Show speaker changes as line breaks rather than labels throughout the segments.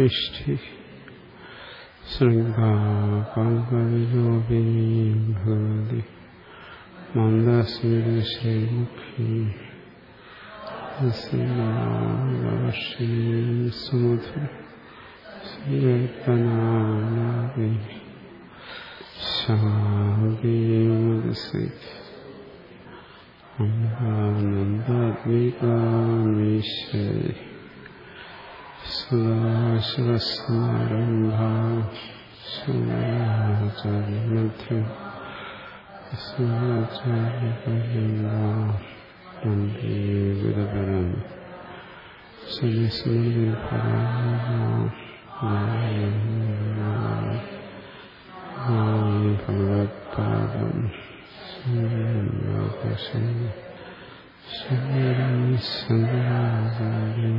इष्टि शृङ्गाकल्पविलोपिनीं भगवति मन्दस्मितश्रीमुखी अस्यावर्षिणीं सुमधुर श्रीकल्पनापि शान्तिमुदसित् अम्बानन्दात्मिकामीश्वरी സദാശിവസ്മാരംഭാശ്വനാചാര്യമധ്യ സ്മാചാര്യപര്യന്തരം ശ്രീസ്മൃതിപരാഭഗവത്പാദം ശ്രീ ശരീരം സദാചാര്യം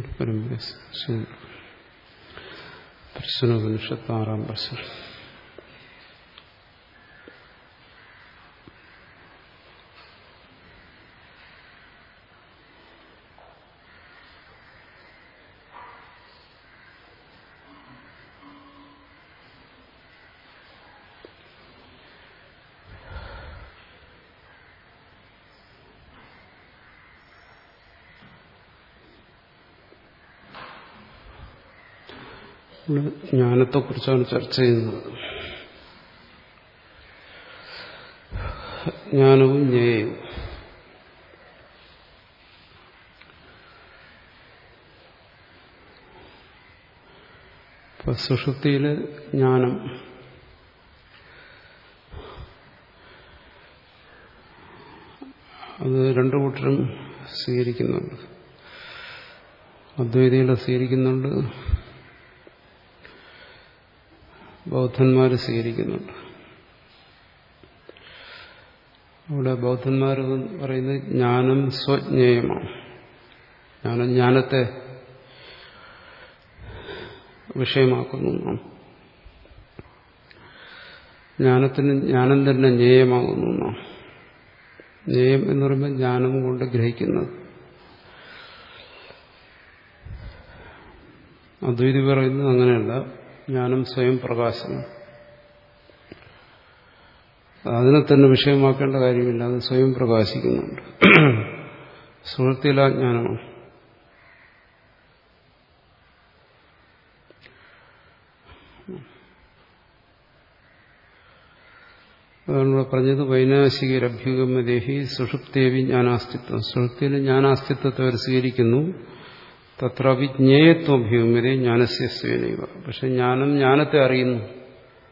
പരമ്പര പ്രശ്നോപനിഷത്ത് ആറാം പ്രശ്നം ജ്ഞാനത്തെക്കുറിച്ചാണ് ചർച്ച ചെയ്യുന്നത്. ജ്ഞാനവും ജ്ഞേയവും. ഇപ്പൊ സുഷുപ്തിയിലെ ജ്ഞാനം. അത് രണ്ടു കൂട്ടരും സ്വീകരിക്കുന്നുണ്ട്. അദ്വൈതികളെ സ്വീകരിക്കുന്നുണ്ട്. ബൗദ്ധന്മാർ സ്വീകരിക്കുന്നുണ്ട്. ഇവിടെ ബൗദ്ധന്മാർ പറയുന്നത് ജ്ഞാനം സ്വജ്ഞേയമാണ്. ജ്ഞാനം ജ്ഞാനത്തെ വിഷയമാക്കുന്നു ജ്ഞാനത്തിന് ജ്ഞാനം തന്നെ ജ്ഞേയമാകുന്നു ജ്ഞേയം എന്ന് പറയുമ്പോൾ ജ്ഞാനം കൊണ്ട് ഗ്രഹിക്കുന്നത്. അദ്വൈതി പറയുന്നത് അങ്ങനെയല്ല. ജ്ഞാനം സ്വയം പ്രകാശനം. അതിനെ തന്നെ വിഷയമാക്കേണ്ട കാര്യമില്ല അത് സ്വയം പ്രകാശിക്കുന്നുണ്ട്. സുഹൃത്തില ജ്ഞാനമാണ്. അതാണ് പറഞ്ഞത് വൈനാശികരഭ്യുഗമദേഹി സുഷുപ്തേവി ജ്ഞാനാസ്തിത്വം. സുഷുപ്തിയിൽ ജ്ഞാനാസ്തിത്വത്തെ അവർ സ്വീകരിക്കുന്നു. തത്ര വിജ്ഞേയത്വഭ്യൂമരെ ജ്ഞാനസ്യ സ്വേനൈവ പക്ഷെ ജ്ഞാനം ജ്ഞാനത്തെ അറിയുന്നു.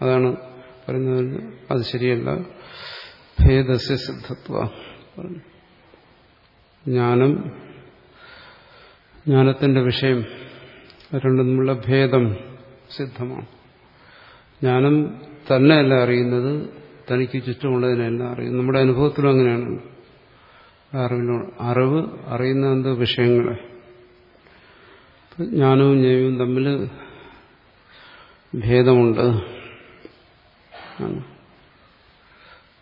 അതാണ് പറയുന്നത് അത് ശരിയല്ല. ഭേദസ്യ സിദ്ധത്വ ജ്ഞാനം ജ്ഞാനത്തിന്റെ വിഷയം. രണ്ടും തമ്മിലുള്ള ഭേദം സിദ്ധമാണ്. ജ്ഞാനം തന്നെയല്ല അറിയുന്നത് തനിക്ക് ചുറ്റുമുള്ളതിനെല്ലാം അറിയും നമ്മുടെ അനുഭവത്തിലും അങ്ങനെയാണ്. അറിവിനോട് അറിവ് അറിയുന്ന എന്ത് വിഷയങ്ങളെ? ജ്ഞാനവും ജ്ഞേയവും തമ്മിൽ ഭേദമുണ്ട്.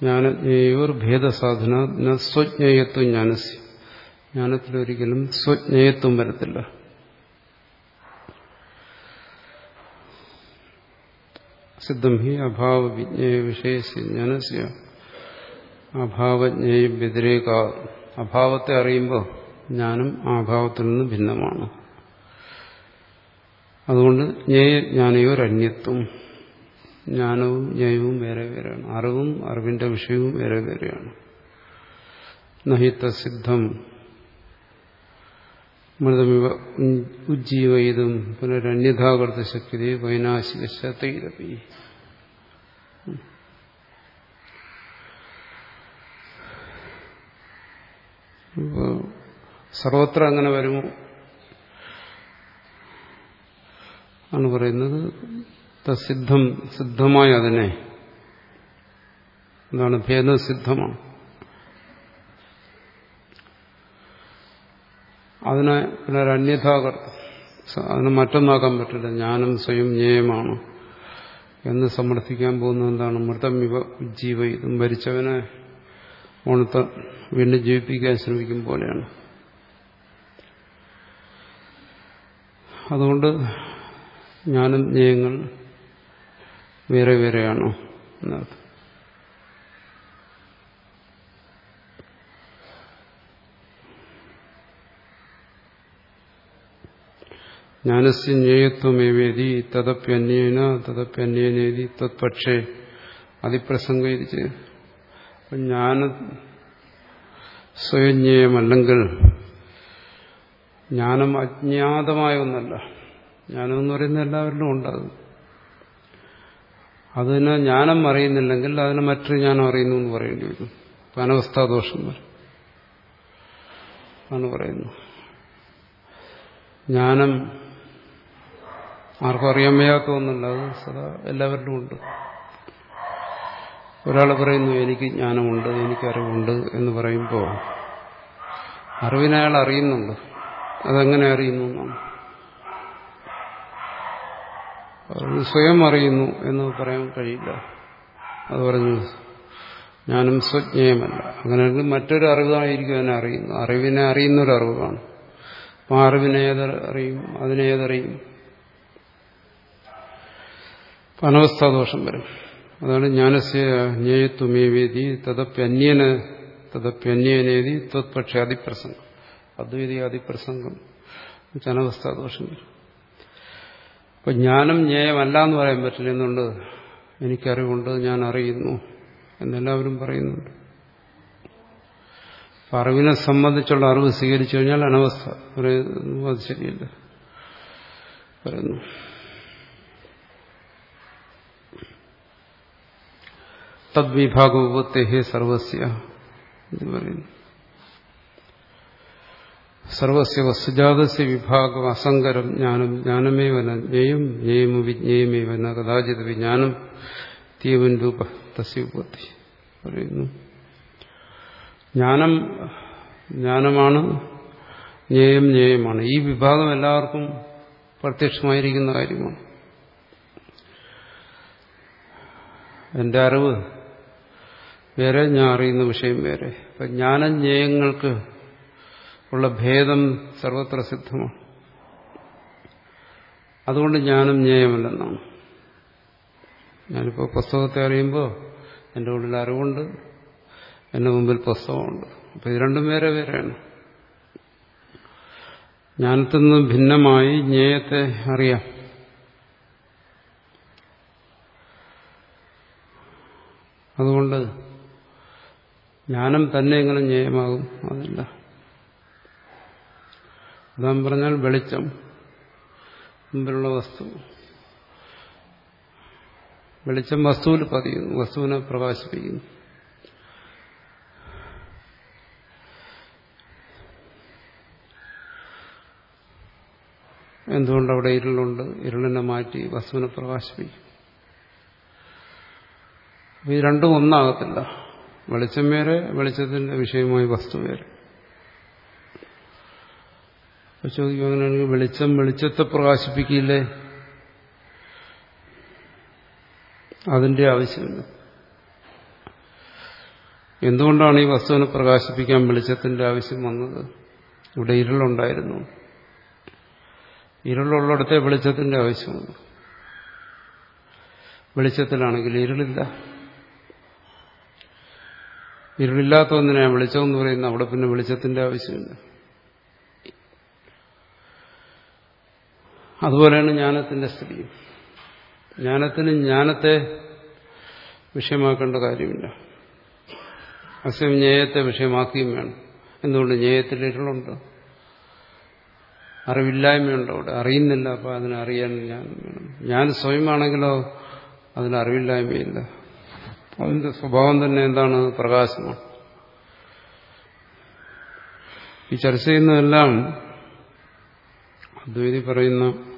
ജ്ഞാനജ്ഞേയോർ ഭേദസാധന സ്വജ്ഞേയത്വം ജ്ഞാനസ്. ജ്ഞാനത്തിലൊരിക്കലും സ്വജ്ഞേയത്വം വരത്തില്ല. സിദ്ധം ഹി അഭാവ വിജ്ഞേയ വിഷയസ്യ ജ്ഞാനസ്യ. അഭാവജ്ഞേയ വ്യതിരേക. അഭാവത്തെ അറിയുമ്പോൾ ജ്ഞാനം ആ അഭാവത്തിൽ നിന്ന് ഭിന്നമാണ്. അതുകൊണ്ട് ജ്ഞേയ ജ്ഞാനയോരന്യത്വം ജ്ഞാനവും ജ്ഞേയവും വേറെ വേറെയാണ്. അറിവും അറിവിന്റെ വിഷയവും വേറെ വേറെയാണ്. നഹിത്ത സിദ്ധം മൃതമിവ ഉജ്ജീവയിതും പുനരന്യഥാകൃത ശക്തി വൈനാശിക ശതൈരപി സർവത്ര അങ്ങനെ വരുമോ? ആണ് പറയുന്നത്. തസിദ്ധം സിദ്ധമായ അതിനെ എന്താണ്? ഭേദസിദ്ധമാണ്. അതിനെ പിന്നെ അന്യഥാകർ അതിന് മറ്റൊന്നാക്കാൻ പറ്റില്ല. ജ്ഞാനം സ്വയം ജ്ഞേയമാണ്. എന്ന് സമർത്ഥിക്കാൻ പോകുന്ന എന്താണ്? മൃതം ഇവ ജീവ ഇതും മരിച്ചവനെ ഓണത്ത് വീണ്ടും ജീവിപ്പിക്കാൻ ശ്രമിക്കും പോലെയാണ്. അതുകൊണ്ട് ജ്ഞാനം ജ്ഞേയങ്ങൾ വേറെ വേറെയാണോ എന്നർത്ഥം ജ്ഞാനസ് ജ്ഞേയത്വമേവേദി തദപ്യന്യേന തദപ്യന്യേനേതി തത്പക്ഷേ. അതിപ്രസംഗിച്ച് ജ്ഞാന സ്വയജ്ഞേയമല്ലെങ്കിൽ ജ്ഞാനം അജ്ഞാതമായ ഒന്നല്ല. ജ്ഞാനം എന്ന് പറയുന്ന എല്ലാവരിലും ഉണ്ടാകും. അതിന് ജ്ഞാനം അറിയുന്നില്ലെങ്കിൽ അതിന് മറ്റൊരു ജ്ഞാനം അറിയുന്നു എന്ന് പറയേണ്ടി വരും. അനവസ്ഥാദോഷം ആണ് പറയുന്നു ജ്ഞാനം ആർക്കും അറിയാൻ വയ്യാത്ത ഒന്നല്ല അത് സദാ എല്ലാവരിലും ഉണ്ട്. ഒരാൾ പറയുന്നു എനിക്ക് ജ്ഞാനമുണ്ട് എനിക്ക് അറിവുണ്ട് എന്ന് പറയുമ്പോൾ അറിവിനെ അയാൾ അറിയുന്നുണ്ട്. അതെങ്ങനെ അറിയുന്നു എന്നാണ്. സ്വയം അറിയുന്നു എന്ന് പറയാൻ കഴിയില്ല. അത് പറഞ്ഞു ഞാനും സ്വജ്ഞേയമല്ല. അങ്ങനെയാണെങ്കിൽ മറ്റൊരു അറിവായിരിക്കും അതിനെ അറിയുന്നു അറിവിനെ അറിയുന്ന ഒരു അറിവാണ്. ആ അറിവിനെ ഏതറിയും അതിനെ ഏതറിയും അനവസ്ഥാദോഷം വരും. അതാണ് ജ്ഞാനസ്യ ജ്ഞേയത്വമേവേദി തദപ്യന്യന് തദപ്യന്യനേതി ത്വത്പക്ഷ അതിപ്രസംഗം അദ്വൈതി അതിപ്രസംഗം അനവസ്ഥാദോഷം വരും. അപ്പൊ ജ്ഞാനം ജ്ഞേയമല്ല എന്ന് പറയാൻ പറ്റില്ല എന്നുണ്ട്. എനിക്കറിവുണ്ട് ഞാൻ അറിയുന്നു എന്നെല്ലാവരും പറയുന്നുണ്ട്. അറിവിനെ സംബന്ധിച്ചുള്ള അറിവ് സ്വീകരിച്ചു കഴിഞ്ഞാൽ അനവസ്ഥ. അത് ശരിയല്ല. പറയുന്നു. തദ്വിഭാഗോപത്തെ സർവസ്യ എന്ന് പറയുന്നു. സർവസ്യ വസ്തുജാതസ്യ വിഭാഗം അസങ്കരം ജ്ഞാനം ജ്ഞാനമേവന ജ്ഞേയം ജ്ഞേയമ വിജ്ഞേയമേവന കഥാചിത് വിജ്ഞാനം തീവൻ രൂപ തസ്യോപത്തി പറയുന്നു. ജ്ഞാനം ജ്ഞാനമാണ് ജ്ഞേയം ജ്ഞേയമാണ്. ഈ വിഭാഗം എല്ലാവർക്കും പ്രത്യക്ഷമായിരിക്കുന്ന കാര്യമാണ്. എന്റെ അറിവ് വേറെ ഞാൻ അറിയുന്ന വിഷയം വേറെ. ജ്ഞാനം ജ്ഞാനജ്ഞേയങ്ങൾക്ക് ഉള്ള ഭേദം സർവത്ര സിദ്ധമാണ്. അതുകൊണ്ട് ജ്ഞാനം ജ്ഞേയമല്ലെന്നാണ് ഞാനിപ്പോൾ പുസ്തകത്തെ അറിയുമ്പോൾ എന്റെ ഉള്ളിൽ അറിവുണ്ട് എന്റെ മുമ്പിൽ പുസ്തകമുണ്ട്. അപ്പോൾ ഇത് രണ്ടും വേറെ വേറെയാണ്. ജ്ഞാനത്തിൽ നിന്ന് ഭിന്നമായി ജ്ഞേയത്തെ അറിയാം. അതുകൊണ്ട് ജ്ഞാനം തന്നെ എങ്ങനെ ജ്ഞേയമാകും അതില്ല. അതാൻ പറഞ്ഞാൽ വെളിച്ചം മുമ്പിലുള്ള വസ്തു. വെളിച്ചം വസ്തുവിൽ പതിയുന്നു വസ്തുവിനെ പ്രകാശിപ്പിക്കുന്നു. എന്തുകൊണ്ട് അവിടെ ഇരുളുണ്ട്? ഇരുളിനെ മാറ്റി വസ്തുവിനെ പ്രകാശിപ്പിക്കും ഈ രണ്ടും ഒന്നാകത്തില്ല. വെളിച്ചം വേറെ വെളിച്ചത്തിന്റെ വിഷയമായി വസ്തു വേറെ. ചോദിക്കും അങ്ങനെയാണെങ്കിൽ വെളിച്ചം വെളിച്ചത്തെ പ്രകാശിപ്പിക്കില്ലേ അതിന്റെ ആവശ്യമില്ല. എന്തുകൊണ്ടാണ് ഈ വസ്തുവിനെ പ്രകാശിപ്പിക്കാൻ വെളിച്ചത്തിന്റെ ആവശ്യം വന്നത്? ഇവിടെ ഇരുളുണ്ടായിരുന്നു. ഇരുളുള്ളിടത്തെ വെളിച്ചത്തിന്റെ ആവശ്യമുണ്ട് വെളിച്ചത്തിലാണെങ്കിൽ ഇരുളില്ല. ഇരുളില്ലാത്ത ഒന്നിനെ വെളിച്ചം എന്ന് പറയുന്നത് അവിടെ പിന്നെ വെളിച്ചത്തിന്റെ ആവശ്യമില്ല. അതുപോലെയാണ് ജ്ഞാനത്തിന്റെ സ്ഥിതി ജ്ഞാനത്തിന് ജ്ഞാനത്തെ വിഷയമാക്കേണ്ട കാര്യമില്ല. അസ്യം ജ്ഞേയത്തെ വിഷയമാക്കുകയും വേണം. എന്തുകൊണ്ട്? ജ്ഞേയത്തിൽ ഇരുളുണ്ട് അറിവില്ലായ്മയുണ്ട് അവിടെ. അറിയുന്നില്ല അപ്പോൾ അതിനെ അറിയാൻ ഞാൻ വേണം. ഞാൻ സ്വയമാണെങ്കിലോ അതിന് അറിവില്ലായ്മയില്ല. അതിന്റെ സ്വഭാവം തന്നെ എന്താണ്? പ്രകാശമാണ്. ഈ ചർച്ച ചെയ്യുന്നതെല്ലാം അദ്വൈതി പറയുന്ന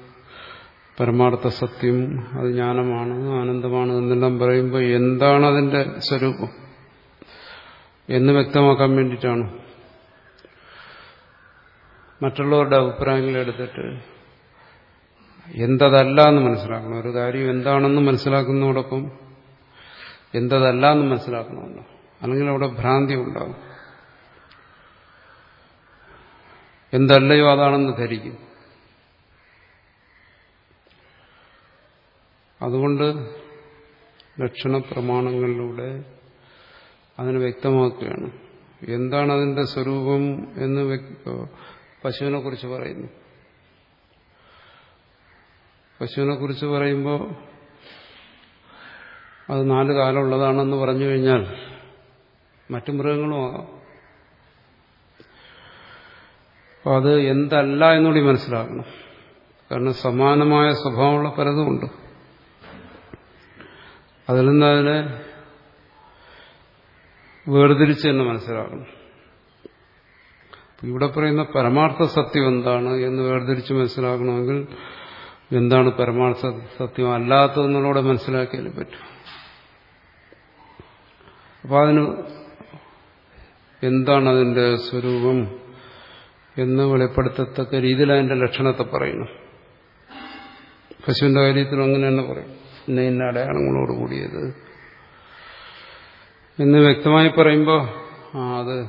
പരമാർത്ഥ സത്യം അത് ജ്ഞാനമാണ് ആനന്ദമാണ് എന്നെല്ലാം പറയുമ്പോൾ എന്താണ് അതിന്റെ സ്വരൂപം? എന്ന് വ്യക്തമാക്കാൻ വേണ്ടിയിട്ടാണ്. മറ്റുള്ളവരുടെ അഭിപ്രായങ്ങൾ എടുത്തിട്ട് എന്തതല്ല എന്ന് മനസ്സിലാക്കണം. ഒരു കാര്യം എന്താണെന്ന് മനസ്സിലാക്കുന്നതോടൊപ്പം എന്തതല്ല എന്ന് മനസ്സിലാക്കണമല്ലോ അല്ലെങ്കിൽ അവിടെ ഭ്രാന്തി ഉണ്ടാകും എന്തല്ലയോ അതാണെന്ന് ധരിക്കും. അതുകൊണ്ട് ലക്ഷണ പ്രമാണങ്ങളിലൂടെ അതിനെ വ്യക്തമാക്കുകയാണ്. എന്താണ് അതിന്റെ സ്വരൂപം എന്ന് പശുവിനെ കുറിച്ച് പറയുന്നു. പശുവിനെ കുറിച്ച് പറയുമ്പോൾ അത് നാല് കാലമുള്ളതാണെന്ന് പറഞ്ഞു കഴിഞ്ഞാൽ മറ്റു മൃഗങ്ങളും ആകാം. അപ്പോൾ അത് എന്തല്ല എന്നുകൂടി മനസ്സിലാക്കണം. കാരണം സമാനമായ സ്വഭാവമുള്ള പലതുമുണ്ട്. അതിൽ നിന്ന് അതിനെ വേർതിരിച്ച് തന്നെ മനസ്സിലാക്കണം. ഇവിടെ പറയുന്ന പരമാർത്ഥ സത്യം എന്താണ് എന്ന് വേർതിരിച്ച് മനസ്സിലാക്കണമെങ്കിൽ എന്താണ് പരമാർത്ഥ സത്യം? അല്ലാത്തതെന്നുള്ളൂടെ മനസ്സിലാക്കിയാലേ പറ്റും. അപ്പൊ അതിന് എന്താണ് അതിന്റെ സ്വരൂപം എന്ന് വെളിപ്പെടുത്തത്തക്ക രീതിയിൽ അതിന്റെ ലക്ഷണത്തെ പറയുന്നു. പശുവിന്റെ കാര്യത്തിലും അങ്ങനെ തന്നെ പറയും. ഇന്ന ഇന്ന അടയാളങ്ങളോട് കൂടിയത്. എന്ന് വ്യക്തമായി പറയുമ്പോൾ ആ അത്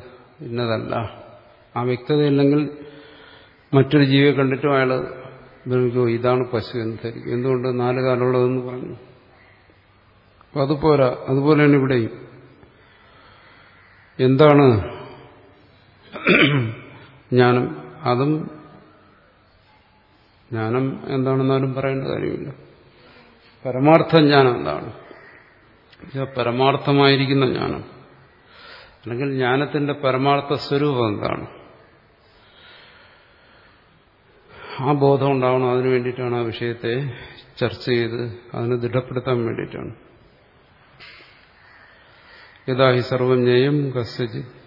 ഇന്നതല്ല. ആ വ്യക്തതയില്ലെങ്കിൽ മറ്റൊരു ജീവിയെ കണ്ടിട്ടും അയാൾ ഭ്രമിക്കുമോ ഇതാണ് പശു എന്ന് ധരിക്കും. എന്തുകൊണ്ട്? നാല് കാലമുള്ളതെന്ന് പറഞ്ഞു. അപ്പൊ അതുപോരാ അതുപോലെയാണ് ഇവിടെയും. എന്താണ് ജ്ഞാനം? അതും ജ്ഞാനം എന്താണെന്നാലും പറയേണ്ട കാര്യമില്ല. പരമാർത്ഥ ജ്ഞാനം എന്താണ്? പരമാർത്ഥമായിരിക്കുന്ന ജ്ഞാനം. അല്ലെങ്കിൽ ജ്ഞാനത്തിന്റെ പരമാർത്ഥ സ്വരൂപം എന്താണ്? ആ ബോധം ഉണ്ടാവണം. അതിനു വേണ്ടിയിട്ടാണ് ആ വിഷയത്തെ ചർച്ച ചെയ്ത് അതിനെ ദൃഢപ്പെടുത്താൻ വേണ്ടിയിട്ടാണ്. യഥാ ഹി സർവം ജ്ഞേയം കസ്യചിത്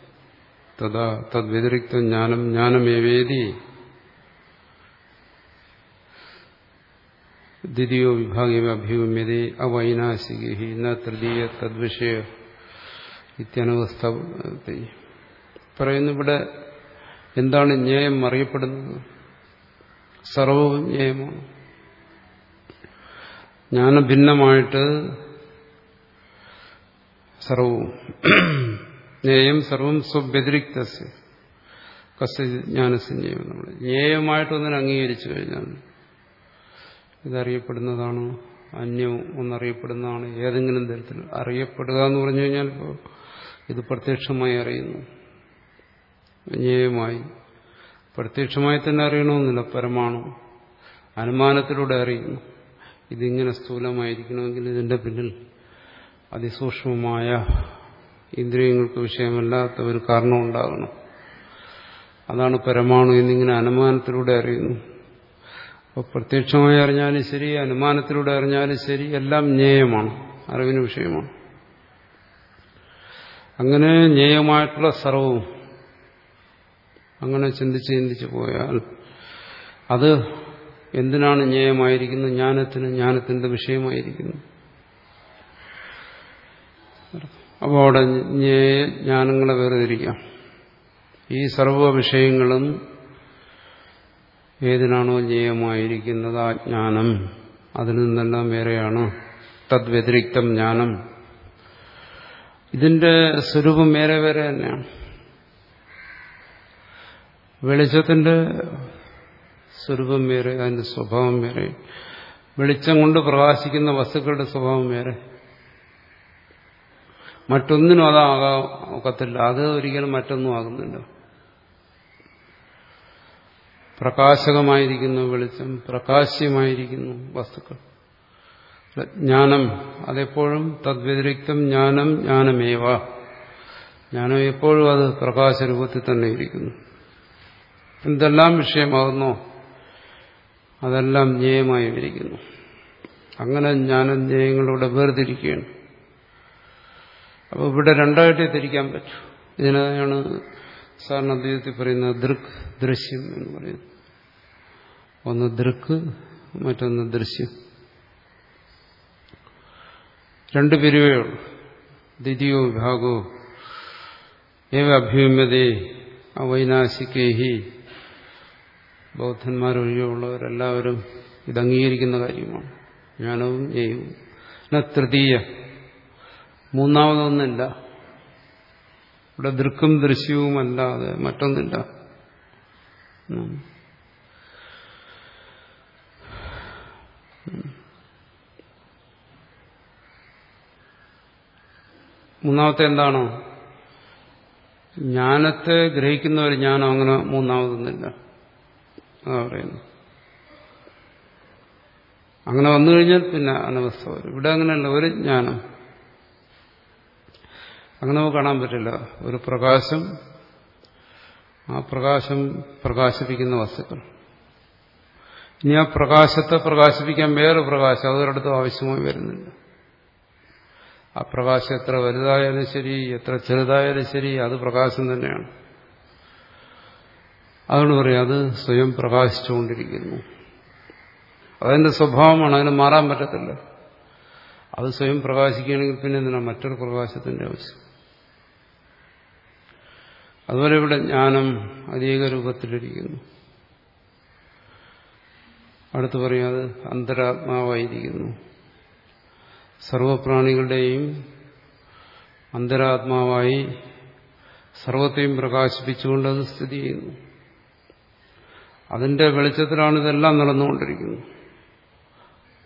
തഥാ തദ്വ്യതിരിക്ത ജ്ഞാനം ജ്ഞാനമേവേദി ദ്വിതീയോ വിഭാഗീയ അഭ്യൂമ്യതേ അവൈനാശികി ന തൃതീയ തദ്വിഷയ ഇത്യനവസ്ഥ പറയുന്നു ഇവിടെ എന്താണ് ന്യായം അറിയപ്പെടുന്നത്? സർവവും ജ്ഞേയമാണ് ജ്ഞാനഭിന്നമായിട്ട് സർവവും ജ്ഞേയം സർവം സ്വവ്യതിരിക്ത കസ്യ ജ്ഞാനസഞ്ജയം നമ്മൾ ജ്ഞേയമായിട്ടൊന്നിനെ അംഗീകരിച്ചു കഴിഞ്ഞാൽ ഇതറിയപ്പെടുന്നതാണ്? അന്യം ഒന്നറിയപ്പെടുന്നതാണ്. ഏതെങ്കിലും തരത്തിൽ അറിയപ്പെടുക എന്ന് പറഞ്ഞു കഴിഞ്ഞാൽ ഇത് പ്രത്യക്ഷമായി അറിയുന്നു. ജ്ഞേയമായി പ്രത്യക്ഷമായി തന്നെ അറിയണമെന്നില്ല. പരമാണു. അനുമാനത്തിലൂടെ അറിയുന്നു. ഇതിങ്ങനെ സ്ഥൂലമായിരിക്കണമെങ്കിൽ ഇതിന്റെ പിന്നിൽ അതിസൂക്ഷ്മമായ ഇന്ദ്രിയങ്ങൾക്ക് വിഷയമല്ലാത്ത ഒരു കാരണം ഉണ്ടാകണം അതാണ് പരമാണു എന്നിങ്ങനെ അനുമാനത്തിലൂടെ അറിയുന്നു. അപ്പോൾ പ്രത്യക്ഷമായി അറിഞ്ഞാലും ശരി അനുമാനത്തിലൂടെ അറിഞ്ഞാലും ശരി എല്ലാം ജ്ഞേയമാണ് അറിവിന് വിഷയമാണ്. അങ്ങനെ ജ്ഞേയമായിട്ടുള്ള സർവവും അങ്ങനെ ചിന്തിച്ച് ചിന്തിച്ച് പോയാൽ അത് എന്തിനാണ് ജ്ഞേയമായിരിക്കുന്നത് ജ്ഞാനത്തിന് ജ്ഞാനത്തിന്റെ വിഷയമായിരിക്കുന്നു. അപ്പോൾ അവിടെ ജ്ഞേയ ജ്ഞാനങ്ങളെ വേർതിരിക്കാം. ഈ സർവ വിഷയങ്ങളും ഏതിനാണോ ജ്ഞേയമായിരിക്കുന്നത് ആ ജ്ഞാനം? അതിൽ നിന്നെല്ലാം വേറെയാണ്? തദ്വ്യതിരിക്തം ജ്ഞാനം. ഇതിന്റെ സ്വരൂപം വേറെ വേറെ തന്നെയാണ്. വെളിച്ചത്തിന്റെ സ്വരൂപം വേറെ അതിന്റെ സ്വഭാവം വേറെ. വെളിച്ചം കൊണ്ട് പ്രകാശിക്കുന്ന വസ്തുക്കളുടെ സ്വഭാവം വേറെ. മറ്റൊന്നിനും അതാകാൻ ഒക്കത്തില്ല. അത് ഒരിക്കലും മറ്റൊന്നും ആകുന്നില്ല. പ്രകാശകമായിരിക്കുന്നു വെളിച്ചം പ്രകാശ്യമായിരിക്കുന്നു വസ്തുക്കൾ. ജ്ഞാനം അതെപ്പോഴും തദ്വ്യതിരിക്തം ജ്ഞാനം ജ്ഞാനമേവ. ജ്ഞാനം എപ്പോഴും അത് പ്രകാശരൂപത്തിൽ തന്നെ ഇരിക്കുന്നു. എന്തെല്ലാം വിഷയമാകുന്നോ അതെല്ലാം ജ്ഞേയമായി വിരിക്കുന്നു അങ്ങനെ ജ്ഞാനജ്ഞേയങ്ങളുടെ വേർതിരിക്കുകയാണ്. അപ്പോൾ ഇവിടെ രണ്ടായിട്ടേ തിരിക്കാൻ പറ്റൂ. ഇതിനാണ് സാറിന് അദ്വൈതത്തിൽ പറയുന്നത് ദൃക് ദൃശ്യം എന്ന് പറയുന്നത്. ഒന്ന് ദൃക്ക് മറ്റൊന്ന് ദൃശ്യം. രണ്ടു പിരിവേ ഉള്ളൂ. ദ്വിതീയോ വിഭാഗോ. ഏവ അഭ്യൂമ്യതേ അവൈനാശിക്കേഹി ബൗദ്ധന്മാരൊഴികെയുള്ളവരെല്ലാവരും ഇത് അംഗീകരിക്കുന്ന കാര്യമാണ്. ജ്ഞാനവും പിന്നെ തൃതീയ. മൂന്നാമതൊന്നില്ല ഇവിടെ ദൃക്കും ദൃശ്യവുമല്ലാതെ മറ്റൊന്നില്ല മൂന്നാമത്തെ എന്താണോ? ജ്ഞാനത്തെ ഗ്രഹിക്കുന്ന ഒരു ജ്ഞാനം അങ്ങനെ മൂന്നാമതൊന്നുമില്ല. അതാ പറയുന്നു അങ്ങനെ വന്നു കഴിഞ്ഞാൽ പിന്നെ അനവസ്ഥ ഇവിടെ അങ്ങനെയല്ല ഒരു ജ്ഞാനം. അങ്ങനെ നമുക്ക് കാണാൻ പറ്റില്ല. ഒരു പ്രകാശം ആ പ്രകാശം പ്രകാശിപ്പിക്കുന്ന വസ്തുക്കൾ. ഇനി ആ പ്രകാശത്തെ പ്രകാശിപ്പിക്കാൻ വേറെ പ്രകാശം അതൊരിടത്തും ആവശ്യമായി വരുന്നില്ല. ആ പ്രകാശം എത്ര വലുതായാലും ശരി എത്ര ചെറുതായാലും ശരി അത് പ്രകാശം തന്നെയാണ്. അതുകൊണ്ട് പറയാം അത് സ്വയം പ്രകാശിച്ചുകൊണ്ടിരിക്കുന്നു. അതിന്റെ സ്വഭാവമാണ് അതിന് മാറാൻ പറ്റത്തില്ല. അത് സ്വയം പ്രകാശിക്കുകയാണെങ്കിൽ പിന്നെ എന്തിനാ? മറ്റൊരു പ്രകാശത്തിന്റെ ആവശ്യം. അതുപോലെ ഇവിടെ ജ്ഞാനം അനേക രൂപത്തിലിരിക്കുന്നു. അടുത്ത് പറയും അത് അന്തരാത്മാവായിരിക്കുന്നു. സർവപ്രാണികളുടെയും അന്തരാത്മാവായി സർവത്തെയും പ്രകാശിപ്പിച്ചുകൊണ്ട് അത് സ്ഥിതി ചെയ്യുന്നു. അതിന്റെ വെളിച്ചത്തിലാണ് ഇതെല്ലാം നടന്നുകൊണ്ടിരിക്കുന്നത്.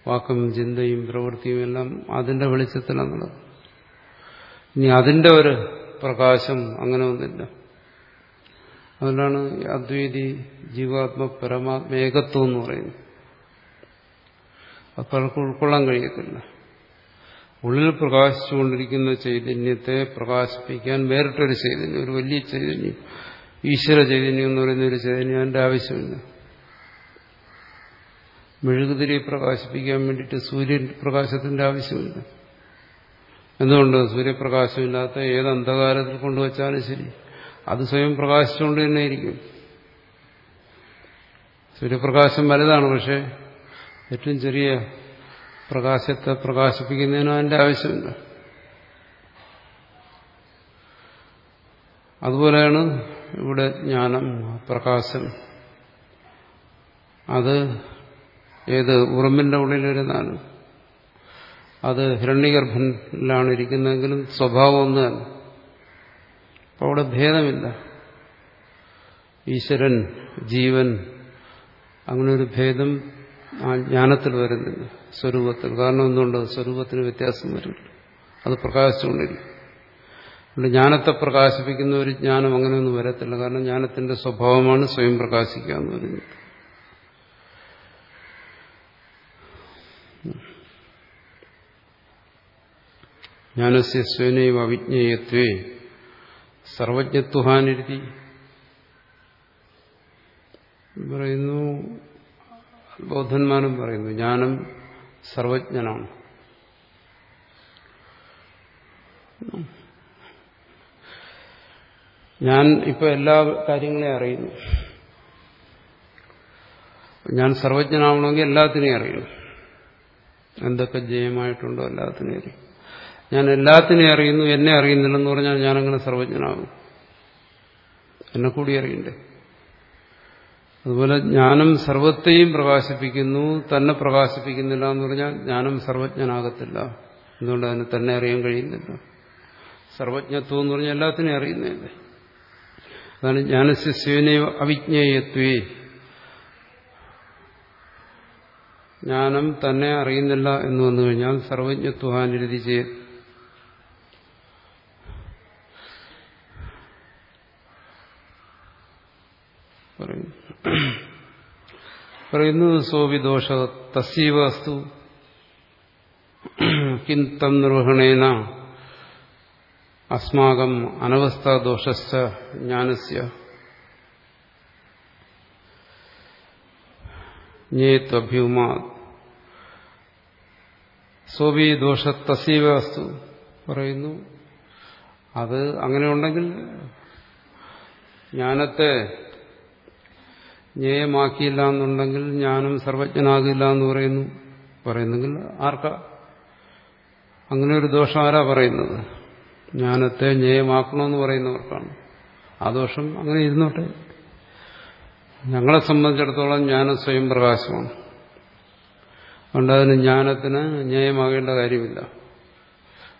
വാക്കും ചിന്തയും പ്രവൃത്തിയും എല്ലാം അതിന്റെ വെളിച്ചത്തിലാണ് നടക്കുന്നത്. ഇനി അതിന്റെ ഒരു പ്രകാശം അങ്ങനെ ഒന്നില്ല. അതുകൊണ്ടാണ് അദ്വൈതി ജീവാത്മ പരമാത്മ ഏകത്വം എന്ന് പറയുന്നത്. അത് പലർക്കും ഉൾക്കൊള്ളാൻ കഴിയത്തില്ല. ഉള്ളിൽ പ്രകാശിച്ചുകൊണ്ടിരിക്കുന്ന ചൈതന്യത്തെ പ്രകാശിപ്പിക്കാൻ വേറിട്ടൊരു ചൈതന്യം ഒരു വലിയ ചൈതന്യം ഈശ്വര ചൈതന്യം എന്ന് പറയുന്ന ഒരു ചൈതന്യം അതിന്റെ ആവശ്യമില്ല. മെഴുകുതിരി പ്രകാശിപ്പിക്കാൻ വേണ്ടിയിട്ട് സൂര്യൻ പ്രകാശത്തിന്റെ ആവശ്യമില്ല. എന്തുകൊണ്ട്? സൂര്യപ്രകാശമില്ലാത്ത ഏത് അന്ധകാരത്തിൽ കൊണ്ടുവച്ചാലും ശരി. അത് സ്വയം പ്രകാശിച്ചുകൊണ്ട് തന്നെ ഇരിക്കും. സൂര്യപ്രകാശം വലുതാണ് പക്ഷെ ഏറ്റവും ചെറിയ പ്രകാശത്തെ പ്രകാശിപ്പിക്കുന്നതിനും അതിന്റെ ആവശ്യമില്ല. അതുപോലെയാണ് ഇവിടെ ജ്ഞാനം പ്രകാശം. അത് ഏത് ഉറുമ്പിന്റെ ഉള്ളിലിരുന്നാലും അത് ഹിരണ്യഗർഭനിലാണ് ഇരിക്കുന്നതെങ്കിലും സ്വഭാവം ഒന്ന് തന്നെ. അപ്പോൾ അവിടെ ഭേദമില്ല. ഈശ്വരൻ ജീവൻ അങ്ങനെ ഒരു ഭേദം ആ ജ്ഞാനത്തിൽ വരുന്നില്ല. സ്വരൂപത്തിൽ. കാരണം എന്തുകൊണ്ട്? സ്വരൂപത്തിന് വ്യത്യാസം വരില്ല അത് പ്രകാശിച്ചുകൊണ്ടിരിക്കും. അതുകൊണ്ട് ജ്ഞാനത്തെ പ്രകാശിപ്പിക്കുന്ന ഒരു ജ്ഞാനം അങ്ങനെയൊന്നും വരത്തില്ല. കാരണം ജ്ഞാനത്തിന്റെ സ്വഭാവമാണ് സ്വയം പ്രകാശിക്കുക എന്ന് പറയുന്നത്. ജ്ഞാനസ്യ സ്വനൈവ അവിജ്ഞേയത്വേ സർവജ്ഞത്വഹാനിരുതി. പറയുന്നു ബൗദ്ധന്മാരും പറയുന്നു ജ്ഞാനം സർവജ്ഞനാണ്. ഞാൻ ഇപ്പൊ എല്ലാ കാര്യങ്ങളെയും അറിയുന്നു. ഞാൻ സർവജ്ഞനാവണമെങ്കിൽ എല്ലാത്തിനെയും അറിയണം. എന്തൊക്കെ ജയമായിട്ടുണ്ടോ എല്ലാത്തിനെയും അറിയും ഞാൻ എല്ലാത്തിനെയും അറിയുന്നു എന്നെ അറിയുന്നില്ലെന്ന് പറഞ്ഞാൽ ഞാനങ്ങനെ സർവജ്ഞനാകും. എന്നെ കൂടി അറിയണ്ടേ? അതുപോലെ ജ്ഞാനം സർവത്തെയും പ്രകാശിപ്പിക്കുന്നു. തന്നെ പ്രകാശിപ്പിക്കുന്നില്ല എന്ന് പറഞ്ഞാൽ ജ്ഞാനം സർവജ്ഞനാകത്തില്ല. എന്തുകൊണ്ട് അതിന് തന്നെ അറിയാൻ കഴിയുന്നില്ല? സർവജ്ഞത്വം എന്ന് പറഞ്ഞാൽ എല്ലാത്തിനെയും അറിയുന്നതല്ലേ? അതാണ് ജ്ഞാനസ്യ സ്വേന അവിജ്ഞേയത്വേ. ജ്ഞാനം തന്നെ അറിയുന്നില്ല എന്ന് വന്നു കഴിഞ്ഞാൽ സർവജ്ഞത്വാനിരുതി ചെയ്ത് പറയുന്നു. പറയുന്നു സോവിദോഷ തസ്സീവ അസ്തു കിന്തം നിർവഹണേന അസ്മാകം അനവസ്ഥാദോഷ ജ്ഞാനസ്യ. ജ്ഞേത്വഭ്യൂമാ സോവി ദോഷ തസീവ അസ്തു പറയുന്നു. അത് അങ്ങനെ ഉണ്ടെങ്കിൽ ജ്ഞാനത്തെ ജ്ഞേയമാക്കിയില്ല എന്നുണ്ടെങ്കിൽ ജ്ഞാനം സർവജ്ഞനാകില്ല എന്ന് പറയുന്നു. പറയുന്നെങ്കിൽ ആർക്കാ? അങ്ങനെ ഒരു ദോഷം ആരാ പറയുന്നത്. ജ്ഞാനത്തെ ജ്ഞേയമാക്കണമെന്ന് പറയുന്നവർക്കാണ്. ആ ദോഷം അങ്ങനെ ഇരുന്നോട്ടെ. ഞങ്ങളെ സംബന്ധിച്ചിടത്തോളം ജ്ഞാനം സ്വയം പ്രകാശമാണ്. അതുകൊണ്ട് അതിന് ജ്ഞാനത്തിന് ന്യായമാകേണ്ട കാര്യമില്ല.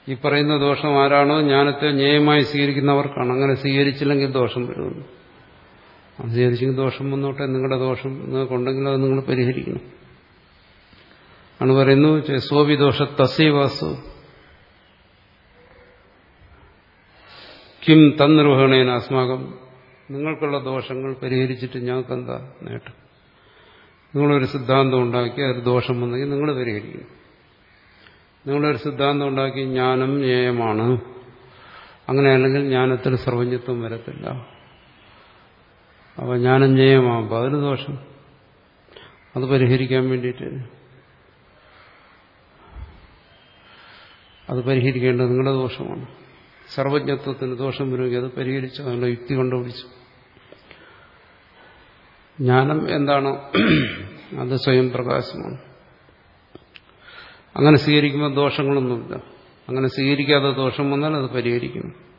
ഈ പറയുന്ന ദോഷം ആരാണോ ജ്ഞാനത്തെ ന്യായമായി സ്വീകരിക്കുന്നവർക്കാണ്. അങ്ങനെ സ്വീകരിച്ചില്ലെങ്കിൽ ദോഷം വരുമെന്ന് അത് സ്വീകരിച്ചെങ്കിൽ ദോഷം വന്നോട്ടെ നിങ്ങളുടെ ദോഷം നിങ്ങൾക്കുണ്ടെങ്കിൽ അത് നിങ്ങൾ പരിഹരിക്കണം. ആണ് പറയുന്നു സോവി ദോഷ തസൈവാസു കിം തന്നിർവഹണേന അസ്മാകം. നിങ്ങൾക്കുള്ള ദോഷങ്ങൾ പരിഹരിച്ചിട്ട് ഞങ്ങൾക്ക് എന്താ നേട്ടം? നിങ്ങളൊരു സിദ്ധാന്തം ഉണ്ടാക്കി ഒരു ദോഷം വന്നെങ്കിൽ നിങ്ങൾ പരിഹരിക്കണം. നിങ്ങളൊരു സിദ്ധാന്തം ഉണ്ടാക്കി ജ്ഞാനം ജ്ഞേയമാണ്. അങ്ങനെ അല്ലെങ്കിൽ ജ്ഞാനത്തിന് സർവജ്ഞത്വം വരത്തില്ല. അപ്പോൾ ജ്ഞാനം ജയമാകുമ്പോൾ അതിന് ദോഷം. അത് പരിഹരിക്കാൻ വേണ്ടിയിട്ട്. അത് പരിഹരിക്കേണ്ടത് നിങ്ങളുടെ ദോഷമാണ്. സർവജ്ഞത്വത്തിന് ദോഷം വരുമെങ്കിൽ അത് പരിഹരിച്ചു അതിനുള്ള യുക്തി കണ്ടുപിടിച്ചു ജ്ഞാനം എന്താണോ അത് സ്വയം പ്രകാശമാണ്. അങ്ങനെ സ്വീകരിക്കുമ്പോൾ ദോഷങ്ങളൊന്നുമില്ല. അങ്ങനെ സ്വീകരിക്കാതെ ദോഷം വന്നാൽ അത് പരിഹരിക്കണം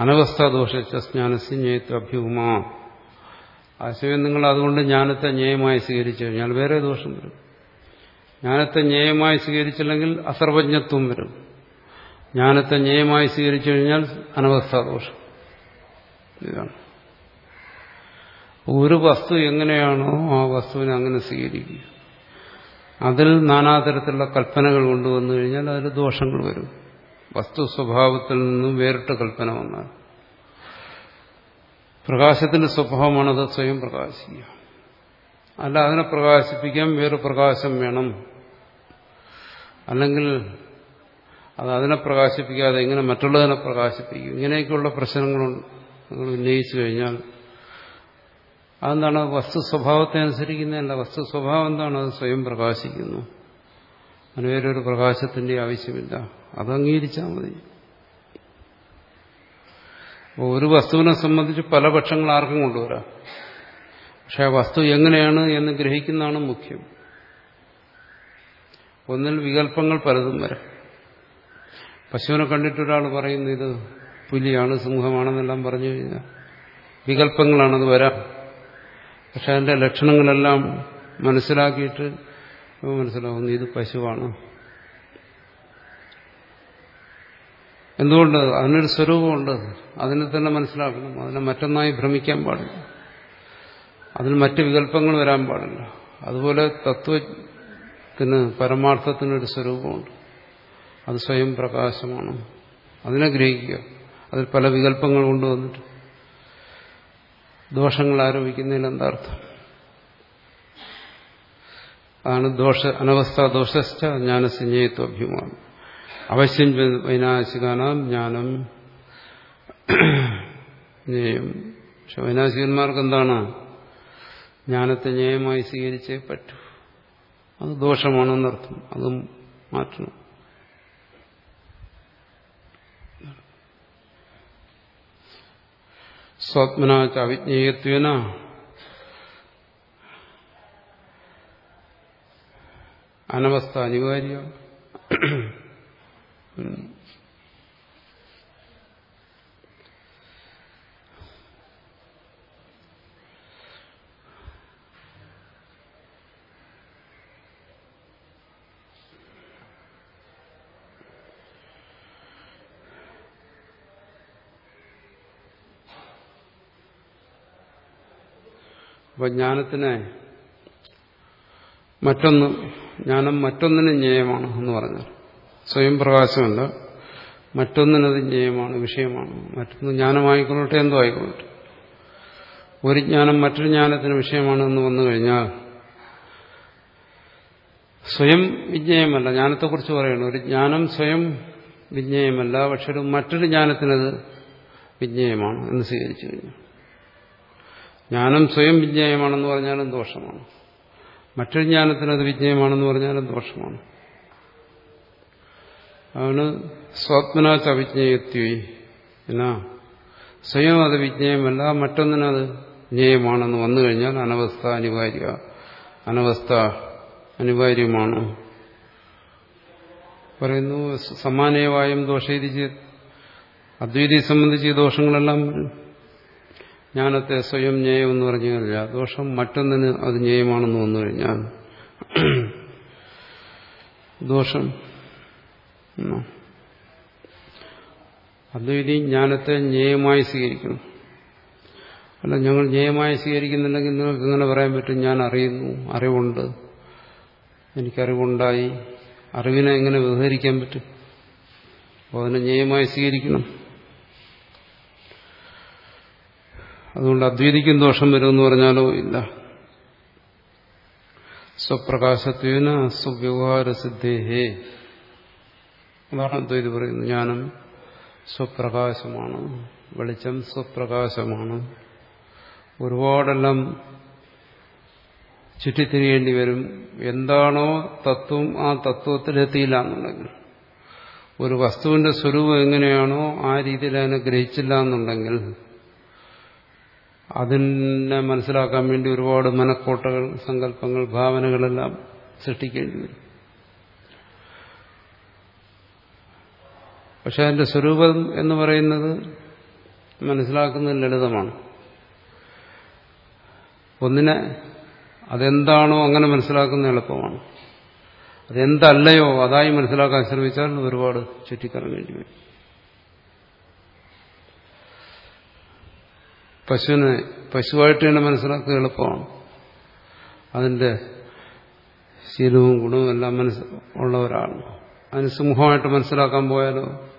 അനവസ്ഥ ദോഷിച്ച ജ്ഞാനസ് ജ്ഞേയത്വ അഭ്യൂമാ ആശയം നിങ്ങൾ അതുകൊണ്ട് ജ്ഞാനത്തെ ന്യായമായി സ്വീകരിച്ചു കഴിഞ്ഞാൽ വേറെ ദോഷം വരും. ജ്ഞാനത്തെ ന്യായമായി സ്വീകരിച്ചില്ലെങ്കിൽ അസർവജ്ഞത്വം വരും. ജ്ഞാനത്തെ ന്യായമായി സ്വീകരിച്ചു കഴിഞ്ഞാൽ അനവസ്ഥാദോഷം. ഇതാണ്. ഒരു വസ്തു എങ്ങനെയാണോ ആ വസ്തുവിനെ അങ്ങനെ സ്വീകരിക്കുക. അതിൽ നാനാതരത്തിലുള്ള കൽപ്പനകൾ കൊണ്ടുവന്നു കഴിഞ്ഞാൽ അതിൽ ദോഷങ്ങൾ വരും. വസ്തു സ്വഭാവത്തിൽ നിന്നും വേറിട്ട കൽപ്പന വന്നാൽ പ്രകാശത്തിന്റെ സ്വഭാവമാണത് സ്വയം പ്രകാശിക്കുക. അല്ല അതിനെ പ്രകാശിപ്പിക്കാൻ വേറെ പ്രകാശം വേണം. അല്ലെങ്കിൽ അത് അതിനെ പ്രകാശിപ്പിക്കാതെ എങ്ങനെ മറ്റുള്ളതിനെ പ്രകാശിപ്പിക്കും. ഇങ്ങനെയൊക്കെയുള്ള പ്രശ്നങ്ങൾ നിങ്ങൾ ഉന്നയിച്ചു കഴിഞ്ഞാൽ അതെന്താണ്? വസ്തു സ്വഭാവത്തെ അനുസരിക്കുന്നതല്ല വസ്തു സ്വഭാവം എന്താണ്? അത് സ്വയം പ്രകാശിക്കുന്നു. അതിന് വേറൊരു പ്രകാശത്തിന്റെ ആവശ്യമില്ല. അത് അംഗീകരിച്ചാൽ മതി. ഒരു വസ്തുവിനെ സംബന്ധിച്ച് പല പക്ഷങ്ങൾ ആർക്കും കൊണ്ടുവരാം. പക്ഷെ ആ വസ്തു എങ്ങനെയാണ് എന്ന് ഗ്രഹിക്കുന്നതാണ് മുഖ്യം. ഒന്നിൽ വികല്പങ്ങൾ പലതും വരാം. പശുവിനെ കണ്ടിട്ടൊരാൾ പറയുന്നു ഇത് പുലിയാണ് സിംഹമാണെന്നെല്ലാം പറഞ്ഞു കഴിഞ്ഞാൽ വികല്പങ്ങളാണത് വരാം. പക്ഷെ അതിന്റെ ലക്ഷണങ്ങളെല്ലാം മനസ്സിലാക്കിയിട്ട് മനസ്സിലാവുന്നു ഇത് പശുവാണ്. എന്തുകൊണ്ട്? അതിനൊരു സ്വരൂപമുണ്ട്. അതിനെ തന്നെ മനസ്സിലാക്കണം. അതിനെ മറ്റൊന്നായി ഭ്രമിക്കാൻ പാടില്ല. അതിന് മറ്റു വികല്പങ്ങൾ വരാൻ പാടില്ല. അതുപോലെ തത്വത്തിന് പരമാർത്ഥത്തിനൊരു സ്വരൂപമുണ്ട്. അത് സ്വയം പ്രകാശമാണ്. അതിനെ ഗ്രഹിക്കുക. അതിൽ പല വികല്പങ്ങൾ കൊണ്ടുവന്നിട്ട്. ദോഷങ്ങൾ ആരോപിക്കുന്നതിൽ എന്താർത്ഥം അതാണ് ദോഷ അനവസ്ഥ ദോഷസ്ഥ ജ്ഞാനസഞ്ജയത്വഭ്യമാണ് അവശ്യം വൈനാശികാനാം ജ്ഞാനം പക്ഷെ വൈനാശികന്മാർക്ക് എന്താണ് ജ്ഞാനത്തെ ജ്ഞേയമായി സ്വീകരിച്ചേ പറ്റൂ. അത് ദോഷമാണെന്നർത്ഥം അതും മാറ്റണം. സ്വാത്മനാച്ച അവിജ്ഞേയത്വേന അനവസ്ഥ അനിവാര്യ. അപ്പൊ ജ്ഞാനത്തിന് മറ്റൊന്ന് ജ്ഞാനം മറ്റൊന്നിന് ജ്ഞേയമാണ് എന്ന് പറഞ്ഞാൽ സ്വയം പ്രകാശമല്ല. മറ്റൊന്നിനത് ജ്ഞേയമാണ് വിഷയമാണ്. മറ്റൊന്ന് ജ്ഞാനമായിക്കൊള്ളട്ടെ എന്തോ ആയിക്കൊള്ളട്ടെ. ഒരു ജ്ഞാനം മറ്റൊരു ജ്ഞാനത്തിന് വിഷയമാണ് എന്ന് വന്നു കഴിഞ്ഞാൽ സ്വയം വിജ്ഞേയമല്ല. ജ്ഞാനത്തെക്കുറിച്ച് പറയണം ഒരു ജ്ഞാനം സ്വയം വിജ്ഞേയമല്ല പക്ഷെ ഒരു മറ്റൊരു ജ്ഞാനത്തിനത് വിജ്ഞേയമാണ് എന്ന് സ്വീകരിച്ചു കഴിഞ്ഞു. ജ്ഞാനം സ്വയം വിജ്ഞേയമാണെന്ന് പറഞ്ഞാലും ദോഷമാണ്. മറ്റൊരു ജ്ഞാനത്തിനത് വിജ്ഞേയമാണെന്ന് പറഞ്ഞാലും ദോഷമാണ്. അവന് സ്വാത്മനാ ചവിജ്ഞയെത്തി എന്നാ? സ്വയം അത് വിജ്ഞേയമല്ല മറ്റൊന്നിനത് ജ്ഞേയമാണെന്ന് വന്നു കഴിഞ്ഞാൽ അനവസ്ഥ അനിവാര്യ. അനവസ്ഥ അനിവാര്യമാണ്. പറയുന്നു സമാനേവായും ദോഷേരിച്ച് അദ്വൈതിയെ സംബന്ധിച്ച് ഈ ദോഷങ്ങളെല്ലാം ജ്ഞാനത്തെ സ്വയം ജ്ഞേയം എന്ന് പറഞ്ഞു കഴിഞ്ഞാൽ ദോഷം മറ്റൊന്നിന് അത് ജ്ഞേയമാണെന്ന് വന്നു കഴിഞ്ഞാൽ ദോഷം അദ്വൈതി ജ്ഞാനത്തെ ജ്ഞേയമായി സ്വീകരിക്കുന്നു അല്ല ഞങ്ങൾ ജ്ഞേയമായി സ്വീകരിക്കുന്നുണ്ടെങ്കിൽ നിങ്ങൾക്ക് ഇങ്ങനെ പറയാൻ പറ്റും? ഞാൻ അറിയുന്നു അറിവുണ്ട്. എനിക്കറിവുണ്ടായി. അറിവിനെ എങ്ങനെ വ്യവഹരിക്കാൻ പറ്റും? അപ്പോൾ അതിനെ ജ്ഞേയമായി സ്വീകരിക്കണം. അതുകൊണ്ട് അദ്വൈതിക്കും ദോഷം വരുമെന്ന് പറഞ്ഞാലോ ഇല്ല. സ്വപ്രകാശത്വേന സ്വവ്യവഹാരസിദ്ധേഹേ. ഇത് പറയുന്നു. ജ്ഞാനം സ്വപ്രകാശമാണ്. വെളിച്ചം സ്വപ്രകാശമാണ്. ഒരുപാടെല്ലാം ചുറ്റിത്തിരിയേണ്ടി വരും. എന്താണോ തത്വം ആ തത്വത്തിലെത്തിയില്ല എന്നുണ്ടെങ്കിൽ. ഒരു വസ്തുവിന്റെ സ്വരൂപം എങ്ങനെയാണോ ആ രീതിയിൽ അതിനെ ഗ്രഹിച്ചില്ല എന്നുണ്ടെങ്കിൽ അതിനെ മനസ്സിലാക്കാൻ വേണ്ടി ഒരുപാട് മനക്കോട്ടകൾ സങ്കല്പങ്ങൾ ഭാവനകളെല്ലാം സൃഷ്ടിക്കേണ്ടി വരും. പക്ഷെ അതിന്റെ സ്വരൂപം എന്ന് പറയുന്നത് മനസ്സിലാക്കുന്നത് ലളിതമാണ്. ഒന്നിനെ അതെന്താണോ അങ്ങനെ മനസ്സിലാക്കുന്ന എളുപ്പമാണ്. അതെന്തല്ലയോ അതായി മനസ്സിലാക്കാൻ ശ്രമിച്ചാൽ ഒരുപാട് ചുറ്റിക്കറങ്ങേണ്ടി വരും. പശുവിനെ പശുവായിട്ട് തന്നെ മനസ്സിലാക്കുക എളുപ്പമാണ്. അതിന്റെ ശീലവും ഗുണവും എല്ലാം മനസ്സ് ഉള്ള ഒരാളാണ് അതിന് സിംഹമായിട്ട് മനസ്സിലാക്കാൻ പോയാലോ?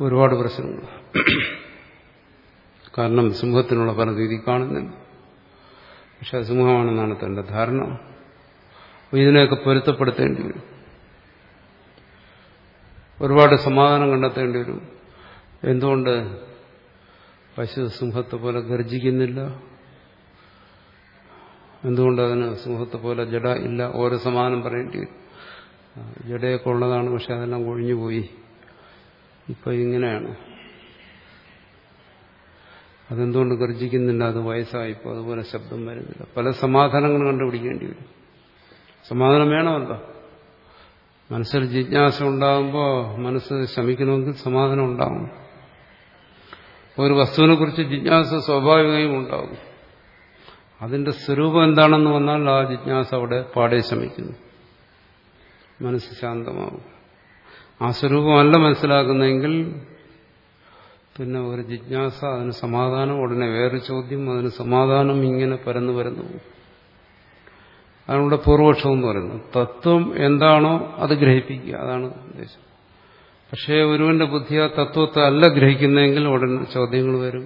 ഒരുപാട് പ്രശ്നങ്ങൾ. കാരണം സിംഹത്തിനുള്ള പല രീതി കാണുന്നില്ല പക്ഷെ അത് സിംഹമാണെന്നാണ് തന്റെ ധാരണ. ഇതിനെയൊക്കെ പൊരുത്തപ്പെടുത്തേണ്ടി വരും. ഒരുപാട് സമാധാനം കണ്ടെത്തേണ്ടി വരും. എന്തുകൊണ്ട് പശു സിംഹത്തെ പോലെ ഗർജിക്കുന്നില്ല? എന്തുകൊണ്ട് അതിന് സിംഹത്തെ പോലെ ജഡ ഇല്ല? ഓരോ സമാനം പറയേണ്ടി വരും. ജഡയൊക്കെ ഉള്ളതാണ് പക്ഷെ അതെല്ലാം കൊഴിഞ്ഞുപോയി ഇപ്പൊ ഇങ്ങനെയാണ്. അതെന്തുകൊണ്ട് ഗർജിക്കുന്നില്ല? അത് വയസ്സായിപ്പോ അതുപോലെ ശബ്ദം വരുന്നില്ല. പല സമാധാനങ്ങൾ കണ്ടുപിടിക്കേണ്ടി വരും. സമാധാനം വേണമല്ലോ. മനസ്സിൽ ജിജ്ഞാസ ഉണ്ടാകുമ്പോൾ മനസ്സ് ശമിക്കണമെങ്കിൽ സമാധാനം ഉണ്ടാവും ഒരു വസ്തുവിനെ കുറിച്ച് ജിജ്ഞാസ സ്വാഭാവികമായും ഉണ്ടാകും. അതിന്റെ സ്വരൂപം എന്താണെന്ന് വന്നാൽ ആ ജിജ്ഞാസ അവിടെ പാടെ ശമിക്കുന്നു. മനസ്സ് ശാന്തമാകും. ആ സ്വരൂപമല്ല മനസ്സിലാക്കുന്നതെങ്കിൽ പിന്നെ ഒരു ജിജ്ഞാസ അതിന് സമാധാനം ഉടനെ വേറെ ചോദ്യം അതിന് സമാധാനം ഇങ്ങനെ പരന്നു പരന്നു അതിനുള്ള പൂർവപക്ഷം എന്ന് പറയുന്നത് തത്വം എന്താണോ അത് ഗ്രഹിപ്പിക്കുക. അതാണ് ഉദ്ദേശം. പക്ഷേ ഒരുവന്റെ ബുദ്ധി ആ തത്വത്തെ അല്ല ഗ്രഹിക്കുന്നതെങ്കിൽ ഉടനെ ചോദ്യങ്ങൾ വരും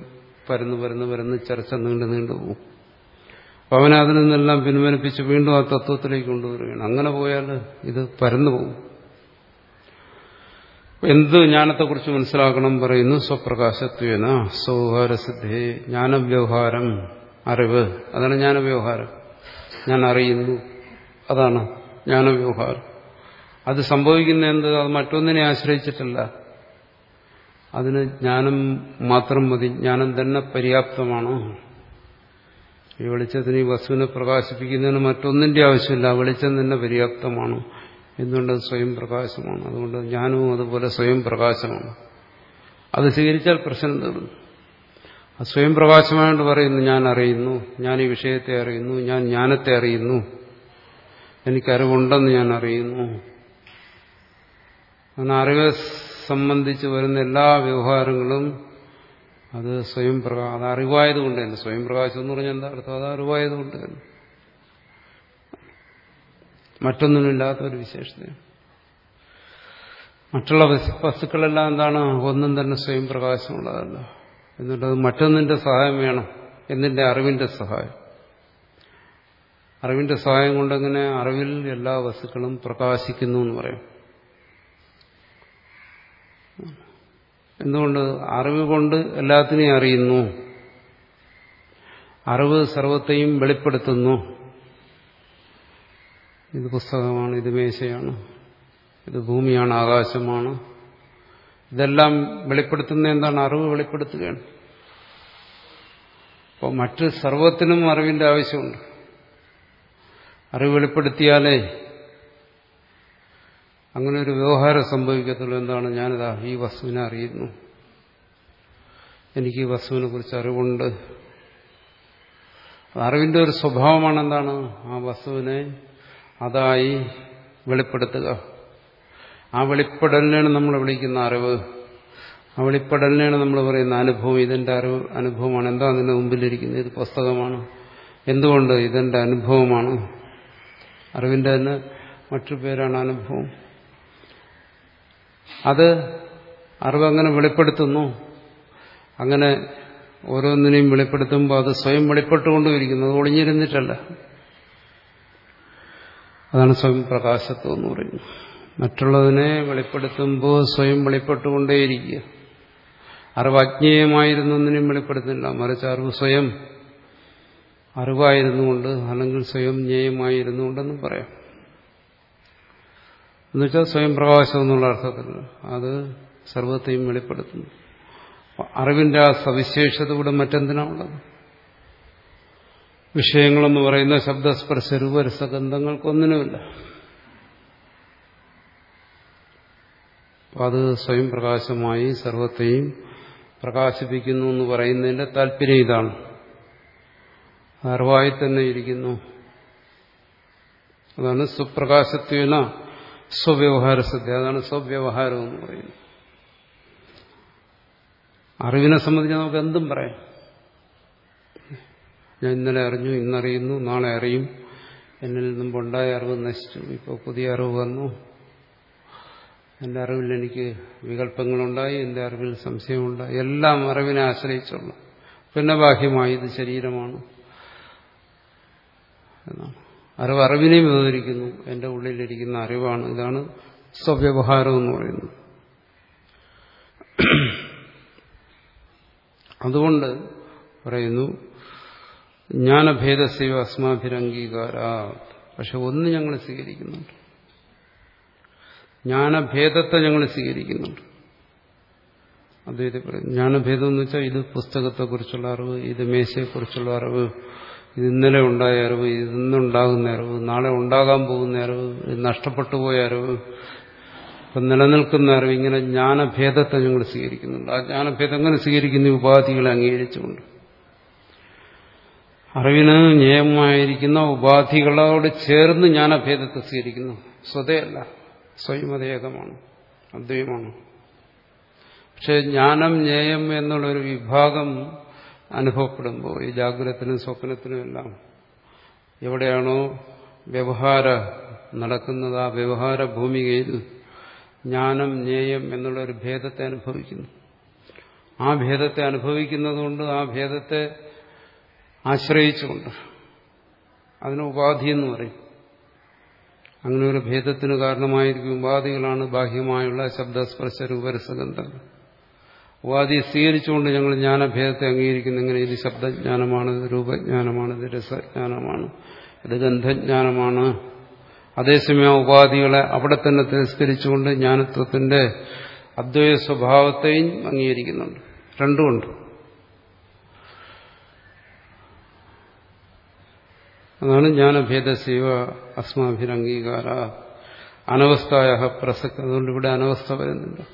പരന്നു പരന്നു പരന്ന് ചർച്ച നീണ്ടു നീണ്ടു പോകും അപ്പം അവനെ അതിൽ നിന്നെല്ലാം പിൻവലിപ്പിച്ച് വീണ്ടും ആ തത്വത്തിലേക്ക് കൊണ്ടുവരികയാണ്. അങ്ങനെ പോയാൽ ഇത് പരന്നു പോകും എന്ത് ജ്ഞാനത്തെക്കുറിച്ച് മനസ്സിലാക്കണം പറയുന്നു സ്വപ്രകാശത്വേന സ്വഹാരസിദ്ധേ ജ്ഞാനവ്യവഹാരം അറിവ്. അതാണ് ജ്ഞാനവ്യവഹാരം. ഞാൻ അറിയുന്നു. അതാണ് ജ്ഞാനവ്യവഹാരം. അത് സംഭവിക്കുന്ന എന്ത്? അത് മറ്റൊന്നിനെ ആശ്രയിച്ചിട്ടല്ല. അതിന് ജ്ഞാനം മാത്രം മതി. ജ്ഞാനം തന്നെ പര്യാപ്തമാണ്? ഈ വെളിച്ചത്തിന് ഈ വസ്തുവിനെ പ്രകാശിപ്പിക്കുന്നതിന് മറ്റൊന്നിന്റെ ആവശ്യമില്ല. വെളിച്ചം തന്നെ പര്യാപ്തമാണ്? എന്തുകൊണ്ട് സ്വയം പ്രകാശമാണ്? അതുകൊണ്ട് ജ്ഞാനവും അതുപോലെ സ്വയം പ്രകാശമാണ്. അത് സ്വീകരിച്ചാൽ പ്രശ്നം തീർന്നു. ആ സ്വയം പ്രകാശമായോണ്ട് പറയുന്നു ഞാൻ അറിയുന്നു. ഞാൻ ഈ വിഷയത്തെ അറിയുന്നു. ഞാൻ ജ്ഞാനത്തെ അറിയുന്നു. എനിക്കറിവുണ്ടെന്ന് ഞാൻ അറിയുന്നു. അങ്ങനെ അറിവ് സംബന്ധിച്ച് വരുന്ന എല്ലാ വ്യവഹാരങ്ങളും അത് സ്വയം പ്രകാ അത് അറിവായതുകൊണ്ട് തന്നെ. സ്വയം പ്രകാശം എന്ന് പറഞ്ഞാൽ എന്താ അർത്ഥം? അത് അറിവായതുകൊണ്ട് തന്നെ. മറ്റൊന്നിനുമില്ലാത്ത ഒരു വിശേഷതയാണ് മറ്റുള്ള വസ്തുക്കളെല്ലാം എന്താണ്? ഒന്നും തന്നെ സ്വയം പ്രകാശമുള്ളതല്ല. എന്നുള്ളത് മറ്റൊന്നിന്റെ സഹായം വേണം. എന്നിന്റെ അറിവിന്റെ സഹായം. അറിവിന്റെ സഹായം കൊണ്ടെങ്ങനെ അറിവിൽ എല്ലാ വസ്തുക്കളും പ്രകാശിക്കുന്നു എന്ന് പറയും. എന്തുകൊണ്ട്? അറിവ് കൊണ്ട് എല്ലാത്തിനെയും അറിയുന്നു. അറിവ് സർവത്തെയും വെളിപ്പെടുത്തുന്നു. ഇത് പുസ്തകമാണ് ഇത് മേശയാണ് ഇത് ഭൂമിയാണ് ആകാശമാണ്. ഇതെല്ലാം വെളിപ്പെടുത്തുന്ന എന്താണ്? അറിവ് വെളിപ്പെടുത്തുകയാണ്. അപ്പോൾ മറ്റ് സർവത്തിനും അറിവിന്റെ ആവശ്യമുണ്ട്. അറിവ് വെളിപ്പെടുത്തിയാലേ അങ്ങനെ ഒരു വ്യവഹാരം സംഭവിക്കത്തുള്ളൂ എന്താണ് ഞാനിതാ ഈ വസ്തുവിനെ അറിയുന്നു. എനിക്ക് ഈ വസ്തുവിനെ കുറിച്ച് അറിവുണ്ട്. അറിവിന്റെ ഒരു സ്വഭാവമാണ് എന്താണ് ആ വസ്തുവിനെ അതായി വെളിപ്പെടുത്തുക. ആ വെളിപ്പെടലിനാണ് നമ്മൾ വിളിക്കുന്ന അറിവ്. ആ വെളിപ്പെടലിനാണ് നമ്മൾ പറയുന്ന അനുഭവം. ഇതെന്റെ അറിവ് അനുഭവമാണ്. എന്താ അതിന്റെ മുമ്പിലിരിക്കുന്നത്? ഇത് പുസ്തകമാണ്. എന്തുകൊണ്ട്? ഇതെന്റെ അനുഭവമാണ്. അറിവിന്റെ തന്നെ മറ്റു പേരാണ് അനുഭവം. അത് അറിവ് അങ്ങനെ വെളിപ്പെടുത്തുന്നു. അങ്ങനെ ഓരോന്നിനെയും വെളിപ്പെടുത്തുമ്പോൾ അത് സ്വയം വെളിപ്പെട്ടുകൊണ്ടിരിക്കുന്നു അത് ഒളിഞ്ഞിരുന്നിട്ടല്ല. അതാണ് സ്വയം പ്രകാശത്വം എന്ന് പറയുന്നത്. മറ്റുള്ളതിനെ വെളിപ്പെടുത്തുമ്പോൾ സ്വയം വെളിപ്പെട്ടുകൊണ്ടേയിരിക്കുക. അറിവ് അജ്ഞേയമായിരുന്നു ഒന്നിനെയും വെളിപ്പെടുത്തുന്നില്ല. മറിച്ച് അറിവ് സ്വയം അറിവായിരുന്നുകൊണ്ട് അല്ലെങ്കിൽ സ്വയം ജ്ഞേയമായിരുന്നുകൊണ്ടെന്നും പറയാം. എന്നുവെച്ചാൽ സ്വയം പ്രകാശം എന്നുള്ള അർത്ഥത്തിൽ അത് സർവത്തെയും വെളിപ്പെടുത്തുന്നു. അറിവിന്റെ ആ സവിശേഷത ഇവിടെ മറ്റെന്തിനാണുള്ളത് വിഷയങ്ങളെന്ന് പറയുന്ന ശബ്ദസ്പർശ രൂപരസഗന്ധങ്ങൾക്കൊന്നിനുമില്ല. അപ്പം അത് സ്വയം പ്രകാശമായി സർവത്തെയും പ്രകാശിപ്പിക്കുന്നു എന്ന് പറയുന്നതിന്റെ താല്പര്യം ഇതാണ്. അറിവായി തന്നെ ഇരിക്കുന്നു. അതാണ് സുപ്രകാശത്വേന സ്വവ്യവഹാര സദ്യ അതാണ് സ്വവ്യവഹാരം എന്ന് പറയുന്നത്. അറിവിനെ സംബന്ധിച്ച് നമുക്ക് എന്തും പറയാം. ഞാൻ ഇന്നലെ അറിഞ്ഞു ഇന്നറിയുന്നു നാളെ അറിയും. എന്നിൽ നിന്നും ഉണ്ടായ അറിവ് നശിച്ചു. ഇപ്പോൾ പുതിയ അറിവ് വന്നു. എന്റെ അറിവിൽ എനിക്ക് വികല്പങ്ങളുണ്ടായി എന്റെ അറിവിൽ സംശയമുണ്ടായി. എല്ലാം അറിവിനെ ആശ്രയിച്ചുള്ളു പിന്നെ ബാഹ്യമായി ഇത് ശരീരമാണ്. എന്നാണ്. അറിവ് അറിവിനെയും വിവരിക്കുന്നു. എന്റെ ഉള്ളിലിരിക്കുന്ന അറിവാണ്. ഇതാണ് സ്വവ്യവഹാരം എന്ന് പറയുന്നത്. അതുകൊണ്ട് പറയുന്നു ജ്ഞാനഭേദസ്യ അസ്മാഭിരംഗീകാര. പക്ഷെ ഒന്ന് ഞങ്ങൾ സ്വീകരിക്കുന്നുണ്ട്. ജ്ഞാനഭേദത്തെ ഞങ്ങൾ സ്വീകരിക്കുന്നുണ്ട്. അദ്ദേഹത്തെ പറയും ജ്ഞാനഭേദം എന്ന് വെച്ചാൽ ഇത് പുസ്തകത്തെക്കുറിച്ചുള്ള അറിവ് ഇത് മേശയെക്കുറിച്ചുള്ള അറിവ് ഇത് ഇന്നലെ ഉണ്ടായ അറിവ് ഇത് ഇന്നുണ്ടാകുന്ന അറിവ് നാളെ ഉണ്ടാകാൻ പോകുന്ന അറിവ് ഇത് നഷ്ടപ്പെട്ടു പോയ അറിവ് ഇപ്പം നിലനിൽക്കുന്ന അറിവ് ഇങ്ങനെ ജ്ഞാനഭേദത്തെ ഞങ്ങൾ സ്വീകരിക്കുന്നുണ്ട്. ആ ജ്ഞാനഭേദം എങ്ങനെ സ്വീകരിക്കുന്ന? ഉപാധികളെ അംഗീകരിച്ചുകൊണ്ട്. അറിവിന് ന്യായമായിരിക്കുന്ന ഉപാധികളോട് ചേർന്ന് ഞാൻ ജ്ഞാനഭേദത്തെ സ്വീകരിക്കുന്നു. സ്വതയല്ല. സ്വയമതേകമാണ്. അദ്വൈമാണ് പക്ഷെ ജ്ഞാനം ജ്ഞേയം എന്നുള്ളൊരു വിഭാഗം അനുഭവപ്പെടുമ്പോൾ ഈ ജാഗ്രതത്തിനും സ്വപ്നത്തിനും എല്ലാം എവിടെയാണോ വ്യവഹാര നടക്കുന്നത് ആ വ്യവഹാര ഭൂമികയിൽ ജ്ഞാനം ജ്ഞേയം എന്നുള്ളൊരു ഭേദത്തെ അനുഭവിക്കുന്നു. ആ ഭേദത്തെ അനുഭവിക്കുന്നതുകൊണ്ട് ആ ഭേദത്തെ ആശ്രയിച്ചുകൊണ്ട്. അതിന് ഉപാധി എന്ന് പറയും. അങ്ങനെ ഒരു ഭേദത്തിന് കാരണമായിരിക്കും ഉപാധികളാണ് ബാഹ്യമായുള്ള ശബ്ദസ്പർശ രൂപരസഗന്ധങ്ങൾ ഉപാധി സ്വീകരിച്ചുകൊണ്ട് ഞങ്ങൾ ജ്ഞാനഭേദത്തെ അംഗീകരിക്കുന്നു ഇങ്ങനെ ഇത് ശബ്ദജ്ഞാനമാണ് ഇത് രൂപജ്ഞാനമാണ് ഇത് രസജ്ഞാനമാണ് ഇത് ഗന്ധജ്ഞാനമാണ്. അതേസമയം ഉപാധികളെ അവിടെ തന്നെ തിരസ്കരിച്ചുകൊണ്ട് ജ്ഞാനത്വത്തിന്റെ അദ്വൈത സ്വഭാവത്തെയും അംഗീകരിക്കുന്നുണ്ട്. രണ്ടുമുണ്ട്. അതാണ് ജ്ഞാനഭേദസേവ അസ്മാഭിരംഗീകാര അനവസ്ഥായ പ്രസക്തി. അതുകൊണ്ട് ഇവിടെ അനവസ്ഥ വരുന്നുണ്ട്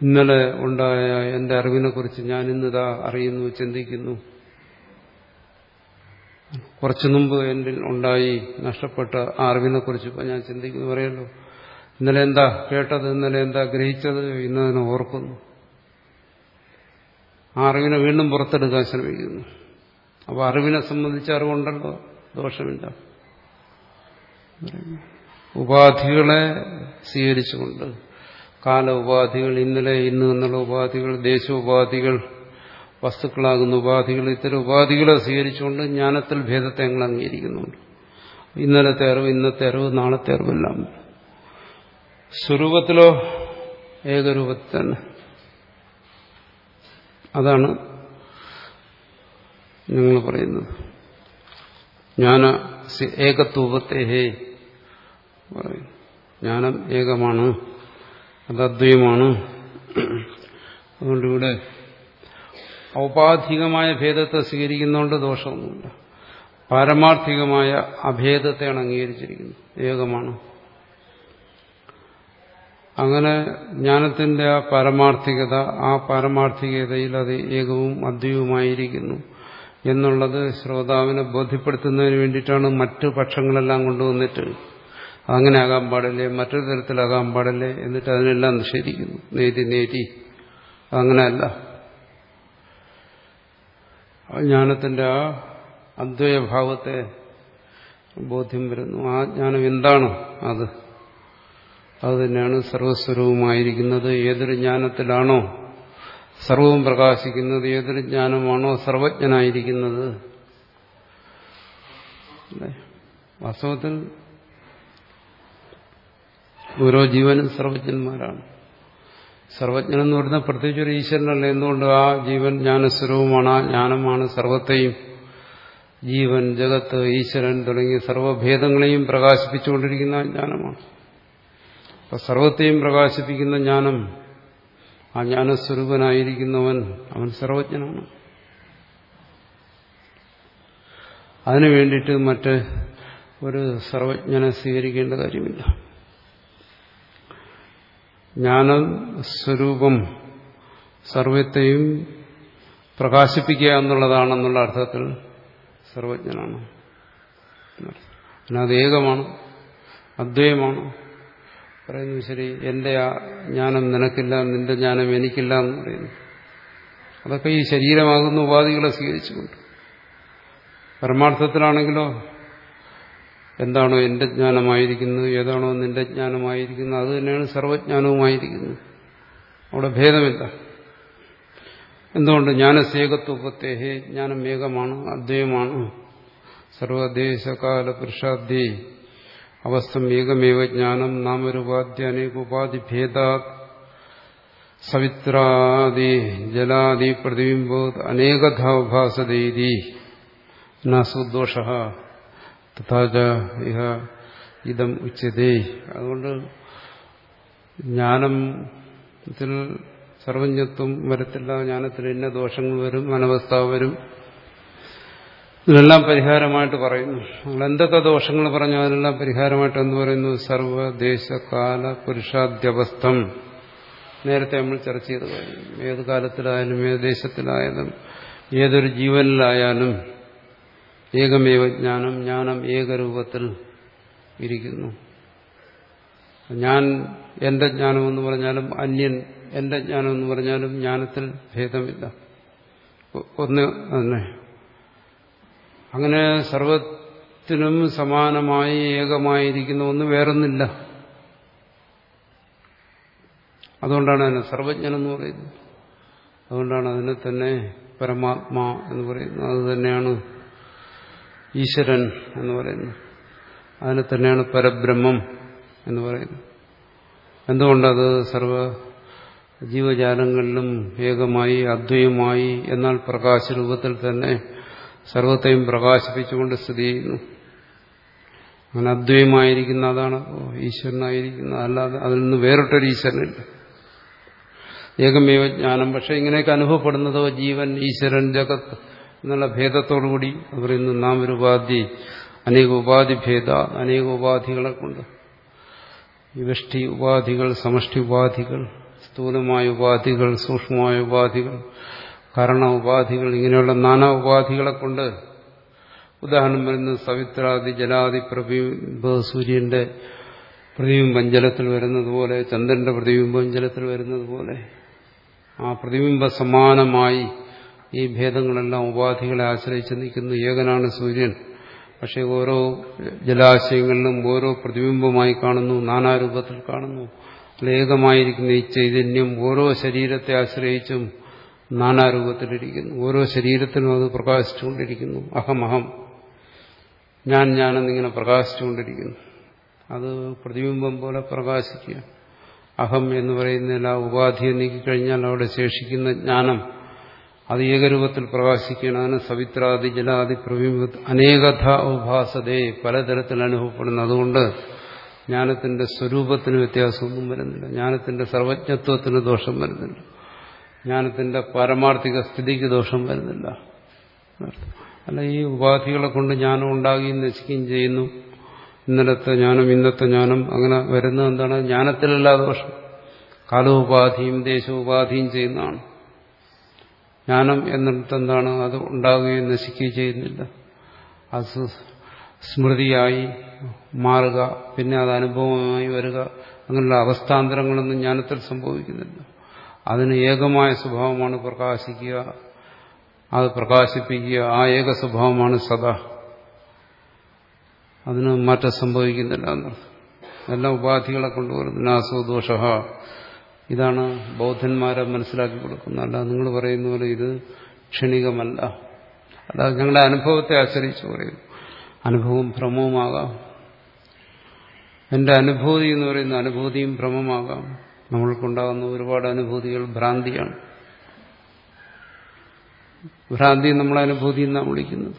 ഇന്നലെ ഉണ്ടായ എന്റെ അറിവിനെ കുറിച്ച് ഞാൻ ഇന്നിതാ അറിയുന്നു ചിന്തിക്കുന്നു. കുറച്ചു മുമ്പ് എന്റെ ഉണ്ടായി നഷ്ടപ്പെട്ട ആ അറിവിനെ കുറിച്ച് ഇപ്പം ഞാൻ ചിന്തിക്കുന്നു. പറയല്ലോ ഇന്നലെ എന്താ കേട്ടത് ഇന്നലെ എന്താ ഗ്രഹിച്ചത് ഇന്നതിനെ ഓർക്കുന്നു. ആ അറിവിനെ വീണ്ടും പുറത്തെടുക്കാൻ ശ്രമിക്കുന്നു. അപ്പോൾ അറിവിനെ സംബന്ധിച്ച് അറിവുണ്ടല്ലോ? ദോഷമില്ല. ഉപാധികളെ സ്വീകരിച്ചുകൊണ്ട് കാല ഉപാധികൾ ഇന്നലെ ഇന്ന് എന്നുള്ള ഉപാധികൾ ദേശോപാധികൾ വസ്തുക്കളാകുന്ന ഉപാധികൾ ഇത്തരം ഉപാധികളെ സ്വീകരിച്ചുകൊണ്ട് ജ്ഞാനത്തിൽ ഭേദത്തെ ഞങ്ങൾ അംഗീകരിക്കുന്നുണ്ട്. ഇന്നലത്തെ അറിവ് ഇന്നത്തെ അറിവ് നാളത്തെ അറിവെല്ലാം. സ്വരൂപത്തിലോ ഏകരൂപത്തിൽ തന്നെ. അതാണ് നിങ്ങൾ പറയുന്നത്. ജ്ഞാന ഏകത്വത്തെ ഹേ പറയും. ജ്ഞാനം ഏകമാണ് അത് അദ്വയമാണ് അതുകൊണ്ട് ഇവിടെ ഔപാധികമായ ഭേദത്തെ സ്വീകരിക്കുന്നതുകൊണ്ട് ദോഷമൊന്നുമില്ല. പാരമാർത്ഥികമായ അഭേദത്തെയാണ് അംഗീകരിച്ചിരിക്കുന്നത് ഏകമാണ്. അങ്ങനെ ജ്ഞാനത്തിന്റെ ആ പാരമാർത്ഥികത ആ പാരമാർത്ഥികതയിൽ അത് ഏകവും അദ്വൈതവുമായിരിക്കുന്നു എന്നുള്ളത് ശ്രോതാവിനെ ബോധ്യപ്പെടുത്തുന്നതിന് വേണ്ടിയിട്ടാണ് മറ്റു പക്ഷങ്ങളെല്ലാം കൊണ്ടുവന്നിട്ട് അങ്ങനെ ആകാൻ പാടില്ലേ മറ്റൊരു തരത്തിലാകാൻ പാടില്ലേ എന്നിട്ട് അതിനെല്ലാം നിഷേധിക്കുന്നു. നേരി നേരി അങ്ങനെയല്ല. ജ്ഞാനത്തിന്റെ ആ അദ്വയഭാവത്തെ ബോധ്യം വരുന്നു. ആ ജ്ഞാനം എന്താണ് അത്? അത് തന്നെയാണ് സർവസ്വരവുമായിരിക്കുന്നത് ഏതൊരു ജ്ഞാനത്തിലാണോ സർവവും പ്രകാശിക്കുന്നത് ഏതൊരു ജ്ഞാനമാണോ സർവജ്ഞനായിരിക്കുന്നത്. വാസ്തവത്തിൽ ഓരോ ജീവനും സർവജ്ഞന്മാരാണ്. സർവജ്ഞൻ എന്ന് പറയുന്ന പ്രത്യേകിച്ച് ഒരു ഈശ്വരനല്ല. എന്തുകൊണ്ട് ആ ജീവൻ ജ്ഞാനസ്വരവുമാണ് ആ ജ്ഞാനമാണ് സർവത്തെയും? ജീവൻ ജഗത്ത് ഈശ്വരൻ തുടങ്ങിയ സർവഭേദങ്ങളെയും പ്രകാശിപ്പിച്ചുകൊണ്ടിരിക്കുന്ന ജ്ഞാനമാണ്. അപ്പൊ സർവത്തെയും പ്രകാശിപ്പിക്കുന്ന ജ്ഞാനം ആ ജ്ഞാനസ്വരൂപനായിരിക്കുന്നവൻ അവൻ സർവജ്ഞനാണ്. അതിനു വേണ്ടിയിട്ട് മറ്റ് ഒരു സർവജ്ഞനെ സ്വീകരിക്കേണ്ട കാര്യമില്ല. ജ്ഞാന സ്വരൂപം സർവത്തെയും പ്രകാശിപ്പിക്കുക എന്നുള്ളതാണെന്നുള്ള അർത്ഥത്തിൽ സർവജ്ഞനാണ്. അത് ഏകമാണ് അദ്വൈതമാണ് പറയുന്നു ശരി എന്റെ ജ്ഞാനം നിനക്കില്ല നിന്റെ ജ്ഞാനം എനിക്കില്ല എന്ന് പറയുന്നു. അതൊക്കെ ഈ ശരീരമാകുന്ന ഉപാധികളെ സ്വീകരിച്ചുകൊണ്ട്. പരമാർത്ഥത്തിലാണെങ്കിലോ എന്താണോ എന്റെ ജ്ഞാനമായിരിക്കുന്നത് ഏതാണോ നിന്റെ ജ്ഞാനമായിരിക്കുന്നത് അത് തന്നെയാണ് സർവജ്ഞാനവുമായിരിക്കുന്നത്. അവിടെ ഭേദമില്ല. എന്തുകൊണ്ട്? ജ്ഞാനസേകത്വപത്തേഹേ ജ്ഞാനം ഏകമാണ് അദ്വയമാണ്. സർവദേശകാല പുരുഷാദ്യേ അവസ്ഥം ഏകമേവ ജ്ഞാനം നാമരൂപാദ്യ അനേകോപാധി ഭേദ സവിത്രാദി ജലാദി പ്രതിബിംബോ അനേകഥാഭാസതീതി നാസുദോഷ തഥാച ഇഹ ഇതം ഉച്ചതേ അതുകൊണ്ട് ജ്ഞാനത്തിൽ സർവജ്ഞത്വം വരത്തില്ല ജ്ഞാനത്തിൽ ഇന്ന ദോഷങ്ങൾ വരും അനവസ്ഥ വരും. ഇതിനെല്ലാം പരിഹാരമായിട്ട് പറയുന്നു. എന്തൊക്കെ ദോഷങ്ങൾ പറഞ്ഞു അതിനെല്ലാം പരിഹാരമായിട്ട് എന്ന് പറയുന്നു സർവദേശകാല പുരുഷാദ്യവസ്ഥം. നേരത്തെ നമ്മൾ ചർച്ച ചെയ്ത് കഴിഞ്ഞു ഏത് കാലത്തിലായാലും ഏത് ദേശത്തിലായാലും ഏതൊരു ജീവനിലായാലും ഏകമേവ ജ്ഞാനം ജ്ഞാനം ഏകരൂപത്തിൽ ഇരിക്കുന്നു. ഞാൻ എന്റെ ജ്ഞാനമെന്ന് പറഞ്ഞാലും അന്യൻ എന്റെ ജ്ഞാനം എന്ന് പറഞ്ഞാലും ജ്ഞാനത്തിൽ ഭേദമില്ല. ഒന്ന് തന്നെ അങ്ങനെ സർവത്തിനും സമാനമായി ഏകമായിരിക്കുന്ന ഒന്ന് വേറൊന്നില്ല. അതുകൊണ്ടാണ് അതിനെ സർവജ്ഞൻ എന്ന് പറയുന്നത്. അതുകൊണ്ടാണ് അതിനെ തന്നെ പരമാത്മാ എന്ന് പറയുന്നത്. അത് തന്നെയാണ് ഈശ്വരൻ എന്ന് പറയുന്നത്. അതിനെ തന്നെയാണ് പരബ്രഹ്മം എന്ന് പറയുന്നത്. എന്തുകൊണ്ടത് സർവ ജീവജാലങ്ങളിലും ഏകമായി അദ്വയമായി എന്നാൽ പ്രകാശരൂപത്തിൽ തന്നെ സർവത്തെയും പ്രകാശിപ്പിച്ചുകൊണ്ട് സ്ഥിതി ചെയ്യുന്നു. അങ്ങനെ അദ്വൈമായിരിക്കുന്ന അതാണ്. ഈശ്വരനായിരിക്കുന്ന. അല്ലാതെ അതിൽ നിന്ന് വേറിട്ടൊരു ഈശ്വരനില്ല. ഏകമേവ ജ്ഞാനം. പക്ഷെ ഇങ്ങനെയൊക്കെ അനുഭവപ്പെടുന്നതോ ജീവൻ ഈശ്വരൻ ജഗത്ത് എന്നുള്ള ഭേദത്തോടുകൂടി ഇന്ന് നാം ഒരു ഉപാധി അനേക ഉപാധി ഭേദ അനേക ഉപാധികളെ കൊണ്ട്. വിഷ്ടി ഉപാധികൾ സമഷ്ടി ഉപാധികൾ സ്ഥൂലമായ ഉപാധികൾ സൂക്ഷ്മമായ ഉപാധികൾ കാരണ ഉപാധികൾ ഇങ്ങനെയുള്ള നാനാ ഉപാധികളെ കൊണ്ട് ഉദാഹരണം വരുന്ന സവിത്രാദി ജലാദി പ്രതിബിംബ സൂര്യന്റെ പ്രതിബിംബം ജലത്തിൽ വരുന്നത് പോലെ ചന്ദ്രന്റെ പ്രതിബിംബം ജലത്തിൽ വരുന്നത് പോലെ ആ പ്രതിബിംബ സമാനമായി ഈ ഭേദങ്ങളെല്ലാം ഉപാധികളെ ആശ്രയിച്ച് നിൽക്കുന്ന. ഏകനാണ് സൂര്യൻ. പക്ഷെ ഓരോ ജലാശയങ്ങളിലും ഓരോ പ്രതിബിംബമായി കാണുന്നു നാനാരൂപത്തിൽ കാണുന്നു. ഏകമായിരിക്കുന്ന ഈ ചൈതന്യം ഓരോ ശരീരത്തെ ആശ്രയിച്ചും നാനാരൂപത്തിലിരിക്കുന്നു. ഓരോ ശരീരത്തിനും അത് പ്രകാശിച്ചുകൊണ്ടിരിക്കുന്നു. അഹമഹം ഞാൻ ഞാനെന്നിങ്ങനെ പ്രകാശിച്ചുകൊണ്ടിരിക്കുന്നു. അത് പ്രതിബിംബം പോലെ പ്രകാശിക്കുക. അഹം എന്ന് പറയുന്നതിൽ ആ ഉപാധിയെ നീക്കിക്കഴിഞ്ഞാൽ അവിടെ ശേഷിക്കുന്ന ജ്ഞാനം അത് ഏകരൂപത്തിൽ പ്രകാശിക്കുകയാണ്. അതിന് സവിത്രാദി ജലാദി പ്രതിബിംബ അനേകഥ ഉപാസതയെ പലതരത്തിൽ അനുഭവപ്പെടുന്നു. അതുകൊണ്ട് ജ്ഞാനത്തിന്റെ സ്വരൂപത്തിന് വ്യത്യാസമൊന്നും വരുന്നില്ല. ജ്ഞാനത്തിന്റെ സർവജ്ഞത്വത്തിന് ദോഷം വരുന്നില്ല. ജ്ഞാനത്തിന്റെ പാരമാർത്ഥിക സ്ഥിതിക്ക് ദോഷം വരുന്നില്ല. അല്ല ഈ ഉപാധികളെ കൊണ്ട് ജ്ഞാനം ഉണ്ടാകുകയും നശിക്കുകയും ചെയ്യുന്നു. ഇന്നലത്തെ ജ്ഞാനം ഇന്നത്തെ ജ്ഞാനം അങ്ങനെ വരുന്നത് എന്താണ്? ജ്ഞാനത്തിലല്ല ദോഷം. കാലോപാധിയും ദേശോപാധിയും ചെയ്യുന്നതാണ്. ജ്ഞാനം എന്നിട്ട് എന്താണ്? അത് ഉണ്ടാകുകയും നശിക്കുകയും ചെയ്യുന്നില്ല. അത് സ്മൃതിയായി മാറുക പിന്നെ അത് അനുഭവമായി വരിക അങ്ങനെയുള്ള അവസ്ഥാന്തരങ്ങളൊന്നും ജ്ഞാനത്തിൽ സംഭവിക്കുന്നില്ല. അതിന് ഏകമായ സ്വഭാവമാണ് പ്രകാശിക്കുക. അത് പ്രകാശിപ്പിക്കുക. ആ ഏക സ്വഭാവമാണ് സദാ. അതിന് മാറ്റം സംഭവിക്കുന്നില്ല എന്നർത്ഥം. എല്ലാം ഉപാധികളെ കൊണ്ടുവരുന്നു നാസോ ദോഷ. ഇതാണ് ബൗദ്ധന്മാരെ മനസ്സിലാക്കി കൊടുക്കുന്നത്. അല്ല നിങ്ങൾ പറയുന്ന പോലെ ഇത് ക്ഷണികമല്ല. അല്ലാതെ ഞങ്ങളുടെ അനുഭവത്തെ ആശ്രയിച്ച് പറയുന്നു. അനുഭവം ഭ്രമവുമാകാം. എന്റെ അനുഭൂതി എന്ന് പറയുന്ന അനുഭൂതിയും ഭ്രമമാകാം നമ്മൾക്കുണ്ടാകുന്ന ഒരുപാട് അനുഭൂതികൾ ഭ്രാന്തിയാണ്. ഭ്രാന്തി നമ്മളെ അനുഭൂതി എന്നാണ് വിളിക്കുന്നത്.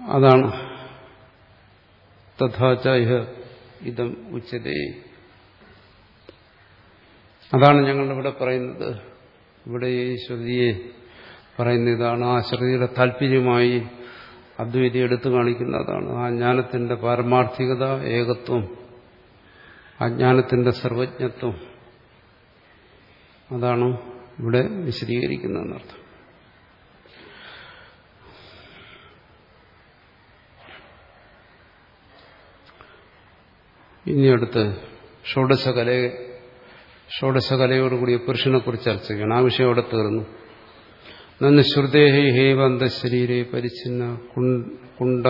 അതാണ്. തഥാചായ ഇതം ഉച്ചതേ. അതാണ് ഞങ്ങളിവിടെ പറയുന്നത്. ഇവിടെ ഈ ശ്രുതിയെ പറയുന്ന ഇതാണ്. ആ ശ്രുതിയുടെ താല്പര്യമായി അദ്വൈതി എടുത്തു കാണിക്കുന്നതാണ്. ആ ജ്ഞാനത്തിന്റെ പാരമാർത്ഥികത ഏകത്വം ആ ജ്ഞാനത്തിന്റെ സർവജ്ഞത്വം. അതാണ് ഇവിടെ വിശദീകരിക്കുന്നതെന്നർത്ഥം ഇനി അടുത്ത് ഷോഡശകലയെ ഷോഡശകലയോടുകൂടിയ പുരുഷനെ കുറിച്ച് ചർച്ച ചെയ്യണം. ആ വിഷയം അവിടെ തീർന്നു? നന്ന് ശ്രുതേഹി ഹേവന്ത ശരീരെ പരിച്ഛിന്ന കുണ്ട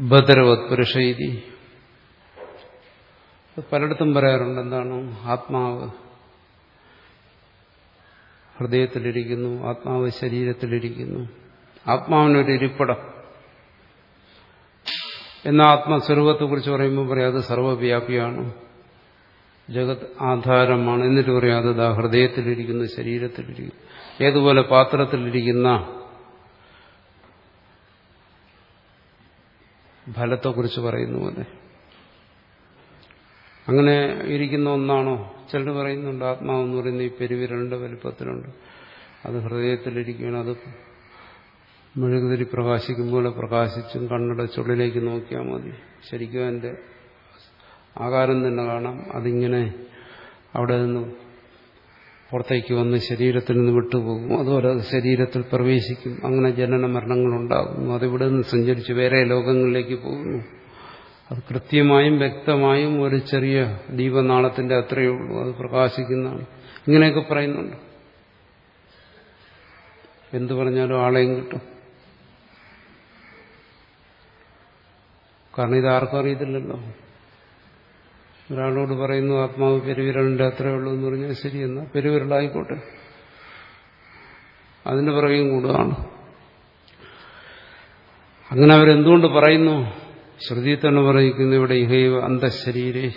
ബദരവത് പുരുഷൈതി. പലയിടത്തും പറയാറുണ്ട് എന്താണ് ആത്മാവ് ഹൃദയത്തിലിരിക്കുന്നു ആത്മാവ് ശരീരത്തിലിരിക്കുന്നു. ആത്മാവിനൊരു ഇരിപ്പിടം. എന്ന ആത്മസ്വരൂപത്തെക്കുറിച്ച് പറയുമ്പോൾ പറയാം അത് സർവവ്യാപിയാണ്. ജഗത് ആധാരമാണ്. എന്നിട്ട് പറയാം അത് ദാ ഹൃദയത്തിലിരിക്കുന്നു ശരീരത്തിലിരിക്കുന്നു. ഏതുപോലെ പാത്രത്തിലിരിക്കുന്ന ഫലത്തെക്കുറിച്ച് പറയുന്ന പോലെ. അങ്ങനെ ഇരിക്കുന്ന ഒന്നാണോ? ചിലർ പറയുന്നുണ്ട് ആത്മാവെന്ന് പറയുന്ന ഈ പെരുവിരലിന്റെ വലിപ്പത്തിലുണ്ട്. അത് ഹൃദയത്തിലിരിക്കുകയാണ്. അത് മെഴുകുതിരി പ്രകാശിക്കും പോലെ പ്രകാശിച്ചും കണ്ണട ചുള്ളിലേക്ക് നോക്കിയാൽ മതി. ശരിക്കും അതിന്റെ ആകാരം തന്നെ കാണാം. അതിങ്ങനെ അവിടെ നിന്ന് പുറത്തേക്ക് വന്ന് ശരീരത്തിൽ നിന്ന് വിട്ടുപോകും. അതുപോലെ അത് ശരീരത്തിൽ പ്രവേശിക്കും. അങ്ങനെ ജനന മരണങ്ങളുണ്ടാകുന്നു. അതിവിടെ നിന്ന് സഞ്ചരിച്ച് വേറെ ലോകങ്ങളിലേക്ക് പോകുന്നു. അത് കൃത്യമായും വ്യക്തമായും ഒരു ചെറിയ ദീപനാളത്തിന്റെ അത്രയേ ഉള്ളൂ. അത് പ്രകാശിക്കുന്നതാണ്. ഇങ്ങനെയൊക്കെ പറയുന്നുണ്ട്. എന്തു പറഞ്ഞാലും ആളെയും കിട്ടും. കാരണം ഇത് ആർക്കും അറിയത്തില്ലല്ലോ. ഒരാളോട് പറയുന്നു ആത്മാവ് പെരുവിരലിന്റെ അത്രയേ ഉള്ളൂ എന്ന് പറഞ്ഞാൽ ശരി എന്നാ പെരുവിരലായിക്കോട്ടെ അതിന്റെ പുറകെയും കൂടുതലാണ് അങ്ങനെ അവരെന്തുകൊണ്ട് പറയുന്നു? ശ്രുതി തന്നെ പറയിക്കുന്നു ഇവിടെ ഇഹൈവ അന്തശരീരെ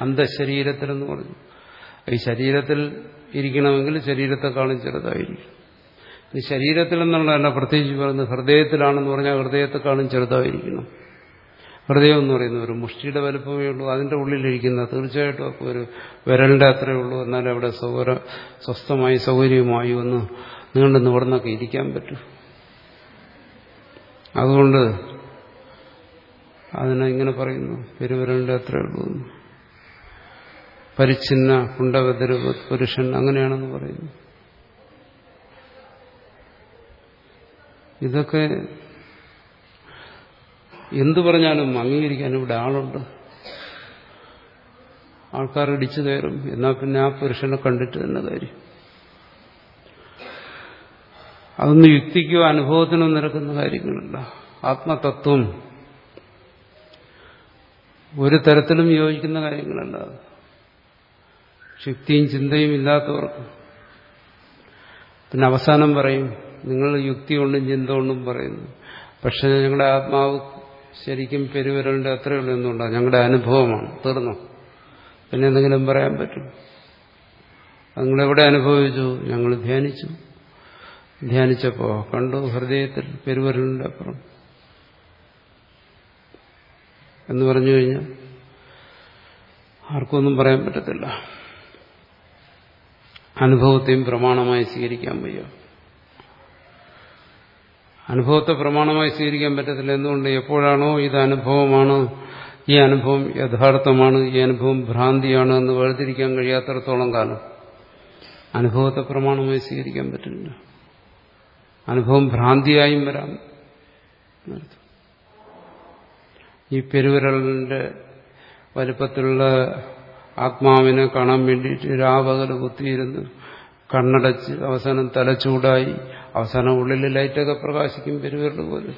അന്തശരീരത്തിലെന്ന് പറഞ്ഞു. ഈ ശരീരത്തിൽ ഇരിക്കണമെങ്കിൽ ശരീരത്തെക്കാളും ചെറുതായിരിക്കും. ഈ ശരീരത്തിൽ എന്നുള്ളതല്ല പ്രത്യേകിച്ച് പറയുന്നത് ഹൃദയത്തിലാണെന്ന് പറഞ്ഞാൽ ഹൃദയത്തെക്കാളും ചെറുതായിരിക്കണം. ഹൃദയം എന്ന് പറയുന്നത് ഒരു മുഷ്ടിയുടെ വലുപ്പമേ ഉള്ളൂ അതിന്റെ ഉള്ളിലിരിക്കുന്ന തീർച്ചയായിട്ടും ഒരു വിരലിന്റെ അത്രയേ ഉള്ളൂ എന്നാലും അവിടെ സൗകര്യ സ്വസ്ഥമായി സൗകര്യമായി ഒന്ന് നീണ്ടു നിവർന്നൊക്കെ ഇരിക്കാൻ പറ്റും. അതുകൊണ്ട് അതിനെ ഇങ്ങനെ പറയുന്നു. പെരുവിരലിന്റെ അത്ര ഉള്ളൂ പരിച്ഛിന്ന കുണ്ടവദര പുരുഷൻ അങ്ങനെയാണെന്ന് പറയുന്നു. ഇതൊക്കെ എന്തു പറഞ്ഞാലും അംഗീകരിക്കാൻ ഇവിടെ ആളുണ്ട്. ആൾക്കാർ ഇടിച്ചു കയറും. എന്നാൽ പിന്നെ ആ പുരുഷനെ കണ്ടിട്ട് തന്നെ കാര്യം. അതൊന്നും യുക്തിക്കോ അനുഭവത്തിനോ നിരക്കുന്ന കാര്യങ്ങളല്ല ആത്മതത്വം ഒരു തരത്തിലും യോജിക്കുന്ന കാര്യങ്ങളല്ല ശക്തിയും ചിന്തയും ഇല്ലാത്തവർക്ക്. പിന്നെ അവസാനം പറയും നിങ്ങൾ യുക്തി കൊണ്ടും ചിന്ത കൊണ്ടും പറയുന്നു. പക്ഷെ ഞങ്ങളുടെ ആത്മാവ് ശരിക്കും പെരുവിരലിന്റെ ഉള്ളൂ എന്തുകൊണ്ടാണ് ഞങ്ങളുടെ അനുഭവമാണ്. തീർന്നു? പിന്നെ എന്തെങ്കിലും പറയാൻ പറ്റും. നിങ്ങളെവിടെ അനുഭവിച്ചു? ഞങ്ങൾ ധ്യാനിച്ചു. ധ്യാനിച്ചപ്പോ കണ്ടു ഹൃദയത്തിൽ പെരുവരലിന്റെ അപ്പുറം. എന്ന് പറഞ്ഞു കഴിഞ്ഞാൽ ആർക്കൊന്നും പറയാൻ പറ്റത്തില്ല. അനുഭവത്തെയും പ്രമാണമായി സ്വീകരിക്കാൻ വയ്യ. അനുഭവത്തെ പ്രമാണമായി സ്വീകരിക്കാൻ പറ്റത്തില്ല. എന്തുകൊണ്ട്? എപ്പോഴാണോ ഇത് അനുഭവമാണ് ഈ അനുഭവം യഥാർത്ഥമാണ് ഈ അനുഭവം ഭ്രാന്തിയാണ് എന്ന് വേർതിരിക്കാൻ കഴിയാത്തടത്തോളം കാലം അനുഭവത്തെ പ്രമാണമായി സ്വീകരിക്കാൻ പറ്റില്ല. അനുഭവം ഭ്രാന്തിയായും വരാം. ഈ പെരുവിരലിന്റെ വലിപ്പത്തിലുള്ള ആത്മാവിനെ കാണാൻ വേണ്ടിയിട്ട് രാപകൽ കുത്തിയിരുന്ന് കണ്ണടച്ച് അവസാനം തലച്ചൂടായി അവസാനം ഉള്ളിൽ ലൈറ്റൊക്കെ പ്രകാശിക്കും പെരുവിരൽ പോലെ.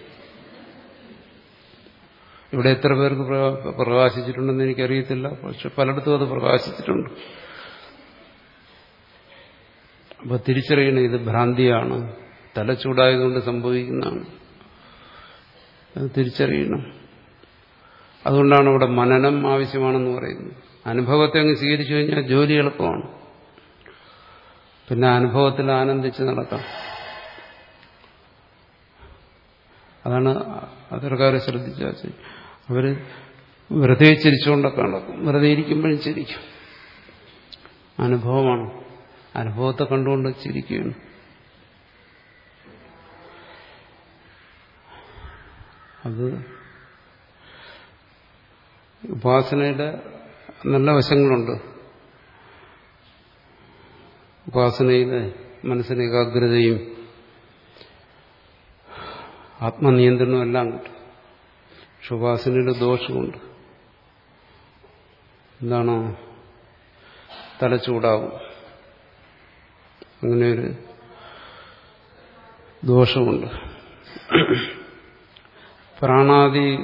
ഇവിടെ എത്ര പേർക്ക് പ്രകാശിച്ചിട്ടുണ്ടെന്ന് എനിക്കറിയത്തില്ല. പക്ഷെ പലയിടത്തും അത് പ്രകാശിച്ചിട്ടുണ്ട്. അപ്പൊ തിരിച്ചറിയണം ഇത് ഭ്രാന്തിയാണ്. തലച്ചൂടായതുകൊണ്ട് സംഭവിക്കുന്നതാണ്. തിരിച്ചറിയണം. അതുകൊണ്ടാണ് ഇവിടെ മനനം ആവശ്യമാണെന്ന് പറയുന്നത്. അനുഭവത്തെ അങ്ങ് സ്വീകരിച്ചു കഴിഞ്ഞാൽ ജോലി എളുപ്പമാണ്. പിന്നെ അനുഭവത്തിൽ ആനന്ദിച്ച് നടക്കാം. അതാണ് അത്തരക്കാരെ ശ്രദ്ധിച്ചാൽ അവർ വെറുതെ ചിരിച്ചുകൊണ്ടൊക്കെ നടക്കും. വെറുതെ ഇരിക്കുമ്പോഴും ചിരിക്കും. അനുഭവമാണ്. അനുഭവത്തെ കണ്ടുകൊണ്ട് ചിരിക്കുകയാണ്. അത് ഉപാസനയുടെ നല്ല വശങ്ങളുണ്ട്. ഉപാസനയിൽ മനസ്സിന് ഏകാഗ്രതയും ആത്മനിയന്ത്രണവും എല്ലാം കിട്ടും പക്ഷെ ഉപാസനയുടെ ദോഷമുണ്ട്. എന്താണോ തലച്ചൂടാവും അങ്ങനെയൊരു ദോഷമുണ്ട്. പ്രാണാദി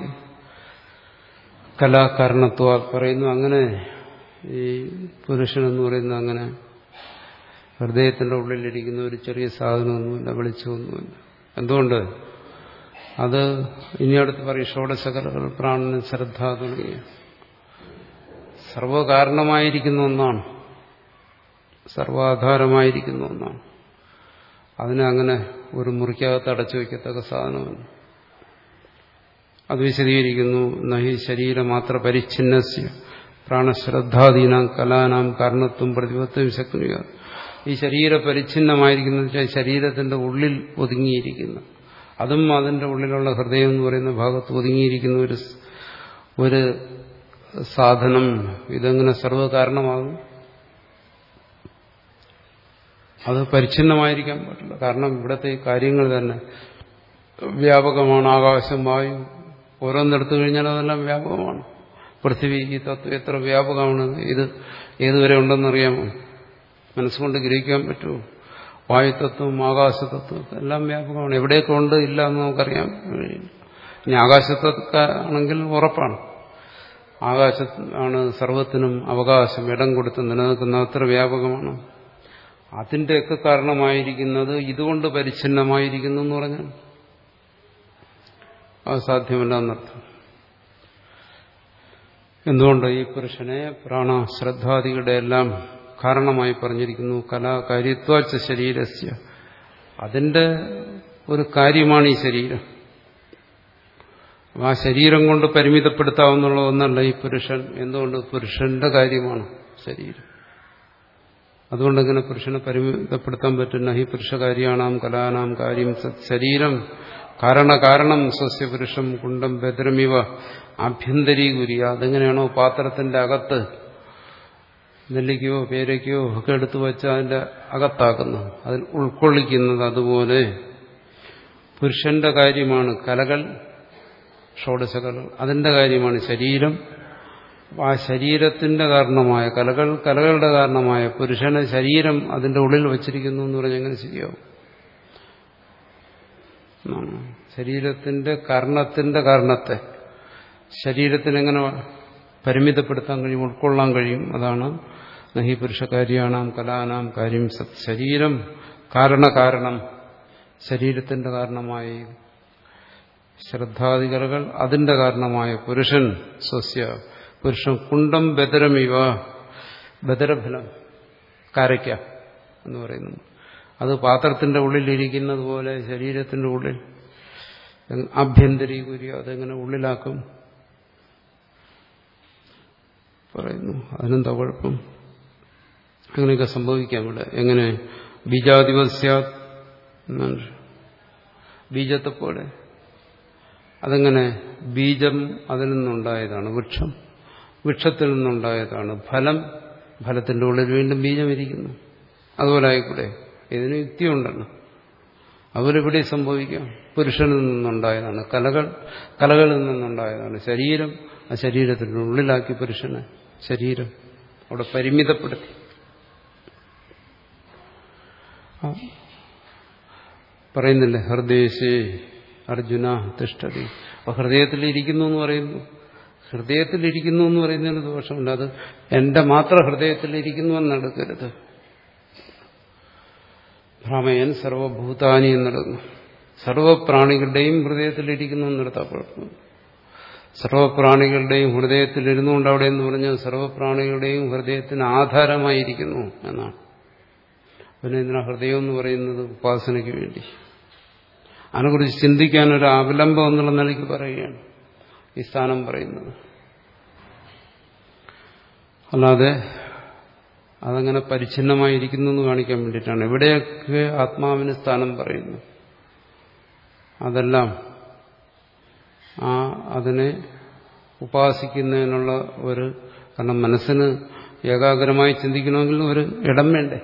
കലാകാരണത്വ പറയുന്നു. അങ്ങനെ ഈ പുരുഷനെന്ന് പറയുന്ന അങ്ങനെ ഹൃദയത്തിന്റെ ഉള്ളിലിരിക്കുന്ന ഒരു ചെറിയ സാധനമൊന്നുമില്ല വെളിച്ചമൊന്നുമില്ല. എന്തുകൊണ്ട്? അത് ഇനി അടുത്ത് പറയും ഷോഡശകലകൾ പ്രാണന് ശ്രദ്ധ തുടങ്ങിയ സർവകാരണമായിരിക്കുന്ന ഒന്നാണ്. സർവാധാരമായിരിക്കുന്ന ഒന്നാണ്. അതിനെ അങ്ങനെ ഒരു മുറിക്കകത്ത് അടച്ചു വയ്ക്കത്തക്ക സാധനമല്ല. അത് വിശദീകരിക്കുന്നു. നഹി ശരീരമാത്ര പരിച്ഛിന്നസ്യ. പ്രാണശ്രദ്ധാദീനാം കലാനാം കാരണത്വം പ്രതിപത്വം ശക്തിയ ഈ ശരീര പരിച്ഛിന്നമായിരിക്കുന്ന ശരീരത്തിന്റെ ഉള്ളിൽ ഒതുങ്ങിയിരിക്കുന്നു. അതും അതിന്റെ ഉള്ളിലുള്ള ഹൃദയം എന്ന് പറയുന്ന ഭാഗത്ത് ഒതുങ്ങിയിരിക്കുന്ന ഒരു ഒരു സാധനം. ഇതെങ്ങനെ സർവകാരണമാകും അത് പരിച്ഛിന്നമായിരിക്കാൻ പറ്റില്ല. കാരണം ഇവിടുത്തെ കാര്യങ്ങൾ തന്നെ വ്യാപകമാണ്. ആകാശം വായു ഓരോന്നെടുത്തു കഴിഞ്ഞാൽ അതെല്ലാം വ്യാപകമാണ്. പൃഥ്വി ഈ തത്വം എത്ര വ്യാപകമാണ്. ഇത് ഏതുവരെ ഉണ്ടെന്നറിയാമോ മനസ്സുകൊണ്ട് ഗ്രഹിക്കാൻ പറ്റുമോ? വായുതത്വം ആകാശതത്വം എല്ലാം വ്യാപകമാണ്. എവിടെയൊക്കെ ഉണ്ട് ഇല്ല എന്ന് നമുക്കറിയാം കഴിയില്ല. ഇനി ആകാശത്തൊക്കെ ആണെങ്കിൽ ഉറപ്പാണ്. ആകാശ ആണ് സർവത്തിനും അവകാശം ഇടം കൊടുത്ത് നിലനിൽക്കുന്ന അത്ര വ്യാപകമാണ്. അതിന്റെയൊക്കെ കാരണമായിരിക്കുന്നത് ഇതുകൊണ്ട് പരിച്ഛിന്നമായിരിക്കുന്നു എന്ന് പറഞ്ഞാൽ അത് സാധ്യമല്ല എന്നർത്ഥം എന്തുകൊണ്ട് ഈ പുരുഷനെ പ്രാണ ശ്രദ്ധാദികളുടെ എല്ലാം കാരണമായി പറഞ്ഞിരിക്കുന്നു? കലാകാര്യത്വാച്ച ശരീരസ്യ. അതിന്റെ ഒരു കാര്യമാണ് ഈ ശരീരം. ആ ശരീരം കൊണ്ട് പരിമിതപ്പെടുത്താവുന്നുള്ള ഒന്നല്ല ഈ പുരുഷൻ. എന്തുകൊണ്ട്? പുരുഷന്റെ കാര്യമാണ് ശരീരം. അതുകൊണ്ട് ഇങ്ങനെ പുരുഷനെ പരിമിതപ്പെടുത്താൻ പറ്റുന്ന ഈ പുരുഷകാര്യാണാം കലാനാം കാര്യം ശരീരം കാരണകാരണം സസ്യപുരുഷം കുണ്ടം ഭദ്രമിവ ആഭ്യന്തരീകുരിയ. അതെങ്ങനെയാണോ പാത്രത്തിന്റെ അകത്ത് നെല്ലിക്കയോ പേരയ്ക്കയോ ഒക്കെ എടുത്തു വെച്ച് അതിന്റെ അകത്താക്കുന്നു. അതിൽ ഉൾക്കൊള്ളിക്കുന്നത് അതുപോലെ പുരുഷന്റെ കാര്യമാണ് കലകൾ ഷോഡശകൾ. അതിന്റെ കാര്യമാണ് ശരീരം. ആ ശരീരത്തിന്റെ കാരണമായ കലകൾ കലകളുടെ കാരണമായ പുരുഷനെ ശരീരം അതിന്റെ ഉള്ളിൽ വച്ചിരിക്കുന്നു എന്ന് പറഞ്ഞാൽ എങ്ങനെ ശരിയാവും? ശരീരത്തിന്റെ കർണത്തിന്റെ കാരണത്തെ ശരീരത്തിനെങ്ങനെ പരിമിതപ്പെടുത്താൻ കഴിയും ഉൾക്കൊള്ളാൻ കഴിയും അതാണ് നഹി പുരുഷകാര്യാണാം കലാനാം കാര്യം സത് ശരീരം കാരണകാരണം ശരീരത്തിന്റെ കാരണമായി ശ്രദ്ധാധികലകൾ അതിന്റെ കാരണമായ പുരുഷൻ സ്വസ്യ പുരുഷൻ കുണ്ടം ബദരമിവ ബദരഫലം കാരയ്ക്ക എന്ന് പറയുന്നു. അത് പാത്രത്തിന്റെ ഉള്ളിലിരിക്കുന്നത് പോലെ ശരീരത്തിന്റെ ഉള്ളിൽ ആഭ്യന്തരീകുരി അതെങ്ങനെ ഉള്ളിലാക്കും? പറയുന്നു. അതിനെന്താ കുഴപ്പം? അങ്ങനെയൊക്കെ സംഭവിക്കാം ഇവിടെ. എങ്ങനെ? ബീജാധിപസ്യാത് ബീജത്തെ പോലെ അതെങ്ങനെ? ബീജം അതിൽ നിന്നുണ്ടായതാണ് വൃക്ഷം. വൃക്ഷത്തിൽ നിന്നുണ്ടായതാണ് ഫലം. ഫലത്തിന്റെ ഉള്ളിൽ വീണ്ടും ബീജം ഇരിക്കുന്നു. അതുപോലെ ആയിക്കൂടെ? ഇതിന് യുക്തിയുണ്ടല്ലോ അവരിവിടെ സംഭവിക്കാം. പുരുഷനിൽ നിന്നുണ്ടായതാണ്. കലകൾ കലകളിൽ നിന്നുണ്ടായതാണ്. ശരീരം ആ ശരീരത്തിന്റെ ഉള്ളിലാക്കി പുരുഷനെ ശരീരം അവിടെ പരിമിതപ്പെടുത്തി. പറയുന്നില്ലേ? ഹൃദയശേ അർജുന തിഷ്ടതി അപ്പൊ ഹൃദയത്തിലിരിക്കുന്നു എന്ന് പറയുന്നു. ഹൃദയത്തിലിരിക്കുന്നു എന്ന് പറയുന്നതിന് ദോഷമുണ്ട്. അത് എന്റെ മാത്രം ഹൃദയത്തിലിരിക്കുന്നു എന്നെടുക്കരുത് ഭ്രാമയൻ സർവഭൂതാനി എന്നിടുന്നു സർവപ്രാണികളുടെയും ഹൃദയത്തിലിരിക്കുന്നു എന്നിടത്താ കുഴപ്പം സർവപ്രാണികളുടെയും ഹൃദയത്തിലിരുന്നുകൊണ്ട് അവിടെ എന്ന് പറഞ്ഞാൽ സർവപ്രാണികളുടെയും ഹൃദയത്തിന് ആധാരമായിരിക്കുന്നു എന്നാണ്. പിന്നെ ഇതിനാ ഹൃദയം എന്ന് പറയുന്നത് ഉപാസനയ്ക്ക് വേണ്ടി. അതിനെക്കുറിച്ച് ചിന്തിക്കാൻ ഒരു അവലംബം എന്നുള്ള നിലയ്ക്ക് പറയുകയാണ് ഈ സ്ഥാനം പറയുന്നത്. അല്ലാതെ അതങ്ങനെ പരിച്ഛിന്നമായിരിക്കുന്നു എന്ന് കാണിക്കാൻ വേണ്ടിയിട്ടാണ്. എവിടെയൊക്കെ ആത്മാവിന് സ്ഥാനം പറയുന്നു. അതെല്ലാം ആ അതിനെ ഉപാസിക്കുന്നതിനുള്ള ഒരു കാരണം മനസ്സിന് ഏകാഗ്രമായി ചിന്തിക്കണമെങ്കിൽ ഒരു ഇടം വേണ്ടേ?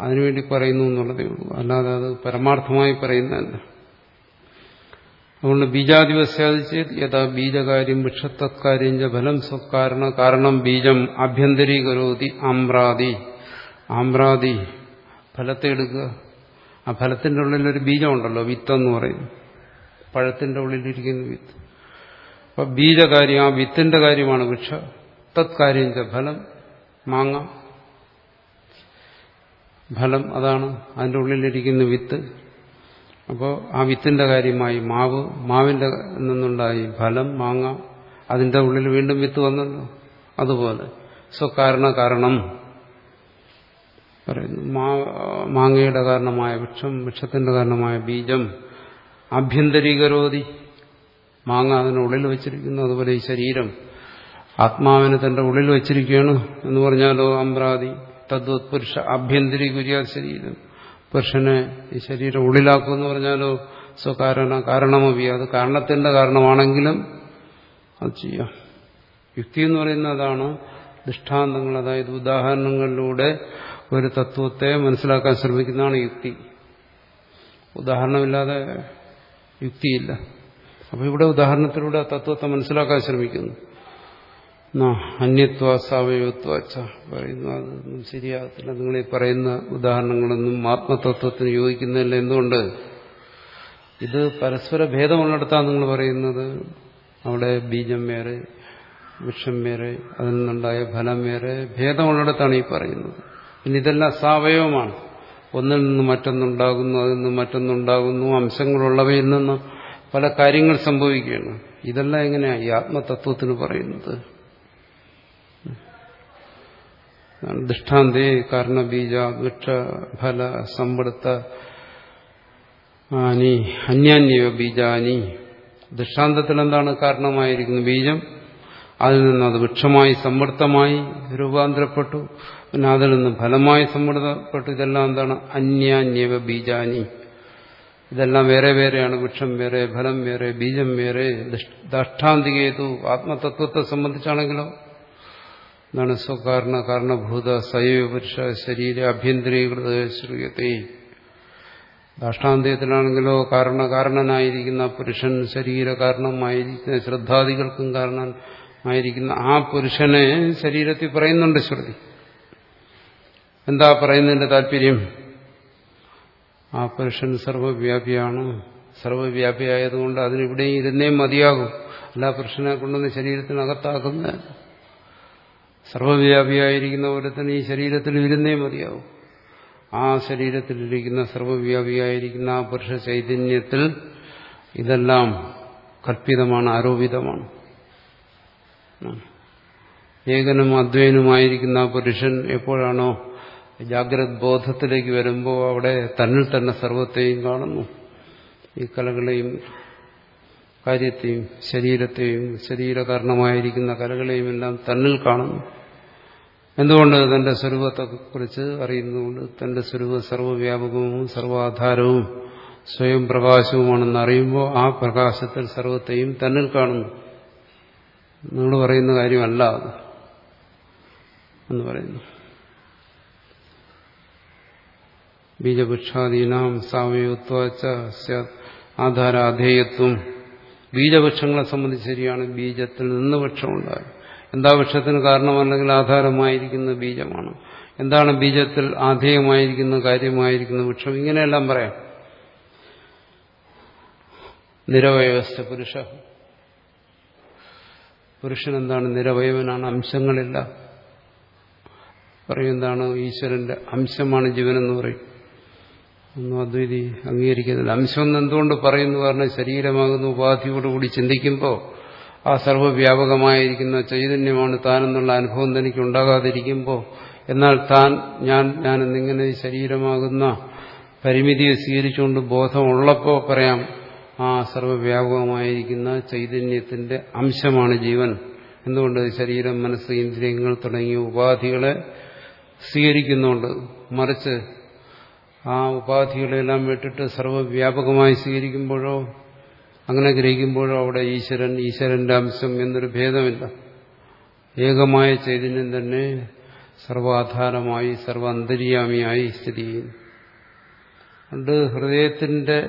അതിനുവേണ്ടി പറയുന്നു എന്നുള്ളതേ ഉള്ളൂ. അല്ലാതെ അത് പരമാർത്ഥമായി പറയുന്നതല്ല. അതുകൊണ്ട് ബീജാധിപസ്യാദിച്ചേത് യഥാ ബീജകാര്യം വൃക്ഷത്തത്കാര്യം ഫലം സ്വകാരണ കാരണം ബീജം ആഭ്യന്തരീകരോതി ആമ്രാതി ആമ്രാതി ഫലത്തെ എടുക്കുക. ആ ഫലത്തിന്റെ ഉള്ളിൽ ഒരു ബീജം ബീജമുണ്ടല്ലോ വിത്തെന്ന് പറയും. പഴത്തിന്റെ ഉള്ളിലിരിക്കുന്ന വിത്ത്. അപ്പൊ ബീജകാര്യം ആ വിത്തിന്റെ കാര്യമാണ് വൃക്ഷ. തത്കാര്യം ഫലം മാങ്ങ. ഫലം അതാണ്. അതിന്റെ ഉള്ളിലിരിക്കുന്ന വിത്ത്. അപ്പോൾ ആ വിത്തിന്റെ കാര്യമായി മാവ് മാവിന്റെ നിന്നുണ്ടായി ഫലം മാങ്ങ അതിന്റെ ഉള്ളിൽ വീണ്ടും വിത്ത് വന്നല്ലോ. അതുപോലെ. സ്വകാരണ കാരണം പറയുന്നു. മാങ്ങയുടെ കാരണമായ വൃക്ഷം വൃക്ഷത്തിന്റെ കാരണമായ ബീജം ആഭ്യന്തരീകരോധി. മാങ്ങ അതിനുള്ളിൽ വെച്ചിരിക്കുന്നു. അതുപോലെ ഈ ശരീരം ആത്മാവിനെ തന്റെ ഉള്ളിൽ വെച്ചിരിക്കുകയാണ് എന്ന് പറഞ്ഞാലോ അമ്രാദി? തദ്വത് പുരുഷ ആഭ്യന്തരീകുര്യ ശരീരം. പുരുഷനെ ഈ ശരീരം ഉള്ളിലാക്കുമെന്ന് പറഞ്ഞാലോ? സ്വകാരണ കാരണമവി അത് കാരണത്തിന്റെ കാരണമാണെങ്കിലും അത് ചെയ്യാം. യുക്തി എന്ന് പറയുന്ന അതാണ്. ദൃഷ്ടാന്തങ്ങൾ അതായത് ഉദാഹരണങ്ങളിലൂടെ ഒരു തത്വത്തെ മനസ്സിലാക്കാൻ ശ്രമിക്കുന്നതാണ് യുക്തി. ഉദാഹരണമില്ലാതെ യുക്തിയില്ല. അപ്പോൾ ഇവിടെ ഉദാഹരണത്തിലൂടെ ആ തത്വത്തെ മനസ്സിലാക്കാൻ ശ്രമിക്കുന്നു. അന്യത്വ സാവയവത്വ പറയുന്നു. അതൊന്നും ശരിയാകത്തില്ല. നിങ്ങൾ ഈ പറയുന്ന ഉദാഹരണങ്ങളൊന്നും ആത്മതത്വത്തിന് യോജിക്കുന്നില്ല. എന്തുകൊണ്ട്? ഇത് പരസ്പര ഭേദമുള്ളിടത്താണ് നിങ്ങൾ പറയുന്നത്. അവിടെ ബീജം വേറെ വൃക്ഷം വേറെ അതിൽ നിന്നുണ്ടായ ഫലം വേറെ ഭേദമുള്ളിടത്താണ് ഈ പറയുന്നത്. പിന്നെ ഇതെല്ലാം സാവയവമാണ്. ഒന്നിൽ നിന്ന് മറ്റൊന്നുണ്ടാകുന്നു അതിൽ നിന്ന് മറ്റൊന്നുണ്ടാകുന്നു അംശങ്ങളുള്ളവയിൽ നിന്ന് പല കാര്യങ്ങൾ സംഭവിക്കുകയാണ്. ഇതെല്ലാം എങ്ങനെയാണ് ഈ ആത്മതത്വത്തിന് പറയുന്നത്? ദൃഷ്ടാന്തേ കാരണബീജ വൃക്ഷ ഫല സമ്പടുത്ത ആനി അന്യാന്യവ ബീജാനി. ദൃഷ്ടാന്തത്തിൽ എന്താണ് കാരണമായിരിക്കുന്ന ബീജം? അതിൽ നിന്ന് അത് വൃക്ഷമായി സമ്പൃത്തമായി രൂപാന്തരപ്പെട്ടു. പിന്നെ അതിൽ നിന്ന് ഫലമായി സമ്പൃത്തപ്പെട്ടു ഇതെല്ലാം എന്താണ്? അന്യാന്യവ ബീജാനി. ഇതെല്ലാം വേറെ വേറെയാണ്. വൃക്ഷം വേറെ ഫലം വേറെ ബീജം വേറെ. ദാഷ്ടാന്തികേതു ആത്മതത്വത്തെ സംബന്ധിച്ചാണെങ്കിലോ എന്താണ് സ്വകാരണ കാരണഭൂത സൈവ പുരുഷ ശരീര അഭ്യന്തരീകൃത ശ്രീയത്തെ ദാഷ്ടാന്തയത്തിലാണെങ്കിലോ കാരണകാരണനായിരിക്കുന്ന പുരുഷൻ ശരീര കാരണമായിരിക്കുന്ന ശ്രദ്ധാദികൾക്കും കാരണമായിരിക്കുന്ന ആ പുരുഷനെ ശരീരത്തിൽ പറയുന്നുണ്ട് ശ്രുതി. എന്താ പറയുന്നതിന്റെ താല്പര്യം? ആ പുരുഷൻ സർവവ്യാപിയാണ്. സർവവ്യാപിയായതുകൊണ്ട് അതിനിവിടെയും ഇരുന്നേ മതിയാകും. അല്ല പുരുഷനെ കൊണ്ടുവന്ന് ശരീരത്തിനകത്താക്കുന്ന സർവവ്യാപിയായിരിക്കുന്ന പോലെ തന്നെ ഈ ശരീരത്തിൽ ഇരുന്നേ മതിയാവും. ആ ശരീരത്തിലിരിക്കുന്ന സർവവ്യാപിയായിരിക്കുന്ന ആ പുരുഷ ചൈതന്യത്തിൽ ഇതെല്ലാം കൽപ്പിതമാണ് ആരോപിതമാണ്. ഏകനും അദ്വൈനുമായിരിക്കുന്ന ആ പുരുഷൻ എപ്പോഴാണോ ജാഗ്രത് ബോധത്തിലേക്ക് വരുമ്പോൾ അവിടെ തന്നിൽ തന്നെ സർവത്തെയും കാണുന്നു. ഈ കലകളെയും കാര്യത്തെയും ശരീരത്തെയും ശരീരകാരണമായിരിക്കുന്ന കലകളെയും എല്ലാം തന്നിൽ കാണുന്നു. എന്തുകൊണ്ട് തന്റെ സ്വരൂപത്തെക്കുറിച്ച് അറിയുന്നതുകൊണ്ട് തന്റെ സ്വരൂപം സർവവ്യാപകവും സർവാധാരവും സ്വയം പ്രകാശവുമാണെന്ന് അറിയുമ്പോൾ ആ പ്രകാശത്തിൽ സർവത്തെയും തന്നിൽ കാണുന്നു. നിങ്ങൾ പറയുന്ന കാര്യമല്ല എന്ന് പറയുന്നു. ബീജപക്ഷാദീനാം സാവയത്വ ആധാരാധേയത്വം. ബീജപക്ഷങ്ങളെ സംബന്ധിച്ച് ശരിയാണ് ബീജത്തിൽ നിന്ന് വൃക്ഷമുണ്ടായി എന്താ വൃക്ഷത്തിന് കാരണമല്ലെങ്കിൽ ആധാരമായിരിക്കുന്ന ബീജമാണ്. എന്താണ് ബീജത്തിൽ ആധേയമായിരിക്കുന്ന കാര്യമായിരിക്കുന്ന വൃക്ഷം? ഇങ്ങനെയെല്ലാം പറയാം. നിരവയവസ്ഥ പുരുഷ. പുരുഷൻ എന്താണ് നിരവയവനാണ്? അംശങ്ങളില്ല. പറയും എന്താണ് ഈശ്വരന്റെ അംശമാണ് ജീവനെന്ന് പറയും. ഒന്നും അദ്വൈതി അംഗീകരിക്കുന്നില്ല. അംശം എന്തുകൊണ്ട് പറയുന്നു പറഞ്ഞാൽ ശരീരമാകുന്ന ഉപാധിയോടുകൂടി ചിന്തിക്കുമ്പോൾ ആ സർവവ്യാപകമായിരിക്കുന്ന ചൈതന്യമാണ് താനെന്നുള്ള അനുഭവം തനിക്ക് ഉണ്ടാകാതിരിക്കുമ്പോൾ എന്നാൽ താൻ ഞാൻ ഞാൻ എന്നിങ്ങനെ ശരീരമാകുന്ന പരിമിതിയെ സ്വീകരിച്ചുകൊണ്ട് ബോധമുള്ളപ്പോൾ പറയാം ആ സർവവ്യാപകമായിരിക്കുന്ന ചൈതന്യത്തിന്റെ അംശമാണ് ജീവൻ. എന്തുകൊണ്ട് ശരീരം മനസ്സ് ഇന്ദ്രിയങ്ങൾ തുടങ്ങിയ ഉപാധികളെ സ്വീകരിക്കുന്നുണ്ട്. മറിച്ച് ആ ഉപാധികളെല്ലാം വിട്ടിട്ട് സർവവ്യാപകമായി സ്വീകരിക്കുമ്പോഴോ അങ്ങനെ ഗ്രഹിക്കുമ്പോഴോ അവിടെ ഈശ്വരൻ ഈശ്വരന്റെ അംശം എന്നൊരു ഭേദമില്ല. ഏകമായ ചൈതന്യം തന്നെ സർവാധാരമായി സർവ അന്തര്യാമിയായി സ്ഥിതി ചെയ്യുന്നു. അതുകൊണ്ട് ഹൃദയത്തിന്റെ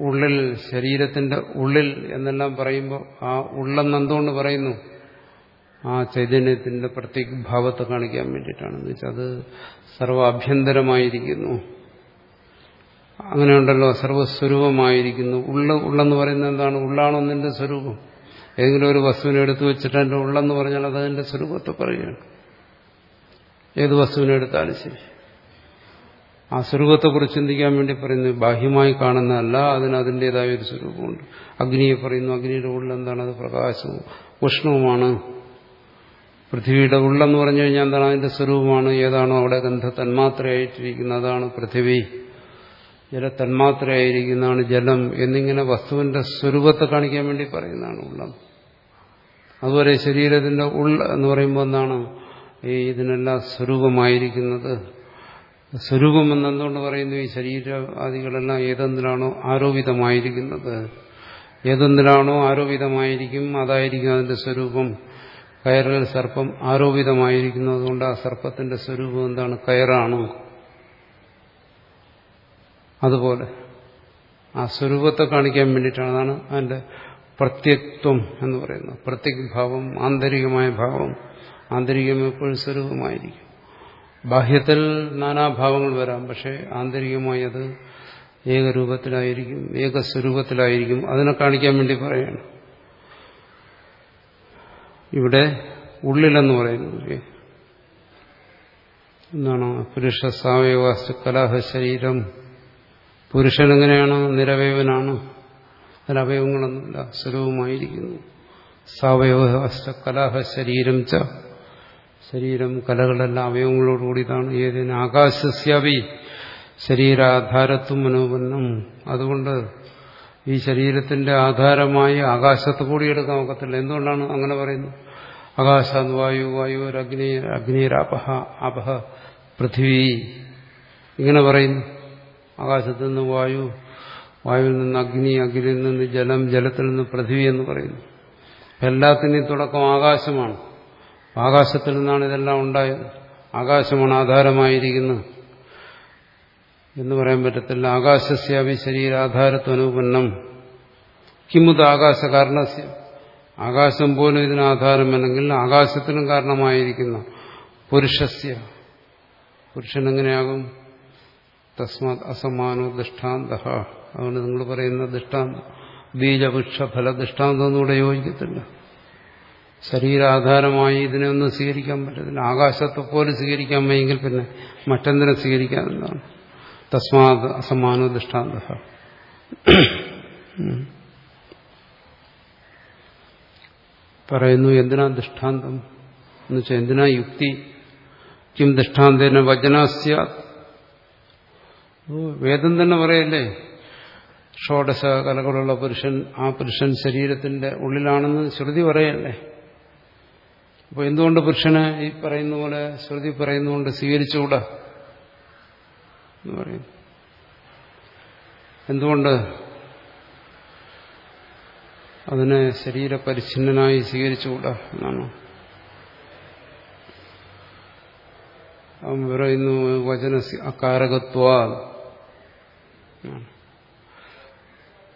ഉള്ളിൽ ശരീരത്തിന്റെ ഉള്ളിൽ എന്നെല്ലാം പറയുമ്പോൾ ആ ഉള്ളെന്ന് എന്തുകൊണ്ട് പറയുന്നു? ആ ചൈതന്യത്തിന്റെ പ്രത്യേക ഭാവത്തെ കാണിക്കാൻ വേണ്ടിയിട്ടാണ് എന്ന് വെച്ചാൽ അത് സർവാഭ്യന്തരമായിരിക്കുന്നു. അങ്ങനെയുണ്ടല്ലോ സർവസ്വരൂപമായിരിക്കുന്നു. ഉള്ള ഉള്ളെന്ന് പറയുന്നത് എന്താണ്? ഉള്ളാണോ നിന്റെ സ്വരൂപം? ഏതെങ്കിലും ഒരു വസ്തുവിനെ എടുത്തു വെച്ചിട്ട് എന്റെ ഉള്ളെന്ന് പറഞ്ഞാൽ അത് അതിന്റെ സ്വരൂപത്തെ പറയുകയാണ്. ഏത് വസ്തുവിനെ എടുത്താലും ശരി. ആ സ്വരൂപത്തെക്കുറിച്ച് ചിന്തിക്കാൻ വേണ്ടി പറയുന്നു ബാഹ്യമായി കാണുന്നതല്ല അതിന് അതിന്റെതായ ഒരു സ്വരൂപമുണ്ട്. അഗ്നിയെ പറയുന്നു അഗ്നിയുടെ ഉള്ളിൽ എന്താണ്? അത് പ്രകാശവും ഉഷ്ണവുമാണ്. പൃഥ്വിയുടെ ഉള്ളെന്ന് പറഞ്ഞു കഴിഞ്ഞാൽ എന്താണ്? അതിന്റെ സ്വരൂപമാണ്. ഏതാണോ അവിടെ ഗന്ധ തന്മാത്രയായിട്ടിരിക്കുന്നത്? അതാണ് പൃഥ്വി. ജല തന്മാത്രയായിരിക്കുന്നതാണ് ജലം എന്നിങ്ങനെ വസ്തുവിന്റെ സ്വരൂപത്തെ കാണിക്കാൻ വേണ്ടി പറയുന്നതാണ് ഉള്ളം. അതുപോലെ ശരീരത്തിന്റെ ഉള്ള എന്ന് പറയുമ്പോൾ എന്താണ്? ഈ ഇതിനെല്ലാം സ്വരൂപമായിരിക്കുന്നത്. സ്വരൂപം എന്നെന്തുകൊണ്ട് പറയുന്നു ഈ ശരീരാദികളെല്ലാം ഏതെന്തിലാണോ ആരോപിതമായിരിക്കുന്നത്. ഏതെന്തിലാണോ ആരോപിതമായിരിക്കും അതായിരിക്കും അതിന്റെ സ്വരൂപം. കയറിൽ സർപ്പം ആരോപിതമായിരിക്കുന്നതുകൊണ്ട് ആ സർപ്പത്തിന്റെ സ്വരൂപം എന്താണ്? കയറാണ്. അതുപോലെ. ആ സ്വരൂപത്തെ കാണിക്കാൻ വേണ്ടിയിട്ടാണ് അതാണ് അതിന്റെ പ്രത്യക്ത്വം എന്ന് പറയുന്നത്. പ്രത്യക് ഭാവം ആന്തരികമായ ഭാവം ആന്തരികം എപ്പോഴും സ്വരൂപമായിരിക്കും. ബാഹ്യത്തിൽ നാനാഭാവങ്ങൾ വരാം പക്ഷേ ആന്തരികമായി അത് ഏകരൂപത്തിലായിരിക്കും ഏകസ്വരൂപത്തിലായിരിക്കും. അതിനെ കാണിക്കാൻ വേണ്ടി പറയാണ് ഇവിടെ ഉള്ളിലെന്ന് പറയുന്നത് എന്താണ്? പുരുഷ സാവയവാസ്തു കലാഹ ശരീരം പുരുഷൻ എങ്ങനെയാണ് നിരവയവനാണ് അതിലവയവങ്ങളൊന്നുമില്ല സ്വരൂപമായിരിക്കുന്നു. സാവയവഹ കലാഹ ശരീരം ച. ശരീരം കലകളെല്ലാം അവയവങ്ങളോടുകൂടിയതാണ് ഏതിന്? ആകാശസ്യാവി ശരീരാധാരത്വം മനോപന്നം അതുകൊണ്ട് ഈ ശരീരത്തിന്റെ ആധാരമായി ആകാശത്ത് കൂടി എടുക്കാൻ ഒക്കത്തില്ല. എന്തുകൊണ്ടാണ് അങ്ങനെ പറയുന്നത്? ആകാശാത് വായു വായു അഗ്നി അഗ്നിരാപഹ അപഹ പൃഥിവി. ഇങ്ങനെ പറയുന്നു. ആകാശത്ത് നിന്ന് വായു വായുവിൽ നിന്ന് അഗ്നി അഗ്നിയിൽ നിന്ന് ജലം ജലത്തിൽ നിന്ന് പൃഥ്വി എന്ന് പറയുന്നു. എല്ലാത്തിന്റെയും തുടക്കം ആകാശമാണ്. ആകാശത്തിൽ നിന്നാണ് ഇതെല്ലാം ഉണ്ടായത്. ആകാശമാണ് ആധാരമായിരിക്കുന്നത്. എന്ന് പറയാൻ പറ്റത്തില്ല. ആകാശസ്യാവി ശരീരാധാരത്വനുപന്നം. കിമുത് ആകാശ ആകാശം പോലും ഇതിന് ആധാരമല്ലെങ്കിൽ ആകാശത്തിനും കാരണമായിരിക്കുന്ന പുരുഷസ്യ. പുരുഷൻ എങ്ങനെയാകും? തസ്മാത് അസമാനോ ദൃഷ്ടാന്ത. അതുകൊണ്ട് നിങ്ങൾ പറയുന്ന ദൃഷ്ടാന്തം ബീജവൃക്ഷ ഫല ദൃഷ്ടാന്തമൊന്നും ഇവിടെ യോജിക്കത്തില്ല. ശരീരാധാരമായി ഇതിനെ ഒന്നും സ്വീകരിക്കാൻ പറ്റത്തില്ല. ആകാശത്തെ പോലെ സ്വീകരിക്കാൻ വയ്യെങ്കിൽ പിന്നെ മറ്റെന്തിനെ സ്വീകരിക്കാമെന്നാണ്. തസ്മാത് അസമാനോ ദൃഷ്ടാന്ത. പറയുന്നു എന്തിനാ ദൃഷ്ടാന്തം? എന്നുവെച്ചാൽ എന്തിനാ യുക്തി? കിം ദൃഷ്ടാന്തേന വചനാസ്യ വേദം തന്നെ പറയല്ലേ? ഷോഡശ കലകളുള്ള പുരുഷൻ ആ പുരുഷൻ ശരീരത്തിന്റെ ഉള്ളിലാണെന്ന് ശ്രുതി പറയല്ലേ? അപ്പോൾ എന്തുകൊണ്ട് പുരുഷനെ ഈ പറയുന്ന പോലെ ശ്രുതി പറയുന്നതുകൊണ്ട് സ്വീകരിച്ചുകൂടാ? എന്ന് പറയും. എന്തുകൊണ്ട്? അതിനെ ശരീരപരിച്ഛിന്നനായി സ്വീകരിച്ചുകൂടാ എന്നാണ്. അവൻ പറയുന്നു വചന അകാരകത്വ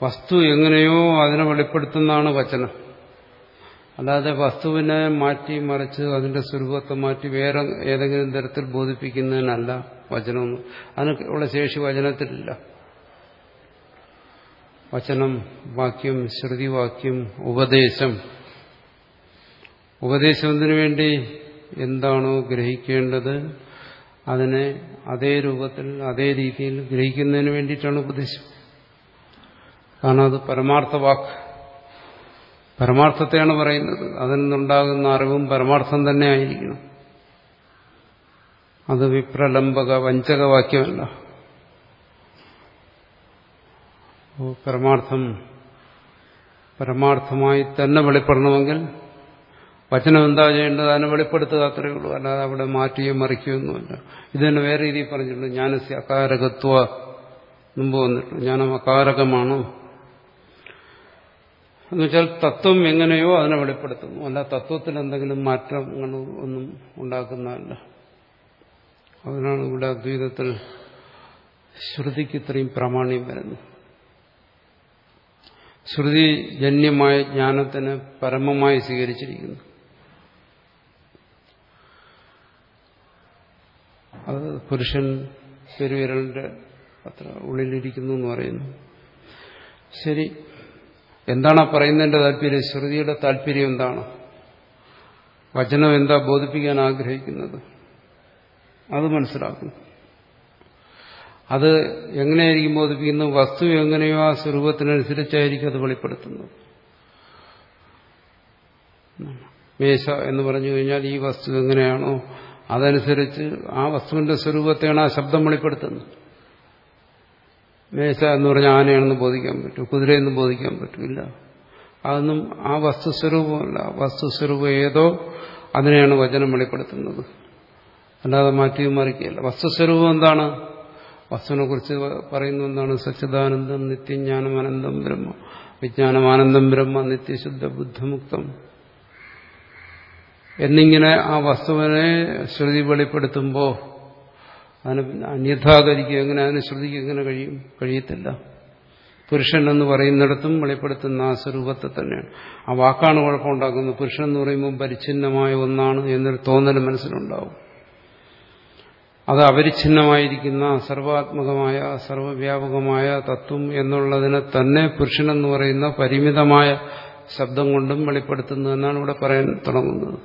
വസ്തു എങ്ങനെയോ അതിനെ വെളിപ്പെടുത്തുന്നതാണ് വചനം. അല്ലാതെ വസ്തുവിനെ മാറ്റി മറിച്ച് അതിന്റെ സ്വരൂപത്തെ മാറ്റി വേറെ ഏതെങ്കിലും തരത്തിൽ ബോധിപ്പിക്കുന്നതിനല്ല വചനം അതിനുള്ള ശേഷി വചനത്തിലില്ല. വചനം വാക്യം ശ്രുതിവാക്യം ഉപദേശം. ഉപദേശം വേണ്ടി? എന്താണോ ഗ്രഹിക്കേണ്ടത്? അതിനെ അതേ രൂപത്തിൽ അതേ രീതിയിൽ ഗ്രഹിക്കുന്നതിന് വേണ്ടിയിട്ടാണ് ഉപദേശം. കാരണം അത് പരമാർത്ഥ വാക്ക് പരമാർത്ഥത്തെയാണ് പറയുന്നത്. അതിൽ നിന്നുണ്ടാകുന്ന അറിവും പരമാർത്ഥം തന്നെ ആയിരിക്കണം. അത് വിപ്രലംബക വഞ്ചക വാക്യമല്ല പരമാർത്ഥം പരമാർത്ഥമായി തന്നെ വെളിപ്പെടണമെങ്കിൽ വചനം എന്താ ചെയ്യേണ്ടത്? അതിനെ വെളിപ്പെടുത്തുക അത്രയേ ഉള്ളൂ. അല്ലാതെ അവിടെ മാറ്റുകയും മറിക്കുകയൊന്നുമില്ല ഇത് തന്നെ വേറെ രീതിയിൽ പറഞ്ഞിട്ടുണ്ട്. ജ്ഞാനസ്യ അകാരകത്വ മുമ്പ് വന്നിട്ടുണ്ട്. ജ്ഞാനം അകാരകമാണ്? എന്നുവെച്ചാൽ തത്വം എങ്ങനെയോ അതിനെ വെളിപ്പെടുത്തുന്നു. അല്ല തത്വത്തിൽ എന്തെങ്കിലും മാറ്റങ്ങൾ ഒന്നും ഉണ്ടാക്കുന്നതല്ല. അതിനാണ് ഇവിടെ അദ്വൈതത്തിൽ ശ്രുതിക്ക് ഇത്രയും പ്രാമാണ്യം വരുന്നത്. ശ്രുതിജന്യമായ ജ്ഞാനത്തിന് പരമമായി സ്വീകരിച്ചിരിക്കുന്നു. അത് പുരുഷൻ പെരുവിരലിന്റെ അത്ര ഉള്ളിലിരിക്കുന്നു എന്ന് പറയുന്നു. ശരി. എന്താണ് പറയുന്നതിന്റെ താല്പര്യം? ശ്രുതിയുടെ താല്പര്യം എന്താണ്? വചനം എന്താ ബോധിപ്പിക്കാൻ ആഗ്രഹിക്കുന്നത്? അത് മനസ്സിലാക്കുന്നു. അത് എങ്ങനെയായിരിക്കും ബോധിപ്പിക്കുന്നത്? വസ്തു എങ്ങനെയോ ആ സ്വരൂപത്തിനനുസരിച്ചായിരിക്കും അത് വെളിപ്പെടുത്തുന്നത്. മേശ എന്ന് പറഞ്ഞു കഴിഞ്ഞാൽ ഈ വസ്തു എങ്ങനെയാണോ അതനുസരിച്ച് ആ വസ്തുവിന്റെ സ്വരൂപത്തെയാണ് ആ ശബ്ദം വെളിപ്പെടുത്തുന്നത്. മേശ എന്ന് പറഞ്ഞാൽ ആനയാണെന്ന് ബോധിക്കാൻ പറ്റും കുതിരയെന്ന് ബോധിക്കാൻ പറ്റില്ല. അതൊന്നും ആ വസ്തുസ്വരൂപമല്ല. വസ്തുസ്വരൂപം ഏതോ അതിനെയാണ് വചനം വെളിപ്പെടുത്തുന്നത്. അല്ലാതെ മാറ്റി മറിക്കുകയല്ല. വസ്തുസ്വരൂപം എന്താണ്? വസ്തുവിനെ കുറിച്ച് പറയുന്ന എന്താണ്? സച്ചിദാനന്ദം നിത്യജ്ഞാനം അനന്തം ബ്രഹ്മ. വിജ്ഞാനം ആനന്ദം ബ്രഹ്മ നിത്യശുദ്ധ ബുദ്ധമുക്തം. എന്നിങ്ങനെ ആ വസ്തുവിനെ ശ്രുതി വെളിപ്പെടുത്തുമ്പോൾ അതിന് അന്യഥാകരിക്കുക എങ്ങനെ അതിന് ശ്രുതിക്ക് എങ്ങനെ കഴിയും കഴിയത്തില്ല. പുരുഷൻ എന്ന് പറയുന്നിടത്തും വെളിപ്പെടുത്തുന്ന ആ സ്വരൂപത്തെ തന്നെയാണ്. ആ വാക്കാണ് കുഴപ്പമുണ്ടാക്കുന്നത്. പുരുഷൻ എന്ന് പറയുമ്പോൾ പരിച്ഛിന്നമായ ഒന്നാണ് എന്നൊരു തോന്നൽ മനസ്സിലുണ്ടാവും. അത് അപരിച്ഛിന്നമായിരിക്കുന്ന സർവാത്മകമായ സർവവ്യാപകമായ തത്വം എന്നുള്ളതിനെ തന്നെ പുരുഷനെന്ന് പറയുന്ന പരിമിതമായ ശബ്ദം കൊണ്ടും വെളിപ്പെടുത്തുന്നു എന്നാണ് ഇവിടെ പറയാൻ തുടങ്ങുന്നത്.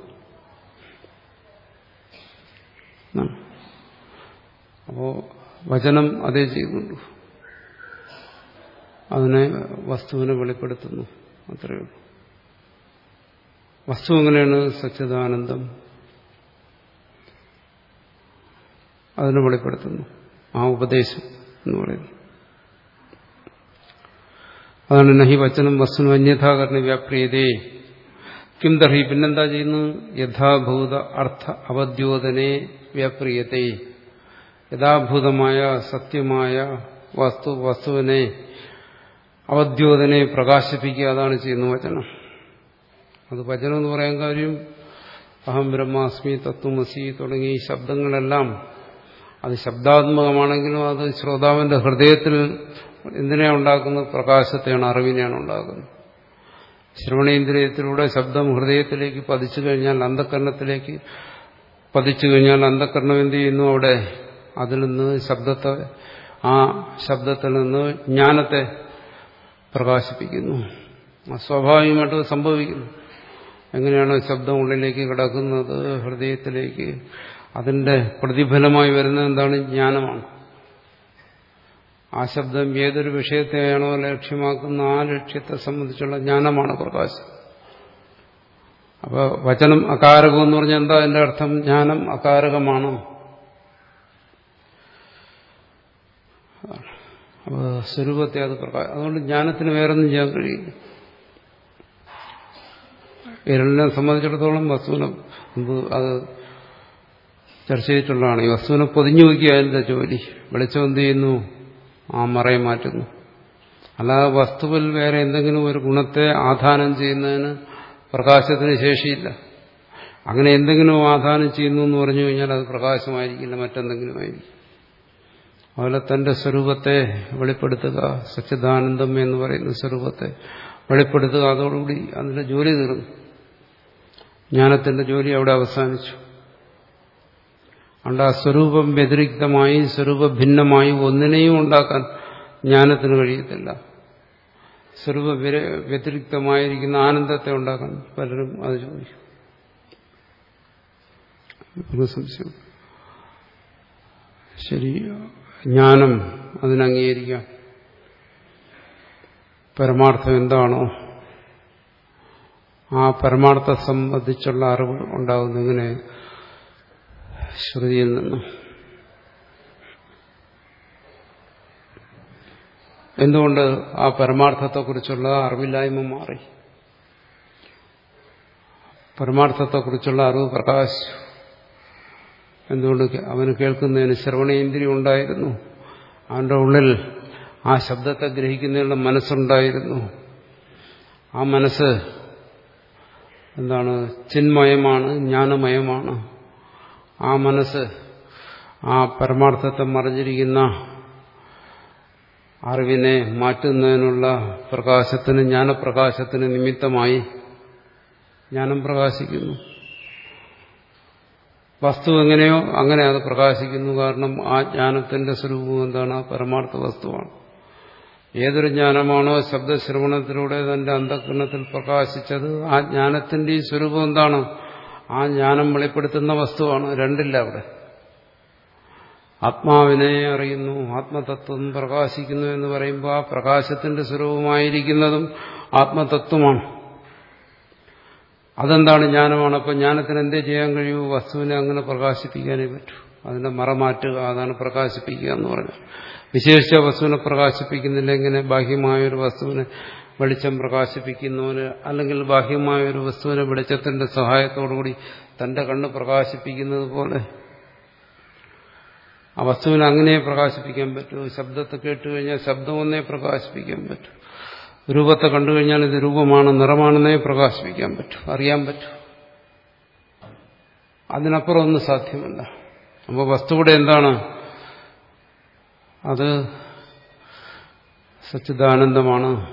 അപ്പോ വചനം അതേ ചെയ്യുന്നുള്ളൂ. അതിനെ വസ്തുവിനെ വെളിപ്പെടുത്തുന്നു. അത്രയേ ഉള്ളൂ. വസ്തു എങ്ങനെയാണ്? സച്ചിദാനന്ദം അതിനെ വെളിപ്പെടുത്തുന്നു. ആ ഉപദേശം എന്ന് പറയുന്നു. അതാണ് നഹി വചനം. വസ്തു അന്യഥാകരണ വ്യാപ്രിയതേ കിം ദർഹി പിന്നെന്താ ചെയ്യുന്നു? യഥാഭൂത അർത്ഥ അവദ്യോതനെ വ്യാപ്രിയത്തെ യഥാഭൂതമായ സത്യമായ വസ്തു വസ്തുവിനെ അവദ്യോതനെ പ്രകാശിപ്പിക്കുക അതാണ് ചെയ്യുന്ന വചനം. അത് വചനം എന്ന് പറയാൻ കാര്യം അഹം ബ്രഹ്മാസ്മി തത്വമസി തുടങ്ങി ഈ ശബ്ദങ്ങളെല്ലാം അത് ശബ്ദാത്മകമാണെങ്കിലും അത് ശ്രോതാവിന്റെ ഹൃദയത്തിൽ എന്തിനാണ് ഉണ്ടാക്കുന്നത്? പ്രകാശത്തെയാണ് അറിവിനെയാണ് ഉണ്ടാക്കുന്നത്. ശ്രവണേന്ദ്രിയത്തിലൂടെ ശബ്ദം ഹൃദയത്തിലേക്ക് പതിച്ചു കഴിഞ്ഞാൽ അന്ധക്കരണത്തിലേക്ക് പതിച്ചു കഴിഞ്ഞാൽ അന്ധക്കരണം എന്ത് ചെയ്യുന്നു അവിടെ? അതിൽ നിന്ന് ശബ്ദത്തെ ആ ശബ്ദത്തിൽ നിന്ന് ജ്ഞാനത്തെ പ്രകാശിപ്പിക്കുന്നു. സ്വാഭാവികമായിട്ട് സംഭവിക്കുന്നു. എങ്ങനെയാണ് ശബ്ദം ഉള്ളിലേക്ക് കിടക്കുന്നത് ഹൃദയത്തിലേക്ക്? അതിന്റെ പ്രതിഫലമായി വരുന്നത് എന്താണ്? ജ്ഞാനമാണ്. ആ ശബ്ദം ഏതൊരു വിഷയത്തെയാണോ ലക്ഷ്യമാക്കുന്ന ആ ലക്ഷ്യത്തെ സംബന്ധിച്ചുള്ള ജ്ഞാനമാണ് പ്രകാശം. അപ്പോൾ വചനം അകാരകം എന്ന് പറഞ്ഞാൽ എന്താ? അതിന്റെ അർത്ഥം ജ്ഞാനം അകാരകമാണ്. സ്വരൂപത്തെ അത് പ്രകാശം അതുകൊണ്ട് ജ്ഞാനത്തിന് വേറൊന്നും ചെയ്യാൻ കഴിയില്ല. ഇരളിനെ സംബന്ധിച്ചിടത്തോളം വസ്തുവിനെ അത് ചർച്ച ചെയ്തിട്ടുള്ളതാണ്. ഈ വസ്തുവിനെ പൊതിഞ്ഞു വയ്ക്കുക അതിന്റെ ജോലി. വെളിച്ചം എന്ത് ചെയ്യുന്നു? ആ മറയെ മാറ്റുന്നു. അല്ലാതെ വസ്തുവിൽ വേറെ എന്തെങ്കിലും ഒരു ഗുണത്തെ ആധാനം ചെയ്യുന്നതിന് പ്രകാശത്തിന് ശേഷിയില്ല. അങ്ങനെ എന്തെങ്കിലും ആധാനം ചെയ്യുന്നു എന്ന് പറഞ്ഞു കഴിഞ്ഞാൽ അത് പ്രകാശമായിരിക്കില്ല മറ്റെന്തെങ്കിലും ആയിരിക്കും അതുപോലെ തന്റെ സ്വരൂപത്തെ വെളിപ്പെടുത്തുക സച്ചിദാനന്ദം എന്ന് പറയുന്ന സ്വരൂപത്തെ വെളിപ്പെടുത്തുക അതോടുകൂടി അതിന്റെ ജോലി തീർന്നു. ജ്ഞാനത്തിന്റെ ജോലി അവിടെ അവസാനിച്ചു. അതുകൊണ്ട് ആ സ്വരൂപം വ്യതിരിക്തമായി സ്വരൂപ ഭിന്നമായി ഒന്നിനെയും ഉണ്ടാക്കാൻ ജ്ഞാനത്തിന് കഴിയത്തില്ല. സ്വരൂപ വ്യതിരിക്തമായിരിക്കുന്ന ആനന്ദത്തെ ഉണ്ടാക്കാൻ പലരും അത് ചോദിക്കും. ശരി. ജ്ഞാനം അതിനംഗീകരിക്കാം. പരമാർത്ഥം എന്താണോ ആ പരമാർത്ഥ സംബന്ധിച്ചുള്ള അറിവ് ഉണ്ടാകുന്നു ഇങ്ങനെ ശ്രുതിയിൽ നിന്ന്. എന്തുകൊണ്ട് ആ പരമാർത്ഥത്തെക്കുറിച്ചുള്ള അറിവില്ലായ്മ മാറി? പരമാർത്ഥത്തെക്കുറിച്ചുള്ള അറിവ് പ്രകാശിച്ചു. എന്തുകൊണ്ട് അവന് കേൾക്കുന്നതിന് ശ്രവണേന്ദ്രിയം ഉണ്ടായിരുന്നു. അവന്റെ ഉള്ളിൽ ആ ശബ്ദത്തെ ഗ്രഹിക്കുന്നതിനുള്ള മനസ്സുണ്ടായിരുന്നു. ആ മനസ്സ് എന്താണ്? ചിന്മയമാണ് ജ്ഞാനമയമാണ്. ആ മനസ്സ് ആ പരമാർത്ഥത്തെ മറിഞ്ഞിരിക്കുന്ന അറിവിനെ മാറ്റുന്നതിനുള്ള പ്രകാശത്തിന് ജ്ഞാനപ്രകാശത്തിന് നിമിത്തമായി ജ്ഞാനം പ്രകാശിക്കുന്നു. വസ്തു എങ്ങനെയോ അങ്ങനെ അത് പ്രകാശിക്കുന്നു. കാരണം ആ ജ്ഞാനത്തിന്റെ സ്വരൂപം എന്താണ്? പരമാർത്ഥ വസ്തുവാണ്. ഏതൊരു ജ്ഞാനമാണോ ശബ്ദശ്രവണത്തിലൂടെ തന്റെ അന്ധകരണത്തിൽ പ്രകാശിച്ചത് ആ ജ്ഞാനത്തിന്റെ ഈ സ്വരൂപം എന്താണ്? ആ ജ്ഞാനം വെളിപ്പെടുത്തുന്ന വസ്തുവാണ്. രണ്ടില്ല അവിടെ. ആത്മാവിനെ അറിയുന്നു ആത്മതത്വം പ്രകാശിക്കുന്നു എന്ന് പറയുമ്പോൾ ആ പ്രകാശത്തിന്റെ സ്വരൂപമായിരിക്കുന്നതും ആത്മതത്വമാണ്. അതെന്താണ് ജ്ഞാനമാണ്? അപ്പം ജ്ഞാനത്തിന് എന്തേ ചെയ്യാൻ കഴിയൂ? വസ്തുവിനെ അങ്ങനെ പ്രകാശിപ്പിക്കാനേ പറ്റൂ. അതിന്റെ മറ മാറ്റുക അതാണ് പ്രകാശിപ്പിക്കുക എന്ന് പറഞ്ഞു വിശേഷിച്ച വസ്തുവിനെ പ്രകാശിപ്പിക്കുന്നില്ല. എങ്ങനെ? ബാഹ്യമായ ഒരു വസ്തുവിനെ വെളിച്ചം പ്രകാശിപ്പിക്കുന്നവന് അല്ലെങ്കിൽ ബാഹ്യമായ ഒരു വസ്തുവിനെ വെളിച്ചത്തിന്റെ സഹായത്തോടുകൂടി തന്റെ കണ്ണ് പ്രകാശിപ്പിക്കുന്നത് പോലെ. ആ വസ്തുവിനെ അങ്ങനെ പ്രകാശിപ്പിക്കാൻ പറ്റൂ. ശബ്ദത്തെ കേട്ടുകഴിഞ്ഞാൽ ശബ്ദം ഒന്നേ പ്രകാശിപ്പിക്കാൻ പറ്റൂ. രൂപത്തെ കണ്ടു കഴിഞ്ഞാൽ ഇത് രൂപമാണ് നിറമാണെന്നേ പ്രകാശിപ്പിക്കാൻ പറ്റൂ അറിയാൻ പറ്റൂ. അതിനപ്പുറം ഒന്നും സാധ്യമല്ല. അപ്പോൾ വസ്തുവിടെ എന്താണ്? അത് സച്ചിദാനന്ദമാണ്.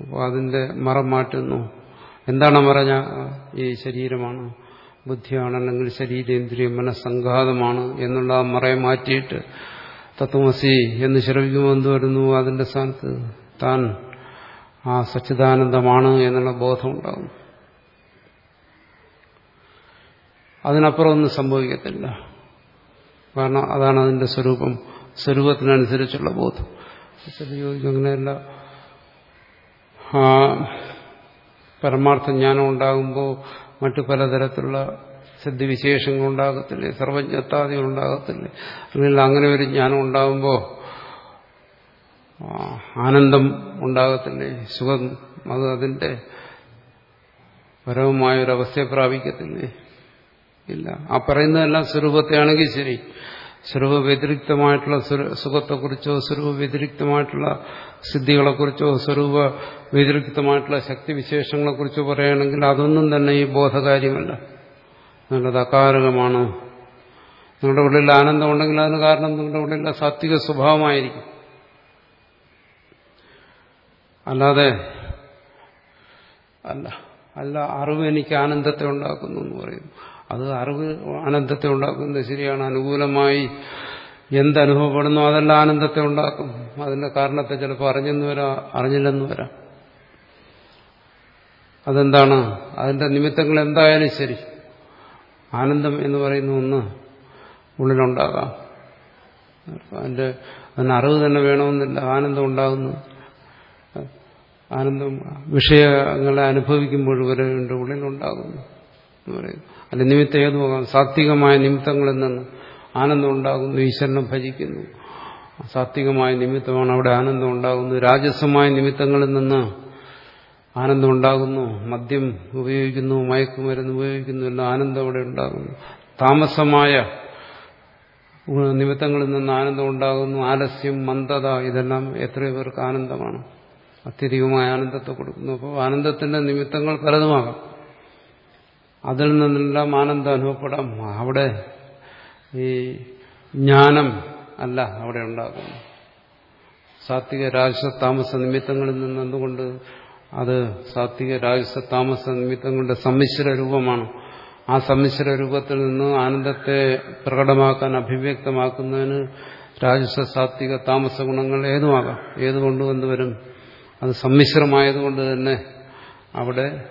അപ്പോൾ അതിന്റെ മറം മാറ്റുന്നു. എന്താണ് മറഞ്ഞ ഈ ശരീരമാണ്? ബുദ്ധിയാണ് അല്ലെങ്കിൽ ശരീരേന്ദ്രിയം മനസ്സംഘാതമാണ് എന്നുള്ള ആ മറയെ മാറ്റിയിട്ട് തത്വമസി എന്ന് ശ്രമിക്കുമ്പോൾ എന്ത് വരുന്നു? അതിന്റെ സ്ഥാനത്ത് താൻ ആ സച്ചിദാനന്ദമാണ് എന്നുള്ള ബോധം ഉണ്ടാകും അതിനപ്പുറം ഒന്നും സംഭവിക്കത്തില്ല. കാരണം അതാണ് അതിന്റെ സ്വരൂപം സ്വരൂപത്തിനനുസരിച്ചുള്ള ബോധം. അങ്ങനെയല്ല. ആ പരമാർത്ഥ ജ്ഞാനം ഉണ്ടാകുമ്പോൾ മറ്റു പലതരത്തിലുള്ള സിദ്ധിവിശേഷങ്ങൾ ഉണ്ടാകത്തില്ലേ സർവജ്ഞത്താദികൾ ഉണ്ടാകത്തില്ലേ അല്ലെങ്കിൽ അങ്ങനെ ഒരു ജ്ഞാനം ഉണ്ടാകുമ്പോൾ ആനന്ദം ഉണ്ടാകത്തില്ലേ? സുഖം അത് അതിന്റെ പരമമായ ഒരു അവസ്ഥയെ പ്രാപിക്കത്തില്ലേ? ഇല്ല. ആ പറയുന്നതെല്ലാം സ്വരൂപത്തെയാണെങ്കിൽ ശരി. സ്വരൂപ വ്യതിരിക്തമായിട്ടുള്ള സുഖത്തെക്കുറിച്ചോ സ്വരൂപ വ്യതിരിക്തമായിട്ടുള്ള സിദ്ധികളെക്കുറിച്ചോ സ്വരൂപ വ്യതിരിക്തമായിട്ടുള്ള ശക്തിവിശേഷങ്ങളെക്കുറിച്ചോ പറയുകയാണെങ്കിൽ അതൊന്നും തന്നെ ഈ ബോധകാര്യമല്ല. നല്ലത് അകാരകമാണ്. നിങ്ങളുടെ ഉള്ളിൽ ആനന്ദം ഉണ്ടെങ്കിൽ അതിന് കാരണം നിങ്ങളുടെ ഉള്ളിലെ സാത്വിക സ്വഭാവമായിരിക്കും. അല്ലാതെ അല്ല അല്ല അറിവ് എനിക്ക് ആനന്ദത്തെ ഉണ്ടാക്കുന്നു എന്ന് പറയുന്നു അത് അറിവ് ആനന്ദത്തെ ഉണ്ടാക്കുന്നത് ശരിയാണ്. അനുകൂലമായി എന്തനുഭവപ്പെടുന്നു അതെല്ലാം ആനന്ദത്തെ ഉണ്ടാക്കും. അതിന്റെ കാരണത്തെ ചിലപ്പോൾ അറിഞ്ഞെന്ന് വരാം അറിഞ്ഞില്ലെന്ന് വരാം. അതെന്താണ്? അതിന്റെ നിമിത്തങ്ങൾ എന്തായാലും ശരി. ആനന്ദം എന്ന് പറയുന്ന ഒന്ന് ഉള്ളിലുണ്ടാകാം. അതിന്റെ അതിന് അറിവ് തന്നെ വേണമെന്നില്ല. ആനന്ദം ഉണ്ടാകുന്നു. ആനന്ദം വിഷയങ്ങളെ അനുഭവിക്കുമ്പോൾ വരെ എന്റെ ഉള്ളിലുണ്ടാകുന്നു എന്ന് പറയുന്നു. അതിന്റെ നിമിത്തം ഏതുമാകാം സാത്വികമായ നിമിത്തങ്ങളിൽ നിന്ന് ആനന്ദം ഉണ്ടാകുന്നു ഈശ്വരനെ ഭജിക്കുന്നു. സാത്വികമായ നിമിത്തമാണ് അവിടെ ആനന്ദം ഉണ്ടാകുന്നു രാജസമായ നിമിത്തങ്ങളിൽ നിന്ന് ആനന്ദം ഉണ്ടാകുന്നു. മദ്യം ഉപയോഗിക്കുന്നു മയക്കുമരുന്ന് ഉപയോഗിക്കുന്നു എല്ലാം ആനന്ദം അവിടെ ഉണ്ടാകുന്നു. താമസമായ നിമിത്തങ്ങളിൽ നിന്ന് ആനന്ദം ഉണ്ടാകുന്നു. ആലസ്യം മന്ദത ഇതെല്ലാം എത്രയോ പേർക്ക് ആനന്ദമാണ്. അത്യധികമായ ആനന്ദത്തെ കൊടുക്കുന്നു. അപ്പോൾ ആനന്ദത്തിന്റെ നിമിത്തങ്ങൾ പലതുമാകാം. അതിൽ നിന്നെല്ലാം ആനന്ദം അനുഭവപ്പെടാം. അവിടെ ഈ ജ്ഞാനം അല്ല അവിടെ ഉണ്ടാകുന്നു സാത്വിക രാജസ താമസ നിമിത്തങ്ങളിൽ നിന്ന് എന്തുകൊണ്ട് അത് സാത്വിക രാജസ താമസ നിമിത്തങ്ങളുടെ സമ്മിശ്ര രൂപമാണ്? ആ സമ്മിശ്ര രൂപത്തിൽ നിന്ന് ആനന്ദത്തെ പ്രകടമാക്കാൻ അഭിവ്യക്തമാക്കുന്നതിന് രാജസ സാത്വിക താമസ ഗുണങ്ങൾ ഏതുമാകാം? ഏതുകൊണ്ടും എന്തുവരും? അത് സമ്മിശ്രമായതുകൊണ്ട് തന്നെ അവിടെ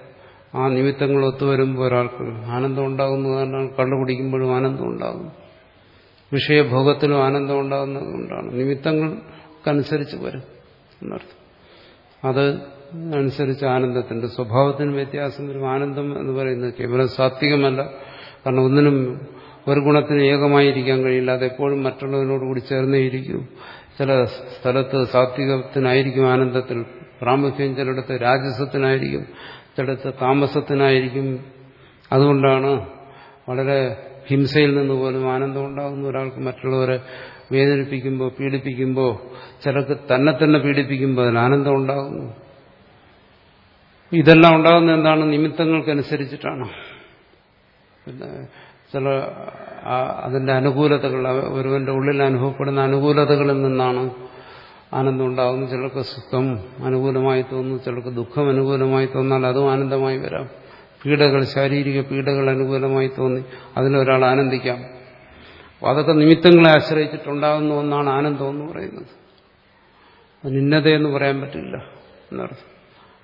ആ നിമിത്തങ്ങൾ ഒത്തുവരുമ്പോൾ ഒരാൾക്ക് ആനന്ദം ഉണ്ടാകുന്നതാണ് കണ്ടുപിടിക്കുമ്പോഴും ആനന്ദം ഉണ്ടാകും വിഷയഭോഗത്തിലും ആനന്ദം ഉണ്ടാകുന്നത് കൊണ്ടാണ്. നിമിത്തങ്ങൾക്കനുസരിച്ച് വരും എന്നർത്ഥം. അത് അനുസരിച്ച് ആനന്ദത്തിന്റെ സ്വഭാവത്തിന് വ്യത്യാസം വരും. ആനന്ദം എന്ന് പറയുന്നത് കേവലം സാത്വികമല്ല. കാരണം ഒന്നിനും ഒരു ഗുണത്തിന് ഏകമായിരിക്കാൻ കഴിയില്ല. അതെപ്പോഴും മറ്റുള്ളവരോടുകൂടി ചേർന്നേ ചില സ്ഥലത്ത് സാത്വികത്തിനായിരിക്കും ആനന്ദത്തിൽ. പ്രാമുഖ്യം ചിലയിടത്ത് രാജസത്തിനായിരിക്കും ചിലയിടത്ത് താമസത്തിനായിരിക്കും. അതുകൊണ്ടാണ് വളരെ ഹിംസയിൽ നിന്ന് പോലും ആനന്ദം ഉണ്ടാകുന്ന ഒരാൾക്ക് മറ്റുള്ളവരെ വേദനിപ്പിക്കുമ്പോൾ പീഡിപ്പിക്കുമ്പോൾ ചിലർക്ക് തന്നെ തന്നെ പീഡിപ്പിക്കുമ്പോൾ അതിന് ആനന്ദം ഉണ്ടാകുന്നു. ഇതെല്ലാം ഉണ്ടാകുന്ന എന്താണ്? നിമിത്തങ്ങൾക്കനുസരിച്ചിട്ടാണ്. പിന്നെ ചില അതിന്റെ അനുകൂലതകൾ ഒരുവന്റെ ഉള്ളിൽ അനുഭവപ്പെടുന്ന അനുകൂലതകളിൽ നിന്നാണ് ആനന്ദം ഉണ്ടാകുന്നത്. ചിലർക്ക് സുഖം അനുകൂലമായി തോന്നുന്നു ചിലർക്ക് ദുഃഖം അനുകൂലമായി തോന്നാൽ അതും ആനന്ദമായി വരാം. പീഡകൾ ശാരീരിക പീഡകൾ അനുകൂലമായി തോന്നി അതിലൊരാൾ ആനന്ദിക്കാം. അതൊക്കെ നിമിത്തങ്ങളെ ആശ്രയിച്ചിട്ടുണ്ടാകുന്ന ഒന്നാണ് ആനന്ദം എന്ന് പറയുന്നത്. നിന്നതയെന്ന് പറയാൻ പറ്റില്ല എന്നർത്ഥം.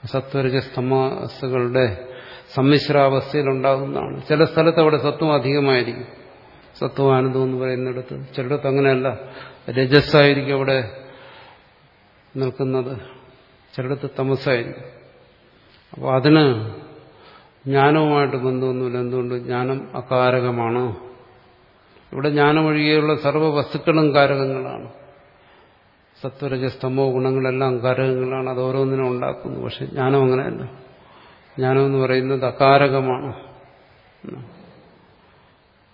സത്വരജസ്തമസുകളുടെ സമ്മിശ്രാവസ്ഥയിലുണ്ടാകുന്നതാണ്. ചില സ്ഥലത്ത് അവിടെ സത്വം അധികമായിരിക്കും. സത്വാനന്ദം എന്ന് പറയുന്നിടത്ത്. ചിലടത്ത് അങ്ങനെയല്ല. രജസ്സായിരിക്കും അവിടെ നിൽക്കുന്നത്. ചിലടത്ത് തമസായിരിക്കും അപ്പോൾ അതിന് ജ്ഞാനവുമായിട്ട് ബന്ധമൊന്നുമില്ല. എന്തുകൊണ്ട്? ജ്ഞാനം അകാരകമാണ്. ഇവിടെ ജ്ഞാനം ഒഴികെയുള്ള സർവ വസ്തുക്കളും കാരകങ്ങളാണ്. സത്വരജസ്തമോ ഗുണങ്ങളെല്ലാം കാരകങ്ങളാണ്. അത് ഓരോന്നിനും ഉണ്ടാക്കുന്നു. പക്ഷെ ജ്ഞാനം അങ്ങനെയല്ല. ജ്ഞാനം എന്ന് പറയുന്നത് അകാരകമാണ്.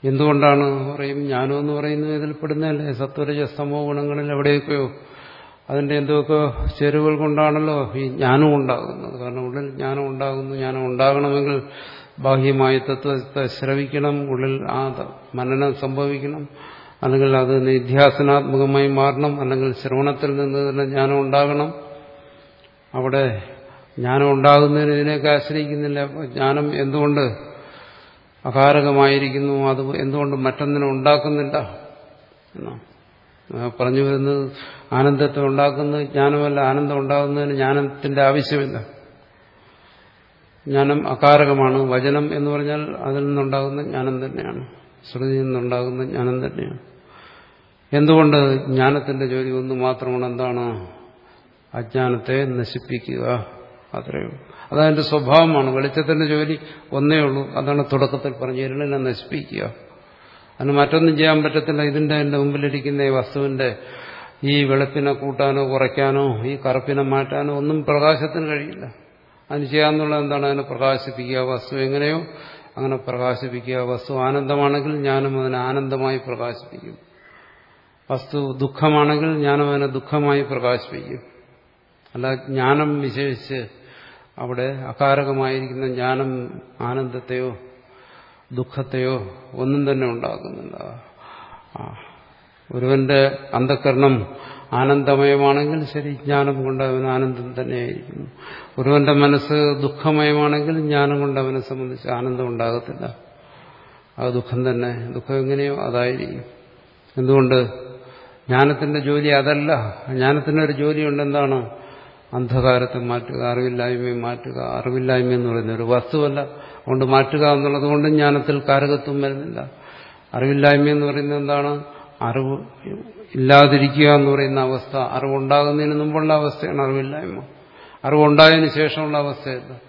എന്തുകൊണ്ടാണ് പറയും ജ്ഞാനം എന്ന് പറയുന്നത് ഇതിൽ പെടുന്നതല്ലേ? സത്വരജസ്തമോ ഗുണങ്ങളിൽ എവിടെയൊക്കെയോ അതിന്റെ എന്തൊക്കെ ചേരുവകൾ കൊണ്ടാണല്ലോ ഈ ജ്ഞാനം ഉണ്ടാകുന്നത്. കാരണം ഉള്ളിൽ ജ്ഞാനം ഉണ്ടാകുന്നു ജ്ഞാനം ഉണ്ടാകണമെങ്കിൽ ബാഹ്യമായ തത്വത്തെ ശ്രവിക്കണം ഉള്ളിൽ ആ മനനം സംഭവിക്കണം അല്ലെങ്കിൽ അത് നിധ്യാസനാത്മകമായി മാറണം അല്ലെങ്കിൽ ശ്രവണത്തിൽ നിന്ന് തന്നെ ജ്ഞാനം ഉണ്ടാകണം. അവിടെ ജ്ഞാനം ഉണ്ടാകുന്നതിന് ഇതിനെയൊക്കെ ആശ്രയിക്കുന്നില്ല. ജ്ഞാനം എന്തുകൊണ്ട് അകാരകമായിരിക്കുന്നു അത് എന്തുകൊണ്ട് മറ്റൊന്നിനെ ഉണ്ടാക്കുന്നില്ല? എന്നാ? പറഞ്ഞു വരുന്നത് ആനന്ദത്തെ ഉണ്ടാക്കുന്നത് ജ്ഞാനമല്ല. ആനന്ദം ഉണ്ടാകുന്നതിന് ജ്ഞാനത്തിന്റെ ആവശ്യമില്ല. ജ്ഞാനം അകാരകമാണ്. വചനം എന്ന് പറഞ്ഞാൽ അതിൽ നിന്നുണ്ടാകുന്ന ജ്ഞാനം തന്നെയാണ്. ശ്രുതിയിൽ നിന്നുണ്ടാകുന്ന ജ്ഞാനം തന്നെയാണ്. എന്തുകൊണ്ട് ജ്ഞാനത്തിന്റെ ജോലി ഒന്ന് മാത്രമാണ് എന്താണ്? അജ്ഞാനത്തെ നശിപ്പിക്കുക. അത്രയേ ഉള്ളൂ. അതതിന്റെ സ്വഭാവമാണ്. വെളിച്ചത്തിന്റെ ജോലി ഒന്നേ ഉള്ളൂ. അതാണ് തുടക്കത്തിൽ പറഞ്ഞു ഇരുളിനെ നശിപ്പിക്കുക. അതിന് മറ്റൊന്നും ചെയ്യാൻ പറ്റത്തില്ല. ഇതിന്റെ എന്റെ മുമ്പിലിരിക്കുന്ന ഈ വസ്തുവിന്റെ ഈ വെളുപ്പിനെ കൂട്ടാനോ കുറയ്ക്കാനോ ഈ കറുപ്പിനെ മാറ്റാനോ ഒന്നും പ്രകാശത്തിന് കഴിയില്ല. അതിന് ചെയ്യാന്നുള്ളത് എന്താണ്? അതിനെ പ്രകാശിപ്പിക്കുക. വസ്തു എങ്ങനെയോ അങ്ങനെ പ്രകാശിപ്പിക്കുക. വസ്തു ആനന്ദമാണെങ്കിൽ ഞാനും അതിനെ ആനന്ദമായി പ്രകാശിപ്പിക്കും. വസ്തു ദുഃഖമാണെങ്കിൽ ഞാനും അതിനെ ദുഃഖമായി പ്രകാശിപ്പിക്കും. അല്ല ജ്ഞാനം വിശേഷിച്ച് അവിടെ അകാരകമായിരിക്കുന്ന ജ്ഞാനം ആനന്ദത്തെയോ ദുഃഖത്തെയോ ഒന്നും തന്നെ ഉണ്ടാക്കുന്നില്ല ഒരുവന്റെ അന്ധകരണം ആനന്ദമയമാണെങ്കിൽ ശരി ജ്ഞാനം കൊണ്ട് അവൻ ആനന്ദം തന്നെയായിരിക്കുന്നു. ഒരുവന്റെ മനസ്സ് ദുഃഖമയമാണെങ്കിൽ ജ്ഞാനം കൊണ്ട് അവനെ സംബന്ധിച്ച് ആനന്ദം ഉണ്ടാകത്തില്ല. ആ ദുഃഖം തന്നെ ദുഃഖം എങ്ങനെയോ അതായിരിക്കും. എന്തുകൊണ്ട്? ജ്ഞാനത്തിന്റെ ജോലി അതല്ല. ജ്ഞാനത്തിനൊരു ജോലിയുണ്ട് എന്താണ് അന്ധകാരത്തെ മാറ്റുക അറിവില്ലായ്മയെ മാറ്റുക അറിവില്ലായ്മ എന്ന് പറയുന്ന ഒരു വസ്തുവല്ല. അതുകൊണ്ട് മാറ്റുക എന്നുള്ളത് കൊണ്ട് ജ്ഞാനത്തിൽ കാരകത്വം വരുന്നില്ല. അറിവില്ലായ്മ എന്ന് പറയുന്നത് എന്താണ്? അറിവ് ഇല്ലാതിരിക്കുക എന്ന് പറയുന്ന അവസ്ഥ. അറിവുണ്ടാകുന്നതിന് മുമ്പുള്ള അവസ്ഥയാണ് അറിവില്ലായ്മ. അറിവുണ്ടായതിനു ശേഷമുള്ള അവസ്ഥയല്ല.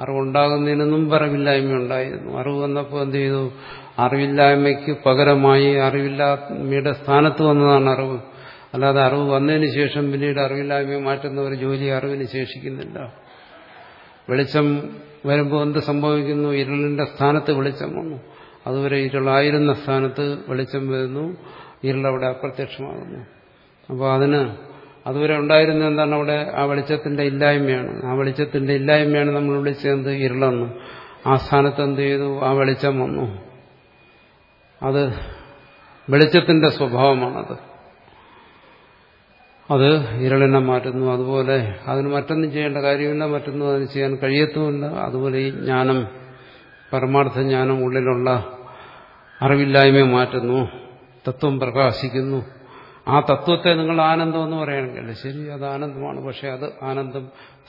അറിവുണ്ടാകുന്നതിന് മുമ്പ് അറിവില്ലായ്മ ഉണ്ടായിരുന്നു. അറിവ് വന്നപ്പോൾ എന്ത് ചെയ്തു? അറിവില്ലായ്മയ്ക്ക് പകരമായി അറിവില്ലായ്മയുടെ സ്ഥാനത്ത് വന്നതാണ് അറിവ്. അല്ലാതെ അറിവ് വന്നതിന് ശേഷം പിന്നീട് അറിവില്ലായ്മ മാറ്റുന്ന ഒരു ജോലി അറിവിന് ശേഷിക്കുന്നില്ല. വെളിച്ചം വരുമ്പോൾ എന്ത് സംഭവിക്കുന്നു? ഇരുളിന്റെ സ്ഥാനത്ത് വെളിച്ചം വന്നു. അതുവരെ ഇരുളായിരുന്ന സ്ഥാനത്ത് വെളിച്ചം വരുന്നു. ഇരുളവിടെ അപ്രത്യക്ഷമാകുന്നു. അപ്പോൾ അതിന് അതുവരെ ഉണ്ടായിരുന്ന എന്താണ് അവിടെ? ആ വെളിച്ചത്തിന്റെ ഇല്ലായ്മയാണ്. ആ വെളിച്ചത്തിന്റെ ഇല്ലായ്മയാണ് നമ്മൾ വിളിച്ചത് ഇരുളെന്ന്. ആ സ്ഥാനത്ത് എന്ത് ചെയ്തു? ആ വെളിച്ചം വന്നു. അത് വെളിച്ചത്തിന്റെ സ്വഭാവമാണത്. അത് ഇരളിനെ മാറ്റുന്നു അതുപോലെ അതിന് മറ്റൊന്നും ചെയ്യേണ്ട കാര്യമില്ല മറ്റൊന്നും അതിന് ചെയ്യാൻ കഴിയത്തുമില്ല. അതുപോലെ ഈ ജ്ഞാനം പരമാർത്ഥ ജ്ഞാനം ഉള്ളിലുള്ള അറിവില്ലായ്മയെ മാറ്റുന്നു തത്വം പ്രകാശിക്കുന്നു. ആ തത്വത്തെ നിങ്ങൾ ആനന്ദം എന്ന് പറയുകയാണെങ്കിൽ ശരി അത് ആനന്ദമാണ്. പക്ഷെ അത് ആനന്ദം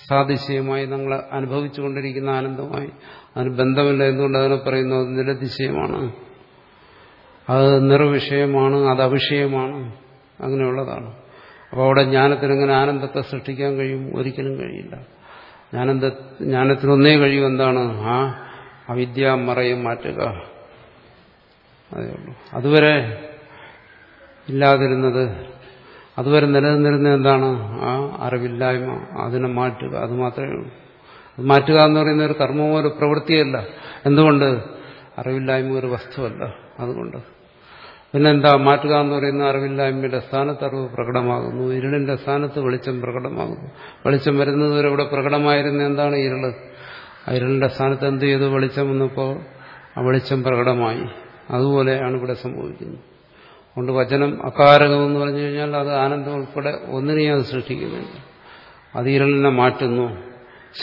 സാതിശയമായി നിങ്ങൾ അനുഭവിച്ചുകൊണ്ടിരിക്കുന്ന ആനന്ദമായി. അതിന് ബന്ധമില്ല എന്തുകൊണ്ട് അതിനെ പറയുന്നു? അത് നിരതിശയമാണ്. അത് നിർവിഷയമാണ് അത് അവിഷയമാണ്. അങ്ങനെയുള്ളതാണ്. അപ്പോൾ അവിടെ ജ്ഞാനത്തിന് എങ്ങനെ ആനന്ദത്തെ സൃഷ്ടിക്കാൻ കഴിയും? ഒരിക്കലും കഴിയില്ല. ജ്ഞാനന്ദ ജ്ഞാനത്തിനൊന്നേ കഴിയും എന്താണ്? ആ അവിദ്യ മറയും മാറ്റുക. അതേ ഉള്ളൂ. അതുവരെ ഇല്ലാതിരുന്നത് അതുവരെ നിലനിന്നിരുന്ന എന്താണ്? ആ അറിവില്ലായ്മ. അതിനെ മാറ്റുക. അത് മാത്രമേ ഉള്ളൂ. മാറ്റുക എന്ന് പറയുന്ന ഒരു കർമ്മമോ ഒരു പ്രവൃത്തിയല്ല. എന്തുകൊണ്ട്? അറിവില്ലായ്മ ഒരു വസ്തുവല്ല. അതുകൊണ്ട് പിന്നെന്താ മാറ്റുക എന്ന് പറയുന്ന അറിവില്ലായ്മയുടെ സ്ഥാനത്ത് അറിവ് പ്രകടമാകുന്നു. ഇരുളിന്റെ സ്ഥാനത്ത് വെളിച്ചം പ്രകടമാകുന്നു. വെളിച്ചം വരുന്നത് വരെ ഇവിടെ പ്രകടമായിരുന്ന എന്താണ് ഇരുൾ? ആ ഇരുളിന്റെ സ്ഥാനത്ത് എന്ത് ചെയ്തു? വെളിച്ചം വന്നപ്പോൾ ആ വെളിച്ചം പ്രകടമായി. അതുപോലെയാണ് ഇവിടെ സംഭവിക്കുന്നത്. അതുകൊണ്ട് വചനം അകാരകം എന്ന് പറഞ്ഞു കഴിഞ്ഞാൽ അത് ആനന്ദം ഉൾപ്പെടെ ഒന്നിനെയും അത് സൃഷ്ടിക്കുന്നില്ല. അത് ഇരുളിനെ മാറ്റുന്നു.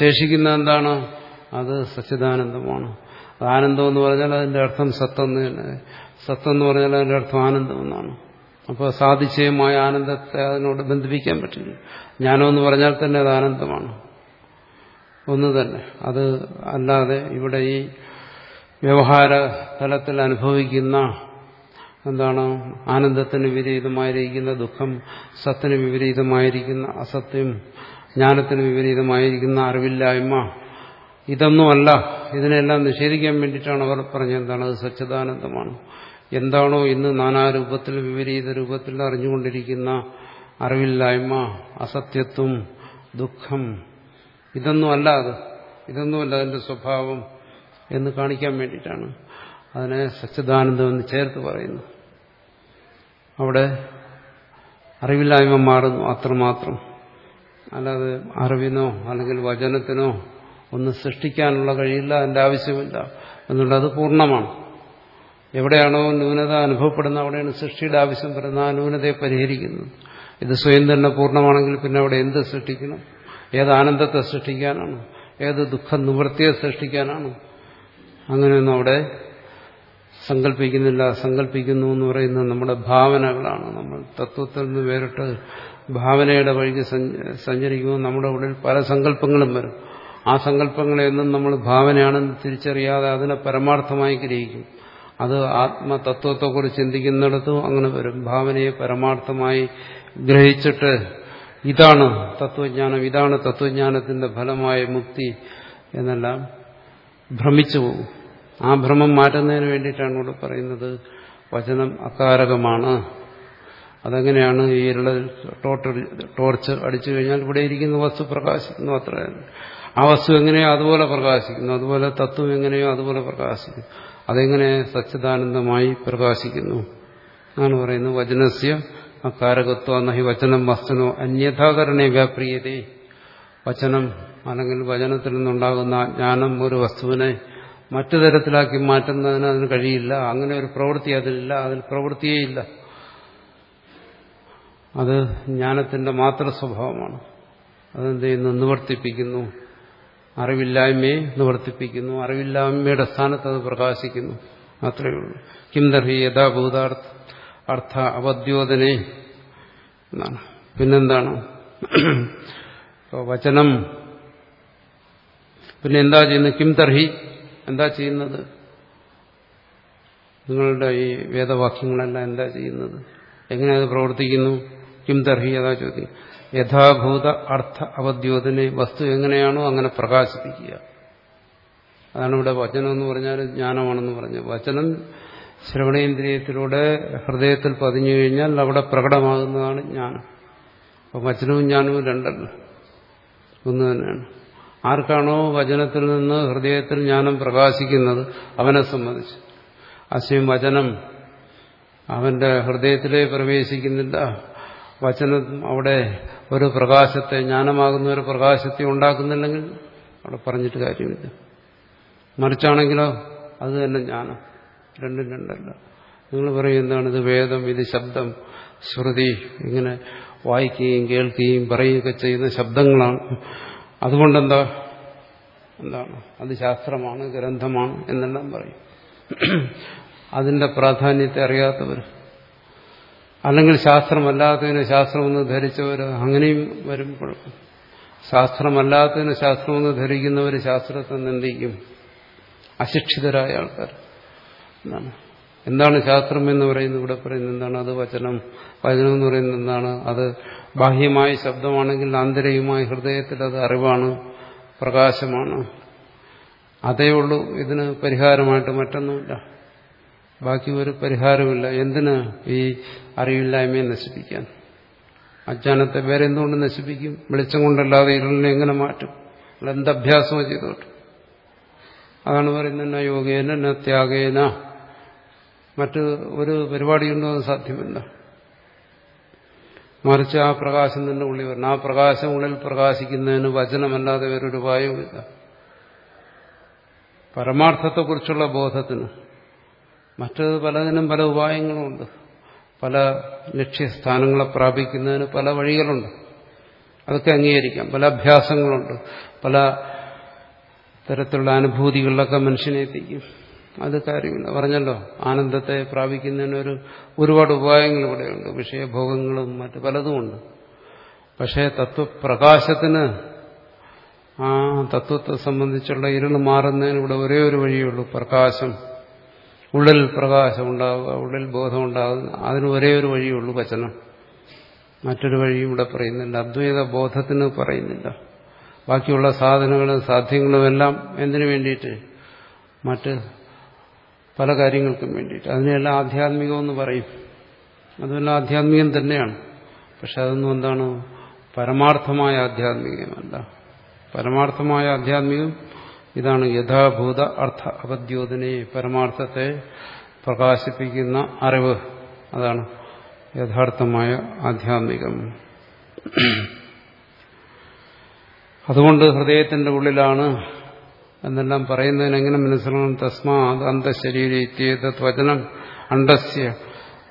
ശേഷിക്കുന്ന എന്താണ്? അത് സച്ചിദാനന്ദമാണ്. ആനന്ദം എന്ന് പറഞ്ഞാൽ അതിന്റെ അർത്ഥം സത്തെന്ന് തന്നെ. സത്യം എന്ന് പറഞ്ഞാൽ അതിന്റെ അർത്ഥം ആനന്ദം എന്നാണ്. അപ്പോൾ സാധിച്ചയുമായ ആനന്ദത്തെ അതിനോട് ബന്ധിപ്പിക്കാൻ പറ്റില്ല. ജ്ഞാനം എന്ന് പറഞ്ഞാൽ തന്നെ അത് ആനന്ദമാണ്. ഒന്ന് തന്നെ. അത് അല്ലാതെ ഇവിടെ ഈ വ്യവഹാര തലത്തിൽ അനുഭവിക്കുന്ന എന്താണ്? ആനന്ദത്തിന് വിപരീതമായിരിക്കുന്ന ദുഃഖം സത്തിന് വിപരീതമായിരിക്കുന്ന അസത്യം ജ്ഞാനത്തിന് വിപരീതമായിരിക്കുന്ന അറിവില്ലായ്മ ഇതൊന്നുമല്ല. ഇതിനെല്ലാം നിഷേധിക്കാൻ വേണ്ടിയിട്ടാണ് അവർ പറഞ്ഞത്. എന്താണ്? അത് സച്ചിദാനന്ദമാണ്. എന്താണോ ഇന്ന് നാനാരൂപത്തിൽ വിപരീത രൂപത്തിൽ അറിഞ്ഞുകൊണ്ടിരിക്കുന്ന അറിവില്ലായ്മ അസത്യത്വം ദുഃഖം. ഇതൊന്നും അല്ല അത്. ഇതൊന്നുമല്ല അതിന്റെ സ്വഭാവം എന്ന് കാണിക്കാൻ വേണ്ടിയിട്ടാണ് അതിനെ സച്ചിദാനന്ദം എന്ന് ചേർത്ത് പറയുന്നു അവിടെ അറിവില്ലായ്മ മാറുന്നു അത്രമാത്രം. അല്ലാതെ അറിവിനോ അല്ലെങ്കിൽ വചനത്തിനോ ഒന്ന് സൃഷ്ടിക്കാനുള്ള കഴിയില്ല അതിന്റെ ആവശ്യമില്ല എന്നുള്ളത് പൂർണമാണ്. എവിടെയാണോ ന്യൂനത അനുഭവപ്പെടുന്ന അവിടെയാണ് സൃഷ്ടിയുടെ ആവശ്യം വരുന്നത് ആ ന്യൂനതയെ പരിഹരിക്കുന്നത് ഇത് സ്വയം തന്നെ പൂർണമാണെങ്കിൽ പിന്നെ അവിടെ എന്ത് സൃഷ്ടിക്കണം? ഏത് ആനന്ദത്തെ സൃഷ്ടിക്കാനാണ്? ഏത് ദുഃഖ നിവൃത്തിയെ സൃഷ്ടിക്കാനാണ്? അങ്ങനെയൊന്നും അവിടെ സങ്കല്പിക്കുന്നില്ല. സങ്കല്പിക്കുന്നു എന്ന് പറയുന്നത് നമ്മുടെ ഭാവനകളാണ്. നമ്മൾ തത്വത്തിൽ നിന്ന് വേറിട്ട് ഭാവനയുടെ വഴിക്ക് സഞ്ചരിക്കുമ്പോൾ നമ്മുടെ ഉള്ളിൽ പല സങ്കല്പങ്ങളും വരും. ആ സങ്കല്പങ്ങളെയൊന്നും നമ്മൾ ഭാവനയാണെന്ന് തിരിച്ചറിയാതെ അതിനെ പരമാർത്ഥമായി ഗ്രഹിക്കും. അത് ആത്മതത്വത്തെക്കുറിച്ച് ചിന്തിക്കുന്നിടത്തും അങ്ങനെ വരും. ഭാവനയെ പരമാർത്ഥമായി ഗ്രഹിച്ചിട്ട് ഇതാണ് തത്വജ്ഞാനം ഇതാണ് തത്വജ്ഞാനത്തിന്റെ ഫലമായ മുക്തി എന്നെല്ലാം ഭ്രമിച്ചു പോകും. ആ ഭ്രമം മാറ്റുന്നതിന് വേണ്ടിയിട്ടാണ് ഇവിടെ പറയുന്നത്. വചനം അകാരകമാണ്. അതെങ്ങനെയാണ് ഈ ഇരുള ടോർച്ച് അടിച്ചു കഴിഞ്ഞാൽ ഇവിടെ ഇരിക്കുന്ന വസ്തു പ്രകാശിക്കുന്നു അത്ര. ആ വസ്തു എങ്ങനെയോ അതുപോലെ പ്രകാശിക്കുന്നു. അതുപോലെ തത്വം എങ്ങനെയോ അതുപോലെ പ്രകാശിക്കുന്നു. അതെങ്ങനെ സച്ചിദാനന്ദമായി പ്രകാശിക്കുന്നു? എന്നാണ് പറയുന്നത് വചനസ്യ അകാരകത്വ നഹി വചനം വസ്തുനോ അന്യഥാകരണേ വ്യാപ്രിയതേ. വചനം അല്ലെങ്കിൽ വചനത്തിൽ നിന്നുണ്ടാകുന്ന ജ്ഞാനം ഒരു വസ്തുവിനെ മറ്റു തരത്തിലാക്കി മാറ്റുന്നതിന് അതിന് കഴിയില്ല. അങ്ങനെ ഒരു പ്രവൃത്തി അതിലില്ല. അതിൽ പ്രവൃത്തിയേ ഇല്ല. അത് ജ്ഞാനത്തിന്റെ മാത്ര സ്വഭാവമാണ് അതെന്ത് ചെയ്യുന്നു? നിവർത്തിപ്പിക്കുന്നു. അറിവില്ലായ്മയെ നിവർത്തിപ്പിക്കുന്നു. അറിവില്ലായ്മയുടെ സ്ഥാനത്ത് അത് പ്രകാശിക്കുന്നു. അത്രയേ ഉള്ളൂ. കിംദർഹി യഥാഭൂതാർത്ഥ അർത്ഥ അവദ്യോധനെ എന്നാണ്. പിന്നെന്താണ്? വചനം. പിന്നെ എന്താ ചെയ്യുന്നത്? കിം തർഹി എന്താ ചെയ്യുന്നത്? നിങ്ങളുടെ ഈ വേദവാക്യങ്ങളെല്ലാം എന്താ ചെയ്യുന്നത്? എങ്ങനെ അത് പ്രവർത്തിക്കുന്നു? കിം തർഹി അതാ ചോദ്യം. യഥാഭൂത അർത്ഥ അവദ്യോതിനെ വസ്തു എങ്ങനെയാണോ അങ്ങനെ പ്രകാശിപ്പിക്കുക. അതാണ് ഇവിടെ വചനം എന്ന് പറഞ്ഞാൽ ജ്ഞാനമാണെന്ന് പറഞ്ഞു വചനം ശ്രവണേന്ദ്രിയത്തിലൂടെ ഹൃദയത്തിൽ പതിഞ്ഞു കഴിഞ്ഞാൽ അവിടെ പ്രകടമാകുന്നതാണ് ജ്ഞാനം. അപ്പം വചനവും ജ്ഞാനവും രണ്ടല്ല. ഒന്ന് തന്നെയാണ്. ആർക്കാണോ വചനത്തിൽ നിന്ന് ഹൃദയത്തിൽ ജ്ഞാനം പ്രകാശിക്കുന്നത് അവനെ സംബന്ധിച്ച്. അസ്യം വചനം അവന്റെ ഹൃദയത്തിലേ പ്രവേശിക്കുന്നില്ല. വചനം അവിടെ ഒരു പ്രകാശത്തെ ജ്ഞാനമാകുന്ന ഒരു പ്രകാശത്തെ ഉണ്ടാക്കുന്നില്ലെങ്കിൽ അവിടെ പറഞ്ഞിട്ട് കാര്യമില്ല. മറിച്ചാണെങ്കിലോ അത് തന്നെ ജ്ഞാനം. രണ്ടും രണ്ടല്ല. നിങ്ങൾ പറയും എന്താണ് ഇത് വേദം? ഇത് ശബ്ദം. ശ്രുതി ഇങ്ങനെ വായിക്കുകയും കേൾക്കുകയും പറയുകയൊക്കെ ചെയ്യുന്ന ശബ്ദങ്ങളാണ്. അതുകൊണ്ടെന്താ? എന്താണ്? അത് ശാസ്ത്രമാണ് ഗ്രന്ഥമാണ് എന്നെല്ലാം പറയും. അതിന്റെ പ്രാധാന്യത്തെ അറിയാത്തവർ അല്ലെങ്കിൽ ശാസ്ത്രമല്ലാത്തതിന് ശാസ്ത്രമെന്ന് ധരിച്ചവർ അങ്ങനെയും വരുമ്പോൾ ശാസ്ത്രമല്ലാത്തതിന് ശാസ്ത്രമെന്ന് ധരിക്കുന്നവർ ശാസ്ത്രത്തെ നിന്ദിക്കും. അശിക്ഷിതരായ ആൾക്കാർ. എന്താണ്? എന്താണ് ശാസ്ത്രം എന്ന് പറയുന്നത്? ഇവിടെ പറയുന്നത് എന്താണ്? അത് വചനം. വചനം എന്ന് പറയുന്നത് എന്താണ്? അത് ബാഹ്യമായ ശബ്ദമാണെങ്കിൽ ആന്തരികമായ ഹൃദയത്തിൽ അത് അറിവാണ് പ്രകാശമാണ്. അതേ ഉള്ളൂ. ഇതിന് പരിഹാരമായിട്ട് മറ്റൊന്നുമില്ല. ബാക്കി ഒരു പരിഹാരമില്ല എന്തിന് ഈ അറിവില്ലായ്മയെ നശിപ്പിക്കാൻ? അജ്ഞാനത്തെ വേറെ എന്തുകൊണ്ട് നശിപ്പിക്കും? വെളിച്ചം കൊണ്ടല്ലാതെ ഇരുളിനെ എങ്ങനെ മാറ്റും? എന്ത് ചെയ്തോട്ട്? അതാണ് പറയുന്നത് യോഗേന ന ത്യാഗേന. മറ്റ് ഒരു പരിപാടിയുണ്ടോ? അത് സാധ്യമല്ല. മറിച്ച് ആ പ്രകാശം തന്നെ ഉള്ളിൽ വരണം. ആ പ്രകാശം ഉള്ളിൽ പ്രകാശിക്കുന്നതിന് വചനമല്ലാതെ വേറൊരു ഉപായവുമില്ല. പരമാർത്ഥത്തെക്കുറിച്ചുള്ള ബോധത്തിന് മറ്റ് പലതിനും പല ഉപായങ്ങളുമുണ്ട് പല ലക്ഷ്യസ്ഥാനങ്ങളെ പ്രാപിക്കുന്നതിന് പല വഴികളുണ്ട്. അതൊക്കെ അംഗീകരിക്കാം. പല അഭ്യാസങ്ങളുണ്ട്. പല തരത്തിലുള്ള അനുഭൂതികളിലൊക്കെ മനുഷ്യനെ എത്തിക്കും. അത് കാര്യമില്ല. പറഞ്ഞല്ലോ ആനന്ദത്തെ പ്രാപിക്കുന്നതിന് ഒരു ഒരുപാട് ഉപായങ്ങൾ ഇവിടെയുണ്ട്. വിഷയഭോഗങ്ങളും മറ്റ് പലതുമുണ്ട് പക്ഷേ തത്വപ്രകാശത്തിന് ആ തത്വത്തെ സംബന്ധിച്ചുള്ള ഇരുൾ മാറുന്നതിന് ഇവിടെ ഒരേ ഒരു വഴിയുള്ളൂ പ്രകാശം. ഉള്ളിൽ പ്രകാശം ഉണ്ടാവുക ഉള്ളിൽ ബോധമുണ്ടാകുക അതിന് ഒരേ ഒരു വഴിയുള്ളൂ വചനം. മറ്റൊരു വഴിയും ഇവിടെ പറയുന്നില്ല. അദ്വൈത ബോധത്തിന് പറയുന്നില്ല. ബാക്കിയുള്ള സാധനങ്ങളും സാധ്യങ്ങളും എല്ലാം എന്തിനു വേണ്ടിയിട്ട്? മറ്റ് പല കാര്യങ്ങൾക്കും വേണ്ടിയിട്ട്. അതിനെല്ലാം ആധ്യാത്മികമെന്ന് പറയും. അതുമല്ല ആധ്യാത്മികം തന്നെയാണ്. പക്ഷെ അതൊന്നും എന്താണ്? പരമാർത്ഥമായ ആധ്യാത്മികമല്ല. പരമാർത്ഥമായ ആധ്യാത്മികം ഇതാണ് യഥാഭൂത അർത്ഥ അപദ്യോതിനെ പരമാർത്ഥത്തെ പ്രകാശിപ്പിക്കുന്ന അറിവ്. അതാണ് യഥാർത്ഥമായ ആധ്യാത്മികം. അതുകൊണ്ട് ഹൃദയത്തിന്റെ ഉള്ളിലാണ് എന്നെല്ലാം പറയുന്നതിന് എങ്ങനെ മനസ്സിലാക്കണം തസ്മാത് അന്തശരീരേത് വചനം അണ്ടസ്യ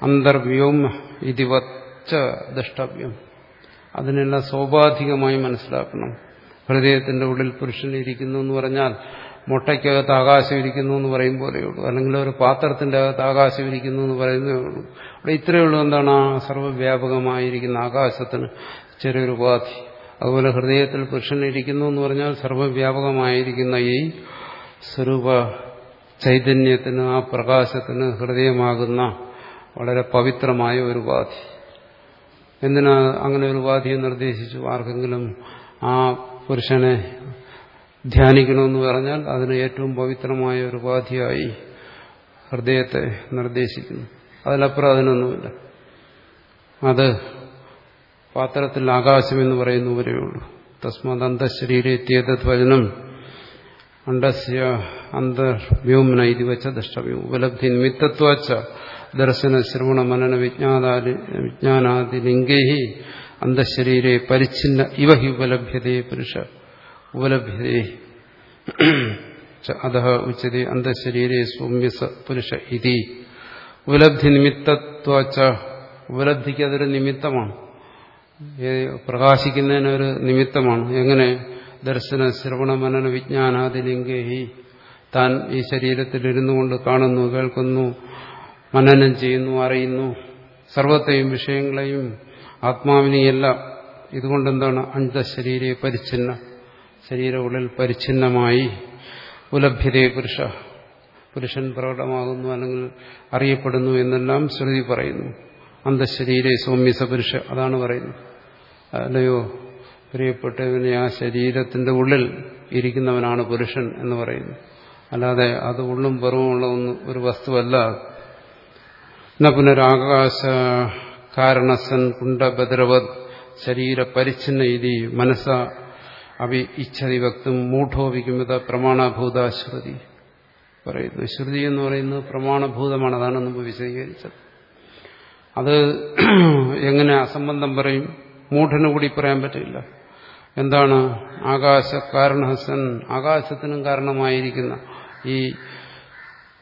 അന്തർവ്യോം ഇതിവച്ച ദ്രഷ്ടവ്യം. അതിനെല്ലാം സ്വാഭാവികമായി മനസ്സിലാക്കണം. ഹൃദയത്തിന്റെ ഉള്ളിൽ പുരുഷൻ ഇരിക്കുന്നു എന്ന് പറഞ്ഞാൽ മുട്ടയ്ക്കകത്ത് ആകാശം ഇരിക്കുന്നു എന്ന് പറയും പോലെയുള്ളൂ അല്ലെങ്കിൽ ഒരു പാത്രത്തിന്റെ അകത്ത് ആകാശം ഇരിക്കുന്നു എന്ന് പറയുന്നേ ഉള്ളൂ. അവിടെ ഇത്രയേ ഉള്ളൂ എന്താണ് ആ സർവവ്യാപകമായിരിക്കുന്ന ആകാശത്തിന് ചെറിയൊരു ഉപാധി. അതുപോലെ ഹൃദയത്തിൽ പുരുഷൻ ഇരിക്കുന്നു എന്ന് പറഞ്ഞാൽ സർവവ്യാപകമായിരിക്കുന്ന ഈ സ്വരൂപ ചൈതന്യത്തിന് ആ പ്രകാശത്തിന് ഹൃദയമാകുന്ന വളരെ പവിത്രമായ ഒരു ഉപാധി. എന്തിനാ അങ്ങനെ ഒരു ഉപാധിയെ നിർദ്ദേശിച്ചു? ആർക്കെങ്കിലും ആ പുരുഷനെ ധ്യാനിക്കണമെന്ന് പറഞ്ഞാൽ അതിന് ഏറ്റവും പവിത്രമായ ഒരു ഉപാധിയായി ഹൃദയത്തെ നിർദ്ദേശിക്കുന്നു. അതിലപ്പുറം അതിനൊന്നുമില്ല. അത് പാത്രത്തിൽ ആകാശം എന്ന് പറയുന്ന ഉള്ളൂ. തസ്മാത് അന്തശരീരെത്തിയത് വചനം അണ്ടസ്യ അന്തർവ്യൂമന ഇത് വെച്ച ദൃഷ്ടവ്യൂ ഉപലബ്ധി നിമിത്തത്വച്ച ദർശന ശ്രവണ മനന വിജ്ഞാനാദി വിജ്ഞാനാദി ലിംഗൈ അന്തശരീരെ പരിച്ഛിന്ന ഇവ ഹി ഉപലഭ്യതേ പുരുഷ ഉപലഭ്യതേ. അത ഉച്ചതി അന്തശരീരെ സൗമ്യസ പുരുഷ ഇതി. ഉപലബ്ധി നിമിത്തത്വച്ച ഉപലബ്ധിക്ക് അതൊരു നിമിത്തമാണ്. പ്രകാശിക്കുന്നതിനൊരു നിമിത്തമാണ്. എങ്ങനെ? ദർശന ശ്രവണ മനന വിജ്ഞാനാദി ലിംഗേഹി താൻ ഈ ശരീരത്തിൽ ഇരുന്നു കൊണ്ട് കാണുന്നു കേൾക്കുന്നു മനനം ചെയ്യുന്നു അറിയുന്നു. സർവത്തെയും വിഷയങ്ങളെയും ആത്മാവിനെയെല്ലാം ഇതുകൊണ്ടെന്താണ്? അന്തശരീരെ പരിച്ഛിന്ന. ശരീര ഉള്ളിൽ പരിച്ഛിന്നമായി ഉലഭ്യതയെ പുരുഷ. പുരുഷൻ പ്രകടമാകുന്നു അല്ലെങ്കിൽ അറിയപ്പെടുന്നു എന്നെല്ലാം ശ്രുതി പറയുന്നു. അന്തശരീരെ സൗമ്യസ പുരുഷ അതാണ് പറയുന്നത്. അല്ലയോ പ്രിയപ്പെട്ടവനെ ആ ശരീരത്തിന്റെ ഉള്ളിൽ ഇരിക്കുന്നവനാണ് പുരുഷൻ എന്ന് പറയുന്നു. അല്ലാതെ അത് ഉള്ളും പുറവുമുള്ള ഒരു വസ്തുവല്ല. ന പുനരാകാശ കാരണസൻ കുണ്ടഭദ്രവത് ശരീര പരിച്ഛിന്ന ഇതി മനസ്സ അവി ഇച്ഛതി വക്തും മൂഢോപിക്കുമത പ്രമാണഭൂത ശ്രുതി പറയുന്നു ശ്രുതി എന്ന് പറയുന്നത് പ്രമാണഭൂതമാണ് അതാണ് മുമ്പ് വിശദീകരിച്ചത്. അത് എങ്ങനെ അസംബന്ധം പറയും? മൂഢന് കൂടി പറയാൻ പറ്റില്ല. എന്താണ്? ആകാശ കാരണഹസൻ ആകാശത്തിനും കാരണമായിരിക്കുന്ന ഈ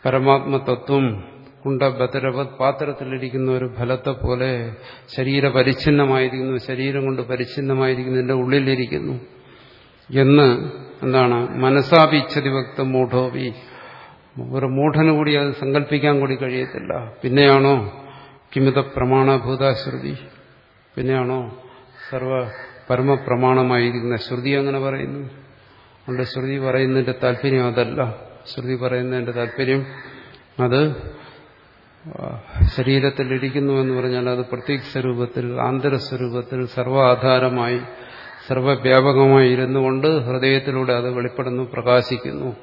പരമാത്മതത്വം കുണ്ടഭദ്രവത് പാത്രത്തിലിരിക്കുന്ന ഒരു ഫലത്തെ പോലെ ശരീര പരിച്ഛിന്നമായിരിക്കുന്നു ശരീരം കൊണ്ട് പരിച്ഛിന്നമായിരിക്കുന്നു. എന്റെ ഉള്ളിലിരിക്കുന്നു. എന്ന് എന്താണ്? മനസ്സാപിച്ചതി ഭക്തം മൂഢോപി. ഒരു മൂഢന് കൂടി അത് സങ്കല്പിക്കാൻ കൂടി കഴിയത്തില്ല. പിന്നെയാണോ? കിമിത പ്രമാണഭൂതാശ്രുതി. പിന്നെയാണോ? സർവ പരമപ്രമാണമായിരിക്കുന്ന ശ്രുതി അങ്ങനെ പറയുന്നു. അതുകൊണ്ട് ശ്രുതി പറയുന്നതിന്റെ താല്പര്യം അതല്ല. ശ്രുതി പറയുന്നതിന്റെ താല്പര്യം അത് ശരീരത്തിലിരിക്കുന്നു എന്ന് പറഞ്ഞാൽ അത് പ്രത്യേക സ്വരൂപത്തിൽ ആന്തരസ്വരൂപത്തിൽ സർവാധാരമായി സർവവ്യാപകമായി ഇരുന്നുകൊണ്ട് ഹൃദയത്തിലൂടെ അത് വെളിപ്പെടുന്നു പ്രകാശിക്കുന്നു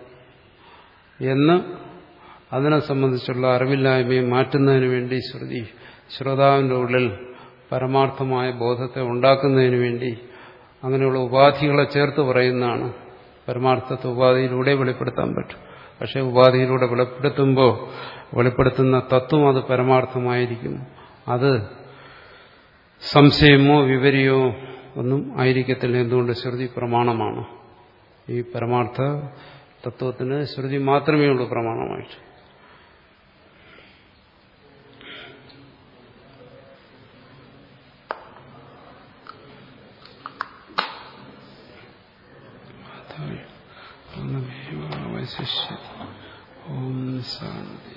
എന്ന് അതിനെ സംബന്ധിച്ചുള്ള അറിവില്ലായ്മയെ മാറ്റുന്നതിന് വേണ്ടി ശ്രുതി ശ്രോതാവിന്റെ ഉള്ളിൽ പരമാർത്ഥമായ ബോധത്തെ ഉണ്ടാക്കുന്നതിന് വേണ്ടി അങ്ങനെയുള്ള ഉപാധികളെ ചേർത്ത് പറയുന്നതാണ്. പരമാർത്ഥത്തെ ഉപാധിയിലൂടെ വെളിപ്പെടുത്താൻ പറ്റും. പക്ഷേ ഉപാധിയിലൂടെ വെളിപ്പെടുത്തുമ്പോൾ വെളിപ്പെടുത്തുന്ന തത്വം അത് പരമാർത്ഥമായിരിക്കും. അത് സംശയമോ വിവരിയോ ഒന്നും ആയിരിക്കത്തില്ല എന്തുകൊണ്ട് ശ്രുതി പ്രമാണമാണ്. ഈ പരമാർത്ഥ തത്വത്തിന് ശ്രുതി മാത്രമേ ഉള്ളൂ പ്രമാണമായിട്ട്. ശിഷ്യ ഓം ശാന്തി.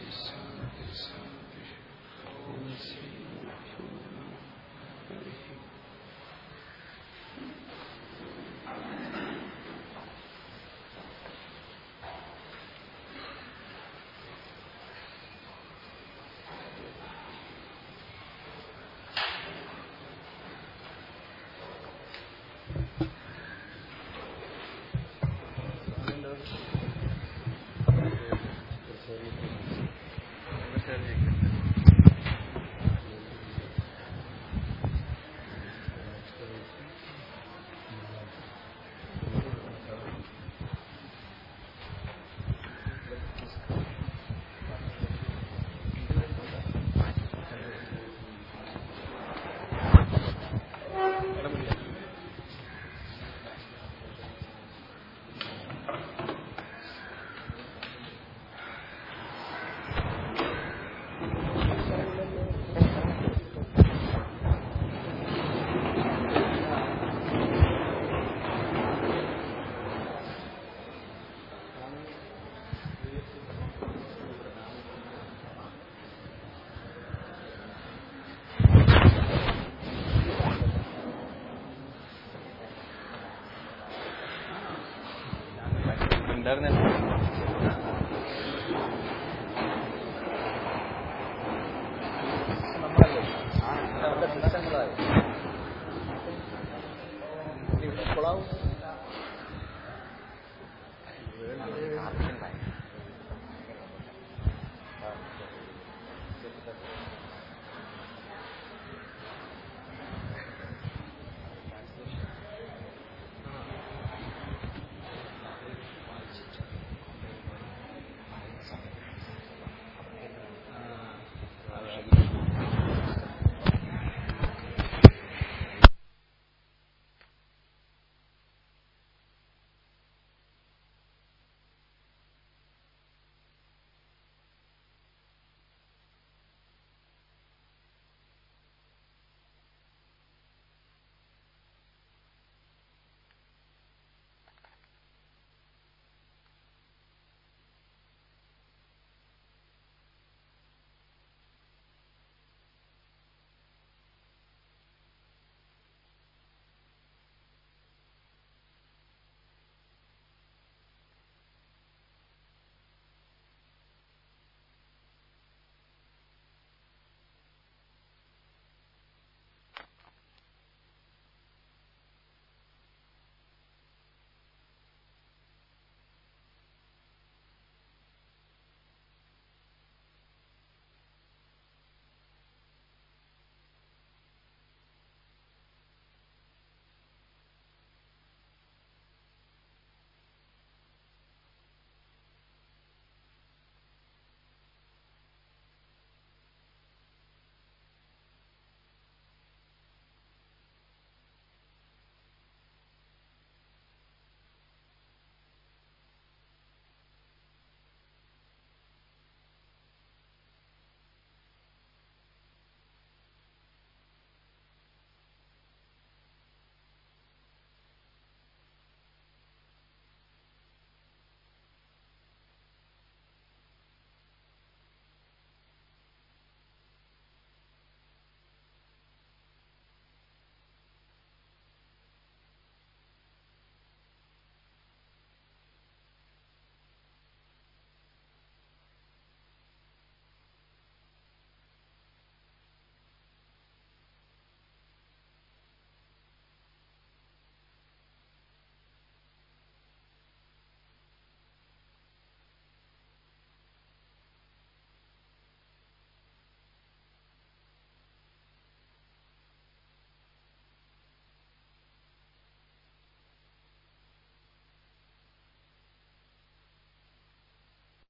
পড়াও